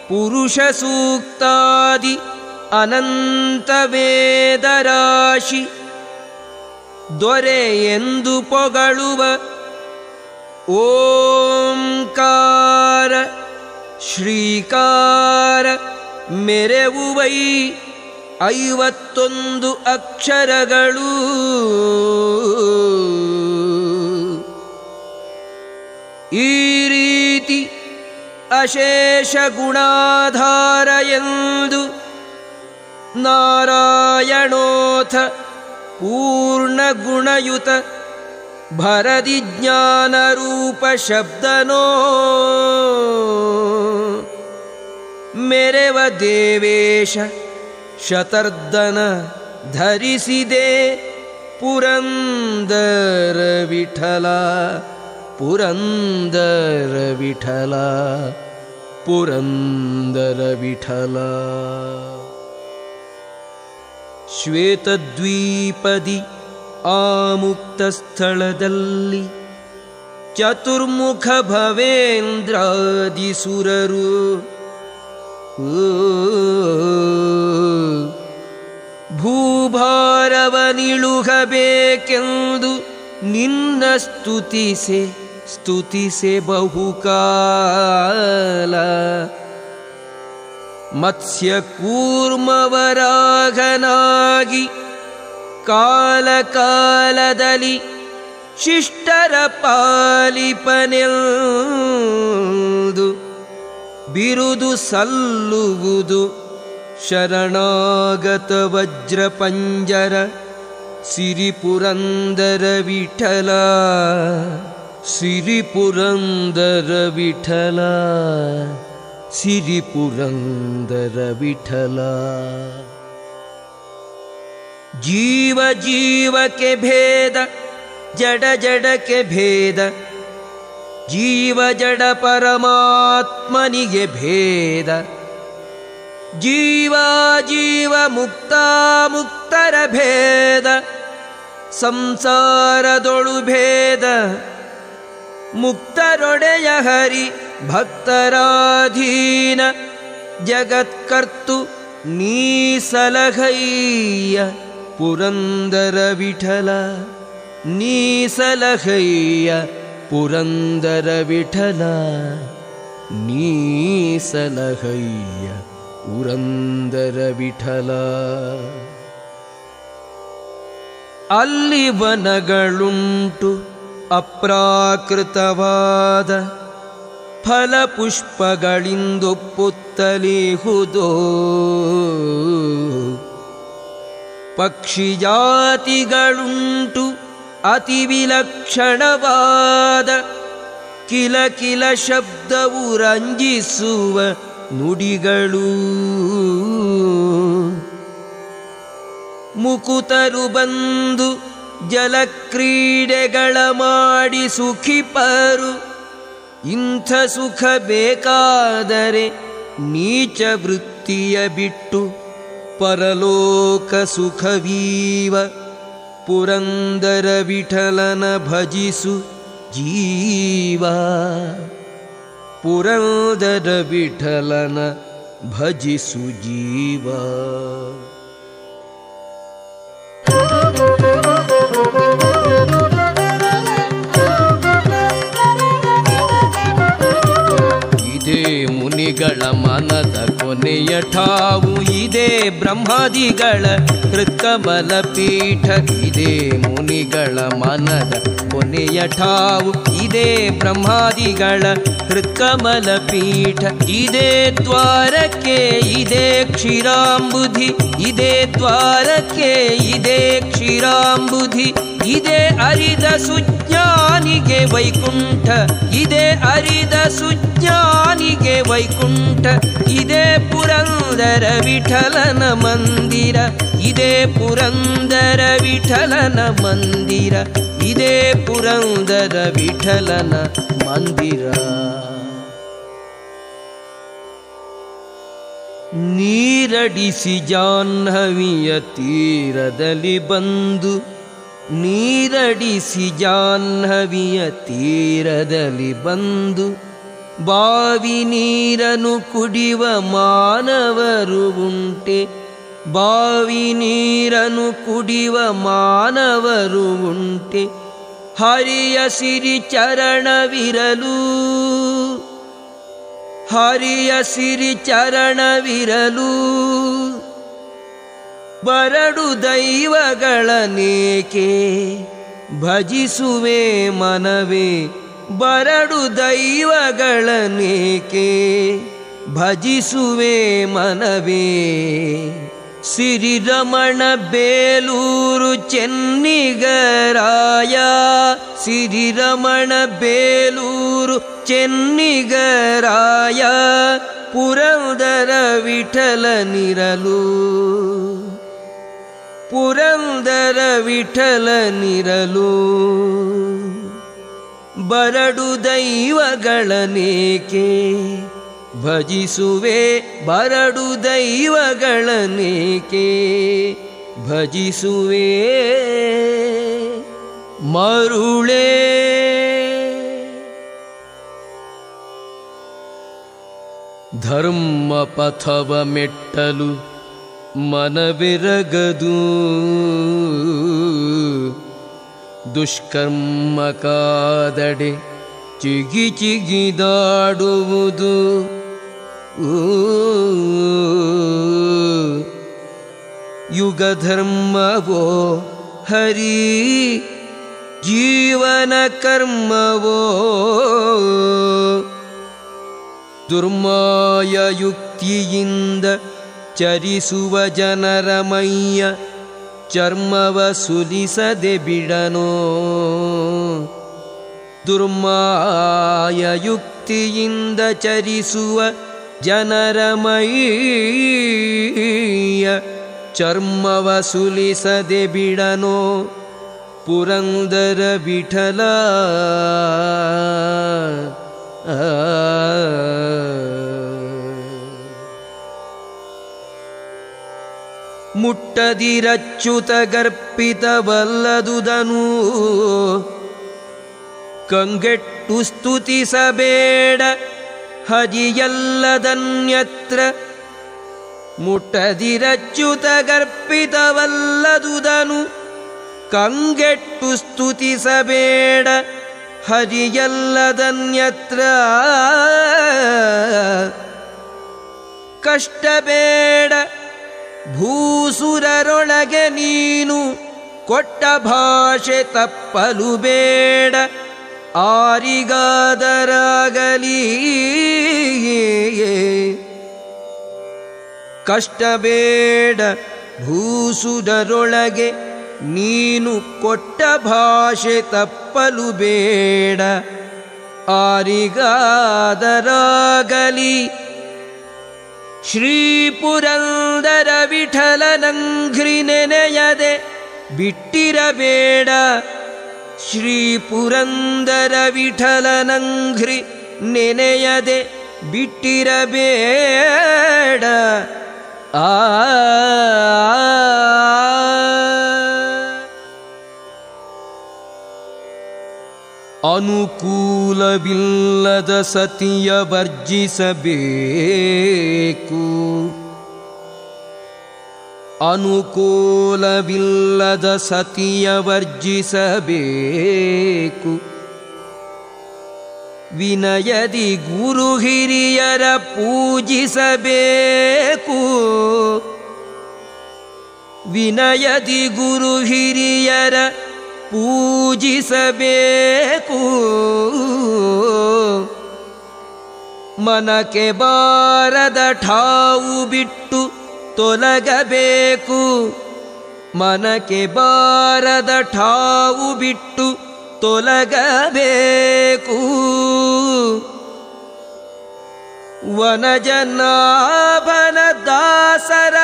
ಪುರುಷ ಸೂಕ್ತಾದಿ ಅನಂತ ವೇದರಾಶಿ ದೊರೆ ಎಂದು ಪೊಗಳುವ ಓಂಕಾರ ಶ್ರೀಕಾರ ಮೆರೆವುವೈ ಐವತ್ತೊಂದು ಅಕ್ಷರಗಳು. ಈ ರೀತಿ ಅಶೇಷ ಗುಣಾಧಾರ ಎಂದು नारायणोऽथ पूर्णगुणयुत भरदि ज्ञानरूपशब्दनो। मेरेव देवेश शतर्दन धरिषि दे पुरन्दरविठल पुरन्दरविठल पुरन्दरविठला ಪುರಂದರ ಆ ಮುಕ್ತ ಶ್ವೇತದ್ವೀಪದಿ ಸ್ಥಳದಲ್ಲಿ ಚತುರ್ಮುಖ ಭವೇಂದ್ರಾದಿ ಸುರರು ಭೂಭಾರವನಿಳುಗಬೇಕೆಂದು ನಿನ್ನ ಸ್ತುತಿಸೆ ಸ್ತುತಿಸೆ ಬಹುಕಾಲ. ಮತ್ಸ್ಯ ಕೂರ್ಮವರಾಗನಾಗಿ ಕಾಲಕಾಲದಲ್ಲಿ ಶಿಷ್ಟರ ಪಾಲಿಪನೆಲ್ದು ಬಿರುದು ಸಲ್ಲುವುದು ಶರಣಾಗತ ವಜ್ರ ಪಂಜರ ಸಿರಿಪುರಂದರ ವಿಠಲ ಸಿರಿಪುರಂದರ ವಿಠಲ. सिरिपुरन्दरविठला जीव जीव के भेद जड जड के भेद जीव जड परमात्मनिगे भेद। जीवा जीव मुक्ता मुक्तर भेद संसार दोडु भेद। ಮುಕ್ತರೊಡೆಯ ಹರಿ ಭಕ್ತರಾಧೀನ. ಜಗತ್ಕರ್ತು ನೀ ಸಲಹಯ್ಯ, ಪುರಂದರ ವಿಠಲ. ನೀ ಸಲಹಯ್ಯ, ಪುರಂದರ ವಿಠಲ. ನೀ ಸಲಹಯ್ಯ, ಪುರಂದರ ವಿಠಲ. ಅಲ್ಲಿ ವನಗಳುಂಟು. ಅಪ್ರಾಕೃತವಾದ ಫಲಪುಷ್ಪಗಳಿಂದೊಪ್ಪುತ್ತಲಿಹುದೋ ಪಕ್ಷಿ ಜಾತಿಗಳುಂಟು ಅತಿ ವಿಲಕ್ಷಣವಾದ ಕಿಲ ಕಿಲ ಶಬ್ದವು ರಂಜಿಸುವ ನುಡಿಗಳು. ಮುಕುತರು ಬಂದು ಜಲಕ್ರೀಡೆಗಳ ಮಾಡಿ ಸುಖಿಪರು. ಇಂಥ ಸುಖ ಬೇಕಾದರೆ ನೀಚ ವೃತ್ತಿಯ ಬಿಟ್ಟು ಪರಲೋಕ ಸುಖವೀವ. ಪುರಂದರ ವಿಠಲನ ಭಜಿಸು ಜೀವ. ಪುರಂದರ ವಿಠಲನ ಭಜಿಸು ಜೀವ. ಮುನಿಗಳ ಮನದ ಕೊನೆಯ ಠಾವು ಇದೇ ಬ್ರಹ್ಮಾದಿಗಳ ಕೃತ್ಕಮಲ ಪೀಠ ಇದೇ ಮುನಿಗಳ ಮನದ ಕೊನೆಯ ಠಾವು ಇದೇ ಬ್ರಹ್ಮಾದಿಗಳ ಕೃತ್ಕಮಲ ಪೀಠ ಇದೇ ದ್ವಾರಕ್ಕೆ, ಇದೆ ಕ್ಷೀರಾಂಬುಧಿ, ಇದೇ ದ್ವಾರಕ್ಕೆ, ಇದೇ ಕ್ಷೀರಾಂಬುಧಿ, ಇದೇ ಅರಿದ ಸುಜ್ಞಾನಿಗೆ ವೈಕುಂಠ, ಇದೇ ಅರಿದ ಸುಜ್ಞಾನಿಗೆ ವೈಕುಂಠ, ಇದೇ ಪುರಂದರ ವಿಠಲನ ಮಂದಿರ, ಇದೇ ಪುರಂದರ ವಿಠಲನ ಮಂದಿರ, ಇದೇ ಪುರಂದರ ವಿಠಲನ ಮಂದಿರ. ನೀರಡಿಸಿ ಜಾಹ್ನವಿಯ ತೀರದಲ್ಲಿ ಬಂದು, ನೀರಡಿಸಿ ಜಾಹ್ನವಿಯ ತೀರದಲ್ಲಿ ಬಂದು ಬಾವಿ ನೀರನು ಕುಡಿಯುವ ಮಾನವರು ಉಂಟೆ. ಬಾವಿ ನೀರನು ಕುಡಿಯುವ ಮಾನವರು ಉಂಟೆ. ಹರಿಯ ಸಿರಿ ಚರಣವಿರಲು, ಹರಿಯ ಸಿರಿ ಚರಣವಿರಲು. ಬರಡು ದೈವಗಳನೇಕೆ, ಭಜಿಸುವೆ ಮನವೇ. ಬರಡು ದೈವಗಳನೇಕೆ? ಭಜಿಸುವೆ ಮನವೇ. ಸಿರಿರಮಣ ಬೇಲೂರು ಚೆನ್ನಿಗರಾಯ. ಸಿರಿರಮಣ ಬೇಲೂರು ಚೆನ್ನಿಗರಾಯ. ಪುರಂದರ ವಿಠಲನಿರಲು ಪುರಂದರ ವಿಠಲನಿರಲು ಬರಡು ದೈವಗಳನೇಕೆ? ಭಜಿಸುವೆ ಬರಡು ದೈವಗಳನೇಕೆ? ಭಜಿಸುವೆ ಮರುಳೇ. ಧರ್ಮ ಪಥವ ಮೆಟ್ಟಲು ಮನವಿರಗದು. ದುಷ್ಕರ್ಮ ಕಾದಡೆ ಚಿಗಿ ಚಿಗಿದಾಡುವುದು ಯುಗಧರ್ಮವೋ ಹರಿ ಜೀವನ ಕರ್ಮವೋ. ದುರ್ಮಾಯ ಯುಕ್ತಿಯಿಂದ ಚರಿಸುವ ಜನರ ಮೈಯ ಚರ್ಮವ ಸುಲಿಸದೆ ಬಿಡನೋ. ದುರ್ಮಾಯ ಯುಕ್ತಿಯಿಂದ ಚರಿಸುವ ಜನರ ಮೈಯ ಚರ್ಮವ ಸುಲಿಸದೆ ಬಿಡನೋ. ಪುರಂದರ ವಿಠಲ ಮುಟ್ಟದಿರಚ್ಯುತ ಗರ್ಪಿತವಲ್ಲದುದನು ಕಂಗೆಟ್ಟು ಸ್ತುತಿಸಬೇಡ ಹಜಿಯಲ್ಲದನ್ಯತ್ರ. ಮುಟ್ಟದಿರಚ್ಯುತ ಗರ್ಪಿತವಲ್ಲದುದನು ಕಂಗೆಟ್ಟು ಸ್ತುತಿಸಬೇಡ ಹರಿಯಲ್ಲದನ್ಯತ್ರ ಕಷ್ಟಬೇಡ ಭೂಸುರರೊಳಗೆ ನೀನು ಕೊಟ್ಟ ಭಾಷೆ ತಪ್ಪಲು ಬೇಡ. ಆರಿಗಾದರಾಗಲಿ. ಕಷ್ಟ ಬೇಡ ಭೂಸುರರೊಳಗೆ ನೀನು ಕೊಟ್ಟ ಭಾಷೆ ತಪ್ಪಲು ಬೇಡ. ಆರಿಗಾದರಾಗಲಿ. ಶ್ರೀ ಪುರಂದರ ವಿಠಲನಂಘ್ರಿ ನೆನೆಯದೆ ಬಿಟ್ಟಿರಬೇಡ ಶ್ರೀ ಪುರಂದರ ವಿಠಲನಂಘ್ರಿ ನೆನೆಯದೆ ಬಿಟ್ಟಿರಬೇಡ ಆ ಅನುಕೂಲವಿಲ್ಲದ ಸತಿಯ ವರ್ಜಿಸಬೇಕು. ಅನುಕೂಲವಿಲ್ಲದ ಸತಿಯ ವರ್ಜಿಸಬೇಕು. ವಿನಯದಿ ಗುರು ಹಿರಿಯರ ಪೂಜಿಸಬೇಕು. ವಿನಯದಿ ಗುರು ಹಿರಿಯರ ಪೂಜಿಸಬೇಕು. ಮನಕ್ಕೆ ಬಾರದ ಠಾವು ಬಿಟ್ಟು ತೊಲಗಬೇಕು. ಮನಕ್ಕೆ ಬಾರದ ಠಾವು ಬಿಟ್ಟು ತೊಲಗಬೇಕು. ವನಜನಾಭನ ದಾಸರ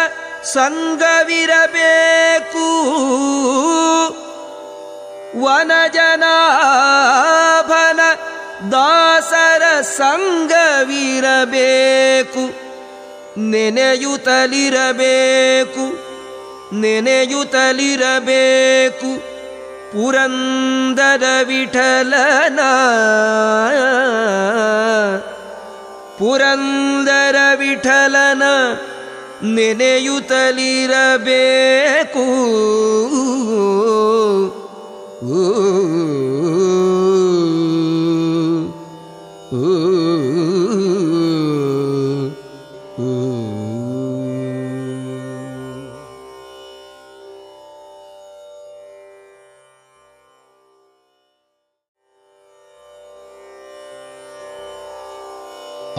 ಸಂಗವಿರಬೇಕು ವನಜನಾಭನ ದಾಸರ ಸಂಗವಿರಬೇಕು ನೆನೆಯುತ್ತಲಿರಬೇಕು ನೆನೆಯುತ್ತಲಿರಬೇಕು ಪುರಂದರ ವಿಠಲನ. ಪುರಂದರ ವಿಠಲನ. ನೆನೆಯುತ್ತಲಿರಬೇಕು.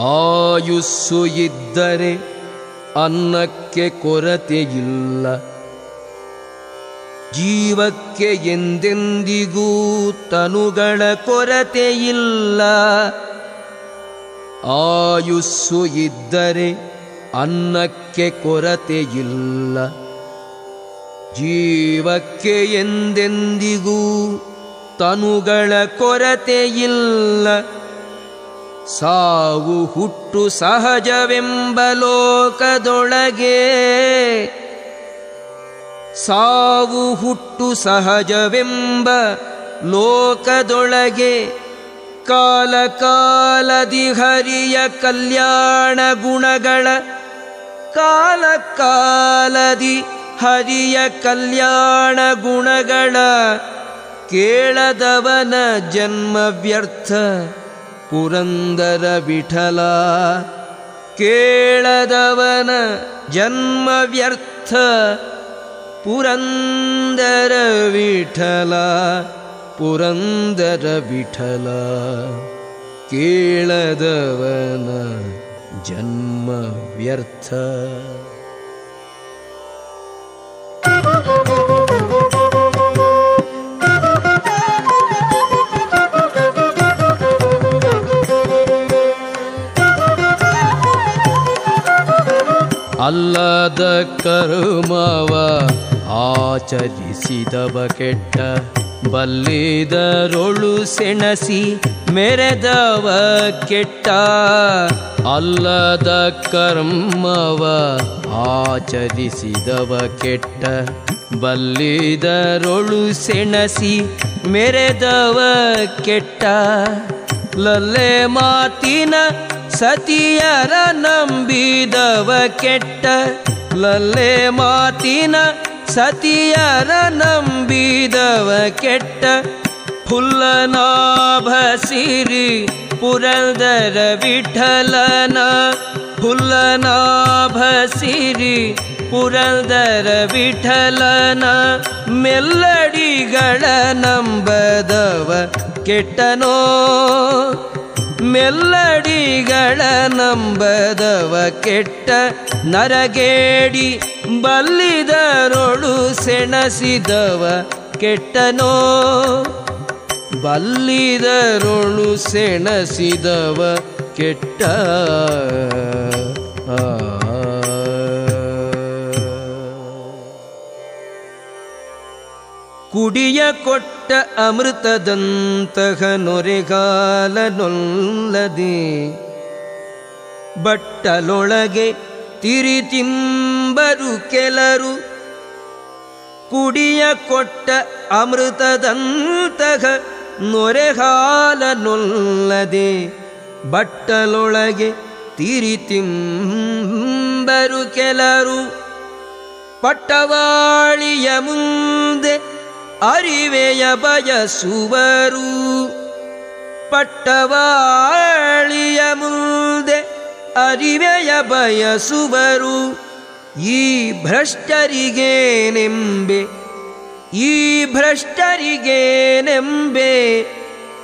ಆಯುಸ್ಸು ಇದ್ದರೆ ಅನ್ನಕ್ಕೆ ಕೊರತೆಯಿಲ್ಲ ಜೀವಕ್ಕೆ ಎಂದೆಂದಿಗೂ ತನುಗಳ ಕೊರತೆಯಿಲ್ಲ. ಆಯುಸ್ಸು ಇದ್ದರೆ ಅನ್ನಕ್ಕೆ ಕೊರತೆಯಿಲ್ಲ. ಜೀವಕ್ಕೆ ಎಂದೆಂದಿಗೂ ತನುಗಳ ಕೊರತೆಯಿಲ್ಲ. ಸಾವು ಹುಟ್ಟು ಸಹಜವೆಂಬ ಲೋಕದೊಳಗೆ ಸಾವು ಹುಟ್ಟು ಸಹಜವೆಂಬ ಲೋಕದೊಳಗೆ ಕಾಲಕಾಲದಿ ಹರಿಯ ಕಲ್ಯಾಣ ಗುಣಗಳ ಕಾಲ ಕಾಲದಿ ಹರಿಯ ಕಲ್ಯಾಣ ಗುಣಗಳ ಕೇಳದವನ ಜನ್ಮ ವ್ಯರ್ಥ ಪುರಂದರ ವಿಠಲ ಕೇಳದವನ ಜನ್ಮ ವ್ಯರ್ಥ ಪುರಂದರ ವಿಠಲ ಪುರಂದರ ವಿಠಲ ಕೇಳದವನ ಜನ್ಮ ವ್ಯರ್ಥ. ಅಲ್ಲದ ಕರ್ಮವ ಆಚರಿಸಿದವ ಕೆಟ್ಟ ಬಲ್ಲಿದರೊಳು ಸೆಣಸಿ ಮೆರೆದವ ಕೆಟ್ಟ ಅಲ್ಲದ ಕರ್ಮವ ಆಚರಿಸಿದವ ಕೆಟ್ಟ ಬಲ್ಲಿದರೊಳು ಸೆಣಸಿ ಮೆರೆದವ ಕೆಟ್ಟ ಲಲ್ಲೆ ಮಾತಿನ ಸತಿಯರ ನಂಬಿದವ ಕೆಟ್ಟ ಲಲ್ಲೆ ಮಾತಿನ ಸತಿಯರ ನಂಬಿದವ ಕೆಟ್ಟ ಫುಲ್ಲನಾಭ ಸಿರಿ ಪುರಂದರ ವಿಠಲನ ಫುಲ್ಲನಾಭ ಸಿರಿ ಪುರಂದರ ವಿಠಲನ ಮೆಲ್ಲಡಿಗಳ ನಂಬದವ ಕೆಟ್ಟನೋ ಮೆಲ್ಲಡಿಗಳ ನಂಬದವ ಕೆಟ್ಟ ನರಗೇಡಿ ಬಲ್ಲಿದರೊಳು ಸೆಣಸಿದವ ಕೆಟ್ಟನೋ? ಬಲ್ಲಿದರೊಳು ಸೆಣಸಿದವ ಕೆಟ್ಟ? ಕುಡಿಯ ಕೊಟ್ಟ ಅಮೃತದಂತಹ ನೊರೆಗಾಲನೊಲ್ಲದೆ ಬಟ್ಟಲೊಳಗೆ ತಿರಿತಿಂಬರು ಕೆಲರು ಕುಡಿಯ ಕೊಟ್ಟ ಅಮೃತದಂತಹ ನೊರೆಗಾಲನೊಲ್ಲದೆ ಬಟ್ಟಲೊಳಗೆ ತಿರಿತಿಂಬರು ಕೆಲರು ಪಟ್ಟವಾಳಿಯ ಮುಂದೆ ಅರಿವೆಯ ಬಯಸುವರು. ಪಟ್ಟವಾಳಿಯ ಮುಂದೆ ಅರಿವೆಯ ಬಯಸುವರು. ಈ ಭ್ರಷ್ಟರಿಗೇನೆಂಬೆ ಈ ಭ್ರಷ್ಟರಿಗೇನೆಂಬೆ,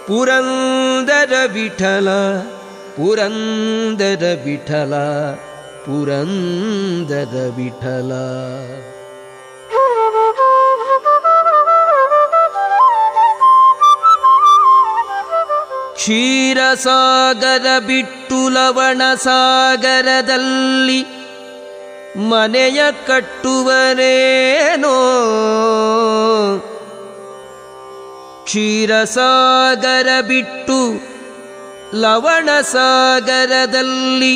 ಪುರಂದರ ವಿಠಲ ಪುರಂದರ ವಿಠಲ ಪುರಂದರ ವಿಠಲ. ಕ್ಷೀರಸಾಗರ ಬಿಟ್ಟು ಲವಣ ಸಾಗರದಲ್ಲಿ ಮನೆಯ ಕಟ್ಟುವರೇನೋ ಕ್ಷೀರಸಾಗರ ಬಿಟ್ಟು ಲವಣ ಸಾಗರದಲ್ಲಿ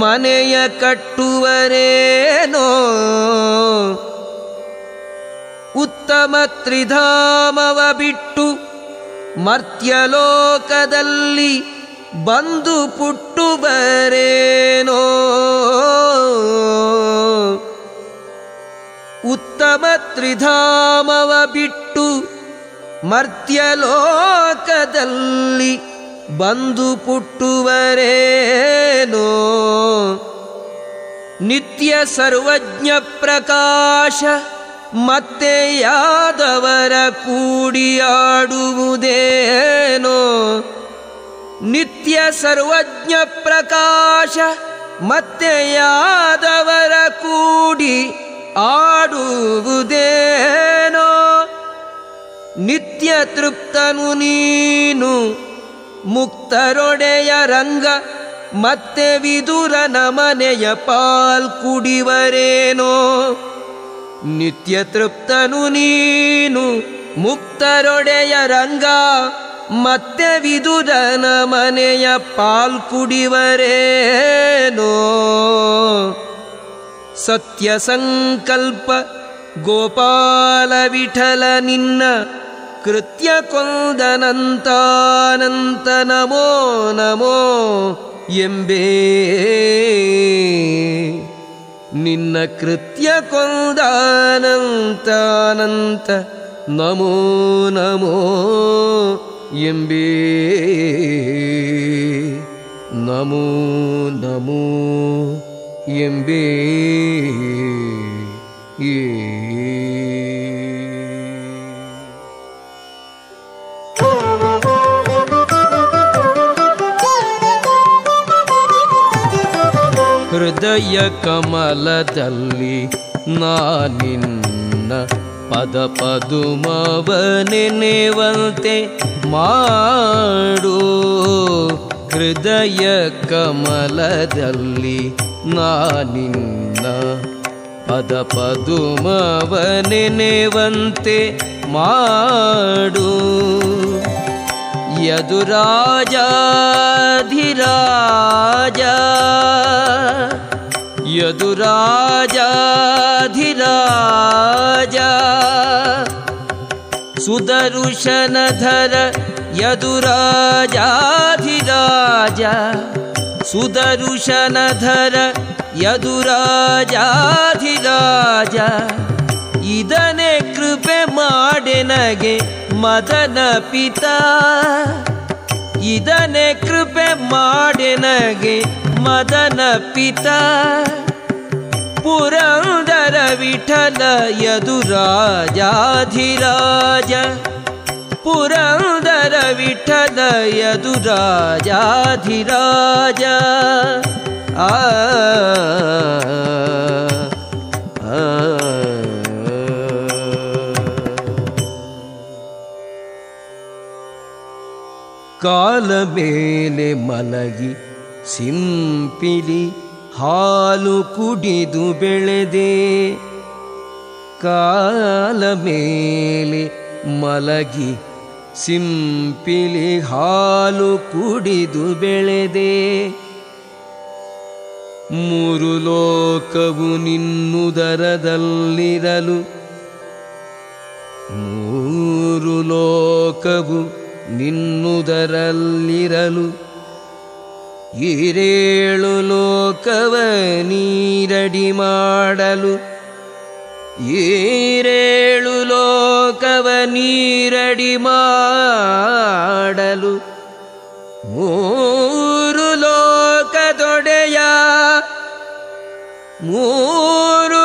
ಮನೆಯ ಕಟ್ಟುವರೇನೋ ಉತ್ತಮ ತ್ರಿಧಾಮವ ಬಿಟ್ಟು ಮರ್ತ್ಯಲೋಕದಲ್ಲಿ ಬಂದು ಪುಟ್ಟು ಬರೇನೋ ಉತ್ತಮ ತ್ರಿಧಾಮವ ಬಿಟ್ಟು ಮರ್ತ್ಯಲೋಕದಲ್ಲಿ ಬಂದು ಪುಟ್ಟುವರೇನೋ? ನಿತ್ಯ ಸರ್ವಜ್ಞ ಪ್ರಕಾಶ ಮತ್ತೆ ಯಾದವರ ಕೂಡಿಯಾಡುವುದೇನೋ? ನಿತ್ಯ ಸರ್ವಜ್ಞ ಪ್ರಕಾಶ ಮತ್ತೆ ಯಾದವರ ಕೂಡಿ ಆಡುವುದೇನೋ? ನಿತ್ಯ ತೃಪ್ತನು ನೀನು, ಮುಕ್ತರೊಡೆಯ ರಂಗ ಮತ್ತೆ ವಿದುರನ ಮನೆಯ ಪಾಲ್ ಕುಡಿವರೇನೋ ನಿತ್ಯ ತೃಪ್ತನು ನೀನು ಮುಕ್ತರೊಡೆಯ ರಂಗ ಮತ್ತೆ ವಿದುರನ ಮನೆಯ ಪಾಲ್ ಕುಡಿವರೇನೋ. ಸತ್ಯ ಸಂಕಲ್ಪ ಗೋಪಾಲ ವಿಠಲ ನಿನ್ನ ಕೃತ್ಯ ಕೊಂದನಂತಾನಂತ ನಮೋ ನಮೋ ಎಂಬೇ. ನಿನ್ನ ಕೃತ್ಯ ಕೊಂದಾನಂತಾನಂತ ನಮೋ ನಮೋ ಎಂಬೇ ನಮೋ ನಮೋ ಎಂಬೇ ಏ ಹೃದಯ ಕಮಲದಲ್ಲಿ ನಾನಿನ್ನ ಪದ ಪದುಮವ ನೆನೆವಂತೆ ಮಾಡು. ಹೃದಯ ಕಮಲದಲ್ಲಿ ನಾನಿನ್ನ ಪದ ಪದುಮವ ನೆನೆವಂತೆ ಮಾಡು. ಯದುರಾಜಾಧಿರಾಜ ಯದುರಾಜಾಧಿರಾಜ ಸುದರುಶನಧರ ಯದುರಾಜಾಧಿರಾಜ ಸುದರುಶನಧರ ಯದುರಾಜಾಧಿರಾಜ ಇದನೆ ಕೃಪೆ ಮಾಡೆನಗೆ ಮದನ ಪಿತಾ ಇದನೆ ಕೃಪೆ ಮಾಡೆನಗೆ ಮದನ ಪಿತಾ. ಪುರಂದರ ವಿಠಲ ಯದುರಾಜಾಧಿರಾಜ ಪುರಂದರ ವಿಠಲ ಯದುರಾಜಾಧಿರಾಜ. ಆ. ಕಾಲ ಮೇಲೆ ಮಲಗಿ ಸಿಂಪಿಲಿ ಹಾಲು ಕುಡಿದು ಬೆಳೆದೆ. ಕಾಲ ಮೇಲೆ ಮಲಗಿ ಸಿಂಪಿಲಿ ಹಾಲು ಕುಡಿದು ಬೆಳೆದೆ. ಮೂರು ಲೋಕವು ನಿನ್ನುದರದಲ್ಲಿರಲು ಮೂರು ಲೋಕವು ನಿನ್ನುದರಲ್ಲಿರಲು ಈರೇಳು ಲೋಕವ ನೀರಡಿ ಮಾಡಲು ಈರೇಳು ಲೋಕವ ನೀರಡಿ ಮಾಡಲು ಮೂರು ಲೋಕದೊಡೆಯ ಮೂರು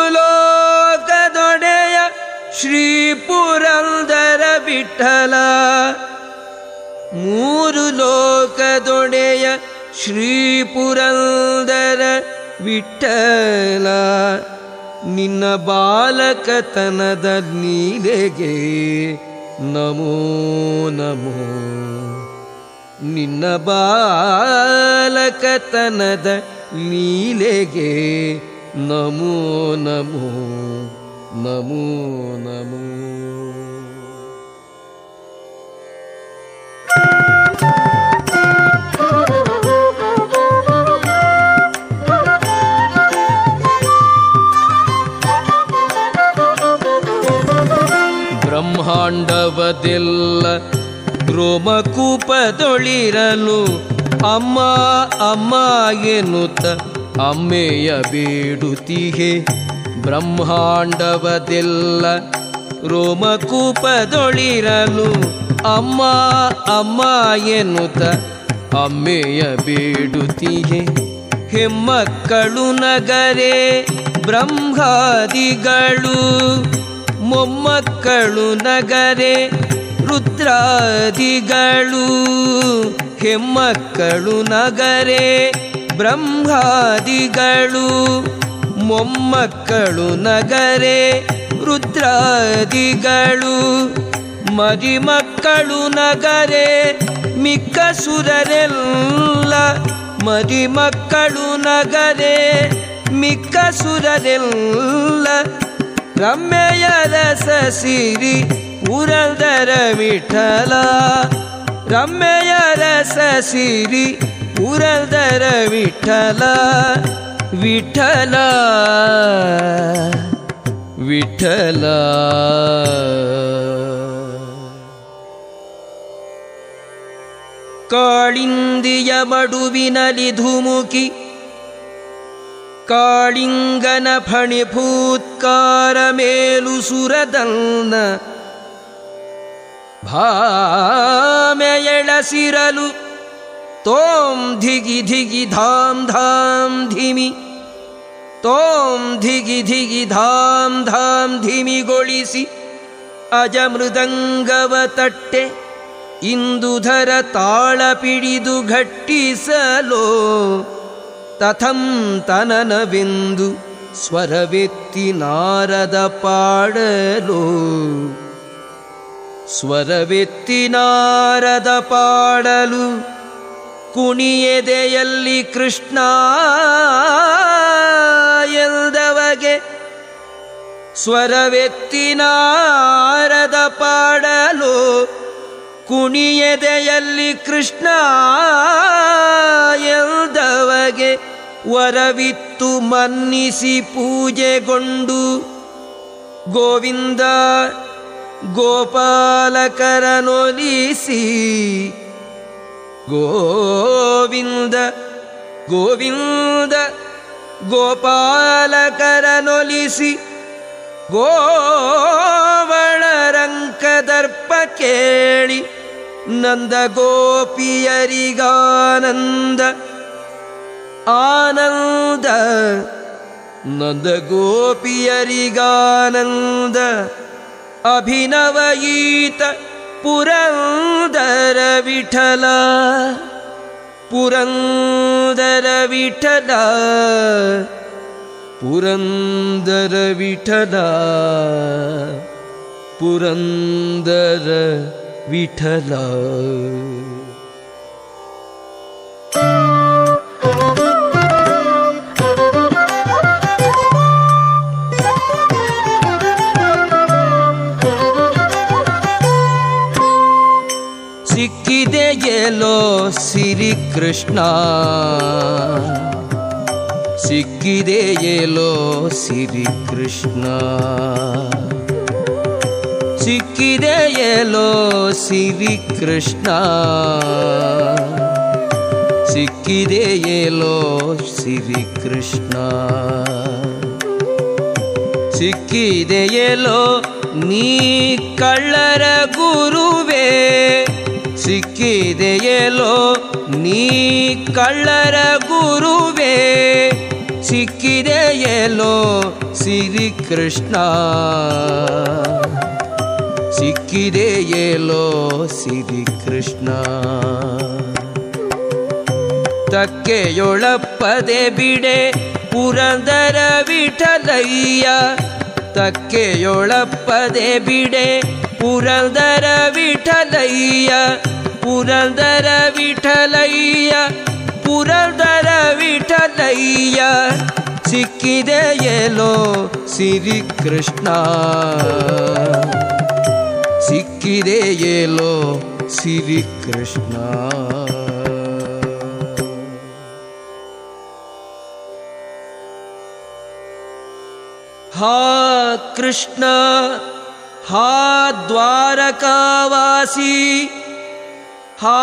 ಶ್ರೀ ಪುರಂದರ ವಿಠಲ ಮೂರು ಲೋಕದೊಡೆಯ ಶ್ರೀ ಪುರಂದರ ವಿಠಲ. ನಿನ್ನ ಬಾಲಕತನದ ನೀಲೆಗೆ ನಮೋ ನಮೋ. ನಿನ್ನ ಬಾಲಕತನದ ನೀಲೆಗೆ ನಮೋ ನಮೋ. ನಮೋ ನಮೋ. ಬ್ರಹ್ಮಾಂಡವದೆಲ್ಲ ರೋಮಕೂಪದೊಳಿರಲು ಅಮ್ಮ ಅಮ್ಮ ಎನ್ನುತ್ತ ಅಮ್ಮೆಯ ಬೇಡುತ್ತಿಗೆ ಬ್ರಹ್ಮಾಂಡವದೆಲ್ಲ. ರೋಮಕೂಪದೊಳಿರಲು ಅಮ್ಮ ಅಮ್ಮ ಎನ್ನುತ್ತ ಅಮ್ಮೆಯ ಬೇಡುತ್ತಿಗೆ ಹೆಮ್ಮಕ್ಕಳು ನಗರೆ ಬ್ರಹ್ಮಾದಿಗಳು. ಮೊಮ್ಮಕ್ಕಳು ನಗರೆ, ರುದ್ರಾದಿಗಳು. ಹೆಮ್ಮಕ್ಕಳು ನಗರೆ, ಬ್ರಹ್ಮಾದಿಗಳು. ಮೊಮ್ಮಕ್ಕಳು ನಗರೆ, ರುದ್ರಾದಿಗಳು. ಮರಿಮಕ್ಕಳು ನಗರೆ, ಮಿಕ್ಕ ಸುರರೆಲ್ಲ. ಮರಿಮಕ್ಕಳು ನಗರೆ, ಮಿಕ್ಕ ಸುರರೆಲ್ಲ. ರಮ್ಮೆಯ ರಸ ಸಿರಿ ಪುರಂದರ ವಿಠಲ. ರಮ್ಮೆಯ ರಸ ಸಿರಿ ಪುರಂದರ ವಿಠಲ. ವಿಠಲ. ವಿಠಲ. ಕಾಳಿಂದಿಯ ಮಡುವಿನಲಿ ಧುಮುಕಿ ಕಾಳಿಂಗನ ಫಣಿಭೂತ್ಕಾರ ಮೇಲು ಸುರದನ್ನ ಭಾಮೆಯಳಸಿರಲು ತೋಂ ಧಿಗಿ ಧಿಗಿ ಧಾಮ್ ಧಾಮ್ ಧಿಮಿ, ತೋಂ ಧಿಗಿ ಧಿಗಿ ಧಾಮ್ ಧಾಮ್ ಧಿಮಿಗೊಳಿಸಿ ಅಜ ಮೃದಂಗವ ತಟ್ಟೆ ಇಂದುಧರ ತಾಳ ಪಿಡಿದು ಘಟ್ಟಿಸಲೋ. ತಥಂ ತನನವೆಂದು ಸ್ವರವೆತ್ತಿ ನಾರದ ಪಾಡಲು. ಸ್ವರವೆತ್ತಿ ನಾರದ ಪಾಡಲು ಕುಣಿಯದೆಯಲ್ಲಿ ಕೃಷ್ಣ ಎಲ್ದವಗೆ ಸ್ವರವೆತ್ತಿ ನಾರದ ಪಾಡಲು ಕುಣಿಯದೆಯಲ್ಲಿ ಕೃಷ್ಣ ಎಲ್ದವಗೆ ವರವಿತ್ತು ಮನ್ನಿಸಿ ಪೂಜೆಗೊಂಡು. ಗೋವಿಂದ ಗೋಪಾಲಕರನೊಲಿಸಿ ಗೋವಿಂದ ಗೋವಿಂದ ಗೋಪಾಲಕರನೊಲಿಸಿ ಗೋವಳರಂಕದರ್ಪ ಕೇಳಿ ನಂದ ಗೋಪಿಯರಿಗಾನಂದ ಆನಂದ ನಂದ ಗೋಪಿಯರಿಗಾನಂದ ಅಭಿನವಯೀತ ಪುರಂದರ ವಿಠಲ ಪುರಂದರ ವಿಠಲ ಪುರಂದರ ವಿಠಲ ಪುರಂದರ ವಿಠಲ ಸಿಕ್ಕಿದೆಯೇಲೋ ಸಿರಿ ಕೃಷ್ಣ ಸಿಕ್ಕಿದೆಯೇಲೋ ಸಿರಿ ಕೃಷ್ಣ. ಸಿಕ್ಕಿದೆಯೇಲೋ ಸಿರಿ ಕೃಷ್ಣ. ಸಿಕ್ಕಿದೆಯೇಲೋ ಸಿರಿ ಕೃಷ್ಣ. ಸಿಕ್ಕಿದೆಯೇಲೋ ನೀ ಕಳ್ಳರ ಗುರುವೇ. ಸಿಕ್ಕಿದೆಯೇಲೋ ನೀ ಕಳ್ಳರ ಗುರುವೇ. ಸಿಕ್ಕಿದೆಯೇಲೋ ಸಿರಿ ಕೃಷ್ಣ ಸಿಕ್ಕಿದೆಯೇಲೋ ಸಿರಿ ಕೃಷ್ಣ ತಕ್ಕೆಯೊಳಪ್ಪದೆ ಬಿಡೆ ಪುರಂದರ ವಿಠಲಯ್ಯ. ತಕ್ಕೆಯೊಳಪ್ಪದೆ ಬಿಡೆ ಪುರಂದರ ವಿಠಲಯ್ಯ. ಪುರಂದರ ವಿಠಲಯ್ಯ, ಪುರಂದರ ವಿಠಲಯ್ಯ ಸಿಕ್ಕಿದೆಯೇಲೋ ಸಿರಿ ಕೃಷ್ಣ ಸಿಕ್ಕಿದೆಯೇಲೋ ಸಿರಿ ಕೃಷ್ಣ ಹಾ ಕೃಷ್ಣ ಹಾ ದ್ವಾರಕಾವಾಸಿ ಹಾ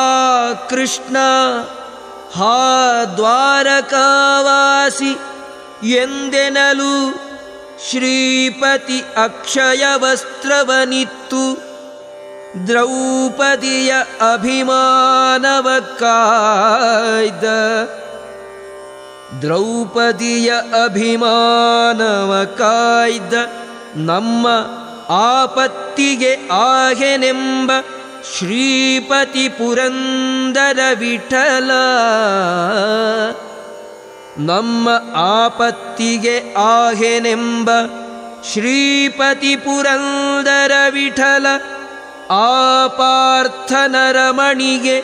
ಕೃಷ್ಣ ಹಾ ದ್ವಾರಕಾವಾಸಿ ಎಂದೆನಲು ಶ್ರೀಪತಿ ಅಕ್ಷಯ ವಸ್ತ್ರವನಿತ್ತು. ದ್ರೌಪದಿಯ ಅಭಿಮಾನವ ಕಾಯ್ದ ದ್ರೌಪದಿಯ ಅಭಿಮಾನವ ಕಾಯ್ದ ನಮ್ಮ ಆಪತ್ತಿಗೆ ಆಗೆನೆಂಬ ಶ್ರೀಪತಿ ಪುರಂದರ ವಿಠಲ. ನಮ್ಮ ಆಪತ್ತಿಗೆ ಆಹೆನೆಂಬ ಶ್ರೀಪತಿ ಪುರಂದರ ವಿಠಲ. ಆಪಾರ್ಥನರಮಣಿಗೆ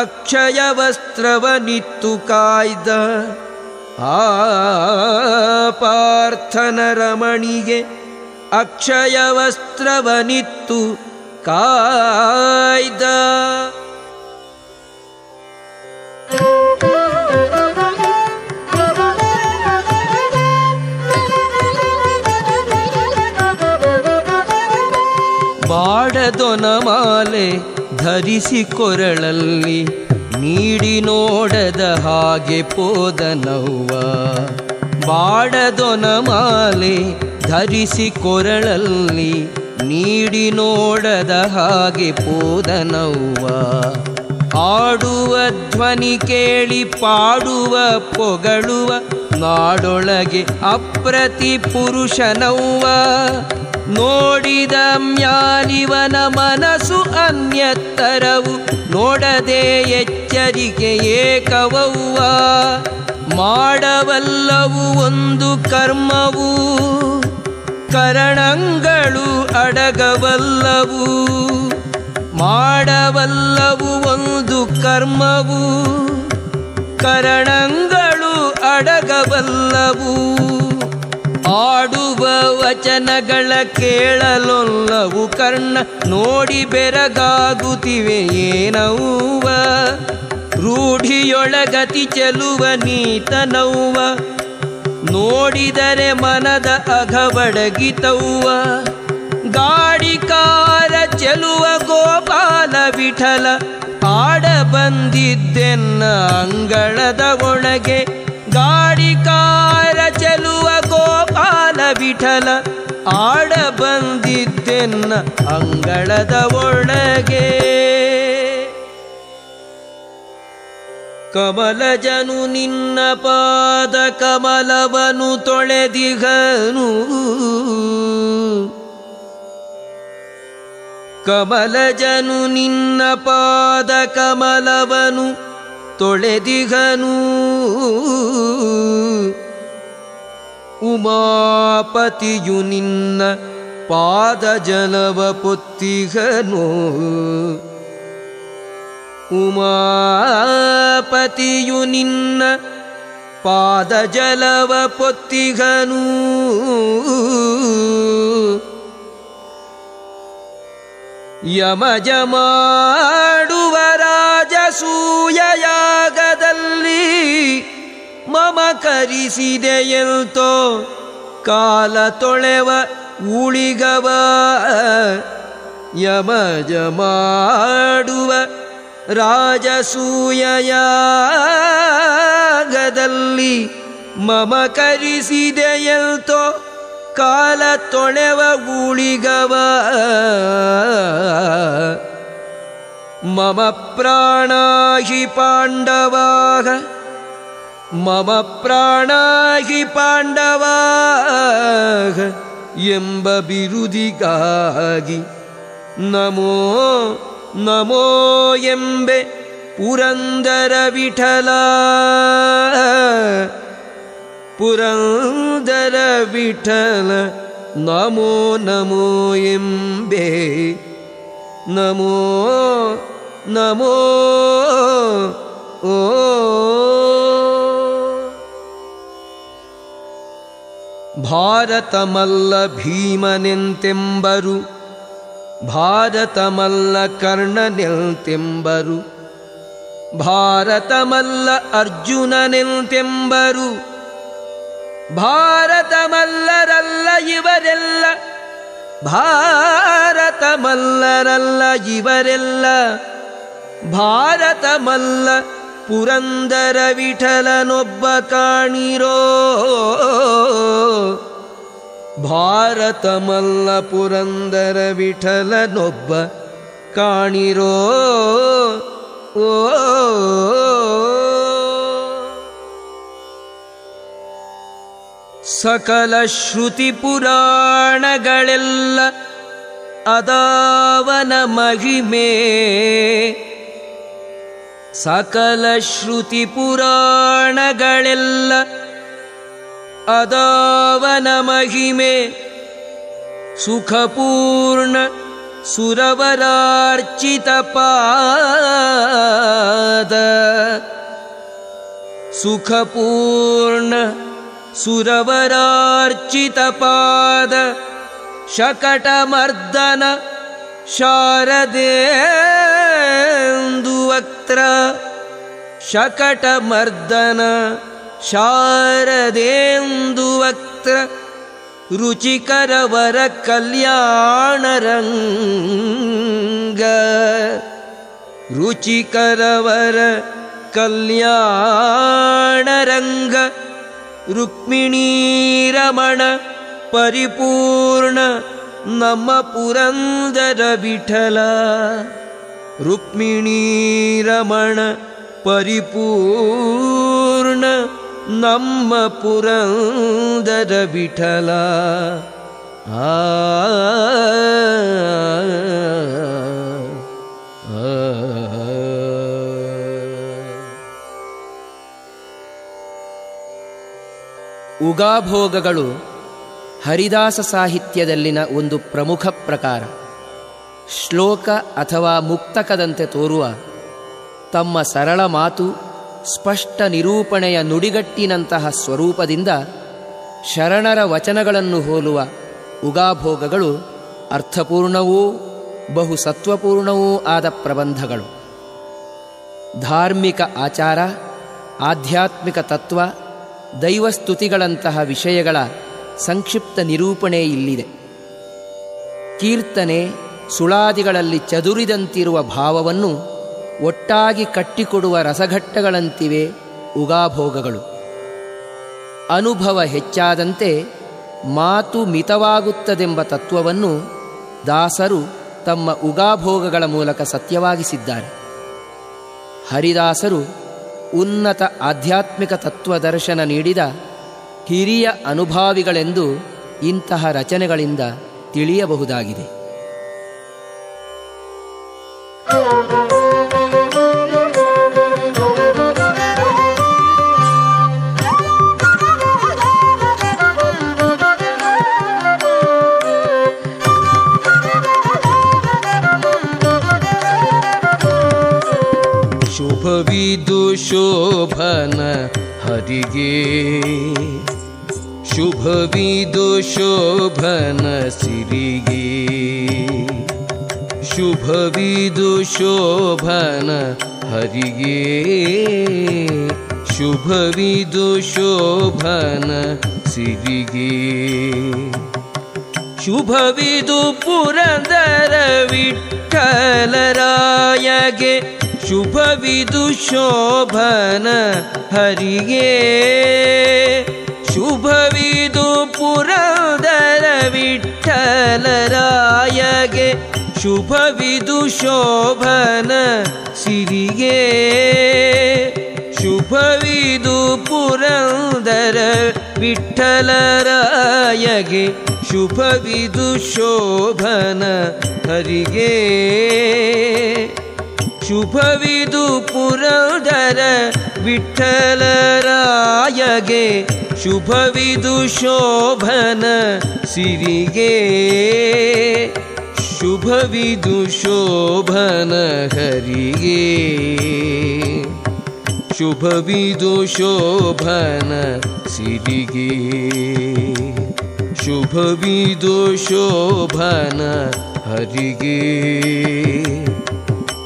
ಅಕ್ಷಯ ವಸ್ತ್ರವನಿತ್ತು ಕಾಯ್ದ. ಆಪಾರ್ಥನರಮಣಿಗೆ ಅಕ್ಷಯ ವಸ್ತ್ರವನಿತ್ತು ಕಾಯ್ದ. ಬಾಡದೊನ ಮಾಲೆ ಧರಿಸಿ ಕೊರಳಲ್ಲಿ ನೀಡಿ ನೋಡದ ಹಾಗೆ ಪೋದನವ್ವ. ಬಾಡದೊನ ಮಾಲೆ ಧರಿಸಿ ಕೊರಳಲ್ಲಿ ನೀಡಿ ನೋಡದ ಹಾಗೆ ಪೋದನವ್ವ. ಆಡುವ ಧ್ವನಿ ಕೇಳಿ ಪಾಡುವ ಪೊಗಳುವ, ನಾಡೊಳಗೆ ಅಪ್ರತಿ ಪುರುಷನವ್ವ. ನೋಡಿದ ಮ್ಯಾಲಿವನ ಮನಸ್ಸು ಅನ್ಯತ್ತರವು, ನೋಡದೆ ಎಚ್ಚರಿಕೆ ಏಕವವ್ವ. ಮಾಡವಲ್ಲವು ಒಂದು ಕರ್ಮವು, ಕರಣಗಳು ಅಡಗವಲ್ಲವು. ಮಾಡವಲ್ಲವು ಒಂದು ಕರ್ಮವು, ಕರಣಗಳು ಅಡಗವಲ್ಲವು. ಆಡುವ ವಚನಗಳ ಕೇಳಲೊಲ್ಲವು ಕರ್ಣ, ನೋಡಿ ಬೆರಗಾಗುತ್ತಿವೆ ಏನವ್ವ ರೂಢಿಯೊಳಗತಿ ಚೆಲುವ ನೀತನವ್ವ ನೋಡಿದರೆ ಮನದ ಅಘಬಡಗಿತವ್ವ ಗಾಡಿಕಾರ ಚೆಲುವ ಗೋಪಾಲ ವಿಠಲ. ಆಡ ಬಂದಿದ್ದೆನ್ನ ಅಂಗಳದ ಒಳಗೆ. ಗಾಡಿಕಾರ ಚೆಲುವ ಗೋಪಾಲ ವಿಠಲ. ಆಡ ಬಂದಿದ್ದೆನ್ನ ಅಂಗಳದ ಒಳಗೆ. ಕಮಲಜನು ನಿನ್ನ ಪಾದ ಕಮಲವನು ತೊಳೆದಿಗನು. ಕಮಲಜನು ನಿನ್ನ ಪಾದ ಕಮಲವನು ತೊಳೆದಿಗನು. ಉಮಾಪತಿಯು ನಿನ್ನ ಪಾದ ಜಲವ ಪೊತ್ತಿಗನು. ಉಮಾಪತಿಯು ನಿನ್ನ ಪಾದ ಜಲವ ಪೊತ್ತಿಗನು. ಯಮಜ ಮಾಡುವ ರಾಜಸೂಯಯಾಗದಲ್ಲಿ ಮಮ ಕರಿಸಿದೆಯಂತೋ ಕಾಲ ತೊಳೆವ ಉಳಿಗವ. ಯಮಜ ಮಾಡುವ ರಾಜಸೂಯಯಾಗದಲ್ಲಿ ಮಮ ಕರಿಸಿದೆಯಲ್ತೋ ಕಾಲ ತೊಳೆವ ಉಳಿಗವ ಮಮ ಪ್ರಾಣಾಹಿ ಪಾಂಡವಾಗ ಮಮ ಪ್ರಾಣಾಹಿ ಪಾಂಡವಾಗ ಎಂಬ ಬಿರುದಿಗಾಗಿ ನಮೋ ನಮೋ ಎಂಬೆ ಪುರಂದರ ವಿಠಲ ಪುರಂದರ ವಿಠಲ ನಮೋ ನಮೋ ಎಂಬೆ ನಮೋ ನಮೋ ಓ ಭಾರತಮಲ್ಲ ಭೀಮನೆಂತೆಂಬರು ಭಾರತಮಲ್ಲ ಅರ್ಜುನ ಭಾರತಮಲ್ಲ ಭಾರತ ಭಾರತಮಲ್ಲರಲ್ಲ ಇವರೆಲ್ಲ. ಭಾರತಮಲ್ಲರಲ್ಲ ಇವರೆಲ್ಲ. ಭಾರತಮಲ್ಲ ಪುರಂದರ ವಿಠಲನೊಬ್ಬ ಕಾಣಿರೋ. ಭಾರತಮಲ್ಲ ಪುರಂದರ ವಿಠಲನೊಬ್ಬ ಕಾಣಿರೋ ಓ ಸಕಲ ಶ್ರುತಿ ಪುರಾಣಗಳೆಲ್ಲ ಅದಾವನ ಮಹಿಮೆ. ಸಕಲ ಶ್ರುತಿ ಪುರಾಣಗಳೆಲ್ಲ अदावनमहिमे सुखपूर्ण सुरवरार्चितपाद। सुखपूर्ण सुरवरार्चितपाद। शकटमर्दन शारदेन्दुवक्त्र। शकटमर्दन शारदेन्दुवक्त्र रुचिकरवर कल्याणरङ्गचिकरवर रुक्मिणीरमण परिपूर्ण नम पुरन्दर रुक्मिणीरमण परिपूर्ण ನಮ್ಮ ಪುರಂದರ ವಿಠಲ ಆ ಉಗಾಭೋಗಗಳು ಹರಿದಾಸ ಸಾಹಿತ್ಯದಲ್ಲಿನ ಒಂದು ಪ್ರಮುಖ ಪ್ರಕಾರ ಶ್ಲೋಕ ಅಥವಾ ಮುಕ್ತಕದಂತೆ ತೋರುವ ತಮ್ಮ ಸರಳ ಮಾತು ಸ್ಪಷ್ಟ ನಿರೂಪಣೆಯ ನುಡಿಗಟ್ಟಿನಂತಹ ಸ್ವರೂಪದಿಂದ ಶರಣರ ವಚನಗಳನ್ನು ಹೋಲುವ ಉಗಾಭೋಗಗಳು ಅರ್ಥಪೂರ್ಣವೂ ಬಹು ಸತ್ವಪೂರ್ಣವೂ ಆದ ಪ್ರಬಂಧಗಳು. ಧಾರ್ಮಿಕ ಆಚಾರ, ಆಧ್ಯಾತ್ಮಿಕ ತತ್ವ, ದೈವಸ್ತುತಿಗಳಂತಹ ವಿಷಯಗಳ ಸಂಕ್ಷಿಪ್ತ ನಿರೂಪಣೆ ಇಲ್ಲಿದೆ. ಕೀರ್ತನೆ ಸುಳಾದಿಗಳಲ್ಲಿ ಚದುರಿದಂತಿರುವ ಭಾವವನ್ನು ಒಟ್ಟಾಗಿ ಕಟ್ಟಿಕೊಡುವ ರಸಘಟ್ಟಗಳಂತಿವೆ ಉಗಾಭೋಗಗಳು. ಅನುಭವ ಹೆಚ್ಚಾದಂತೆ ಮಾತು ಮಿತವಾಗುತ್ತದೆಂಬ ತತ್ವವನ್ನು ದಾಸರು ತಮ್ಮ ಉಗಾಭೋಗಗಳ ಮೂಲಕ ಸತ್ಯವಾಗಿಸಿದ್ದಾರೆ. ಹರಿದಾಸರು ಉನ್ನತ ಆಧ್ಯಾತ್ಮಿಕ ತತ್ವದರ್ಶನ ನೀಡಿದ ಹಿರಿಯ ಅನುಭಾವಿಗಳೆಂದು ಇಂತಹ ರಚನೆಗಳಿಂದ ತಿಳಿಯಬಹುದಾಗಿದೆ. ಶುಭವಿದು ಶೋಭನ ಹರಿಗೆ ಶುಭವಿದು ಶೋಭನ ಸಿರಿಗೆ ಶುಭವಿದು ಶೋಭನ ಹರಿಗೆ ಶುಭವಿದು ಶೋಭನ ಸಿರಿಗೆ ಶುಭವಿದು ಪುರಂದರ ವಿಠಲರಾಯಗೆ ಶುಭವಿದು ಶೋಭನ ಹರಿಗೆ ಶುಭವಿದು ಪುರಂದರ ವಿಠಲರಾಯಗೆ. ಶುಭವಿದು ಶೋಭನ ಸಿರಿಗೆ ಶುಭವಿದು ಪುರಂದರ ವಿಠಲರಾಯಗೆ. ಶುಭವಿದು ಶೋಭನ ಹರಿಗೆ ಶುಭವಿದು ಪುರೋದರ ವಿಠಲರಾಯಗೆ, ಶುಭವಿದು ಶೋಭನ ಸಿರಿಗೆ. ಶುಭವಿದು ಶೋಭನ ಹರಿಗೆ. ಶುಭವಿದು ಶೋಭನ ಸಿರಿಗೆ. ಶುಭವಿದು ಶೋಭನ ಹರಿಗೆ.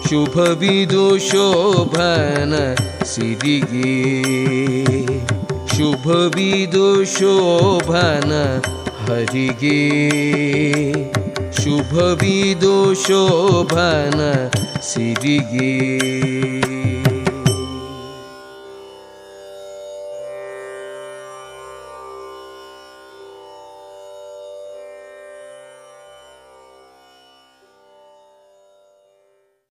शुभविदुशोभन दोषो शुभविदुशोभन हरिगे। शुभविदुशोभन वि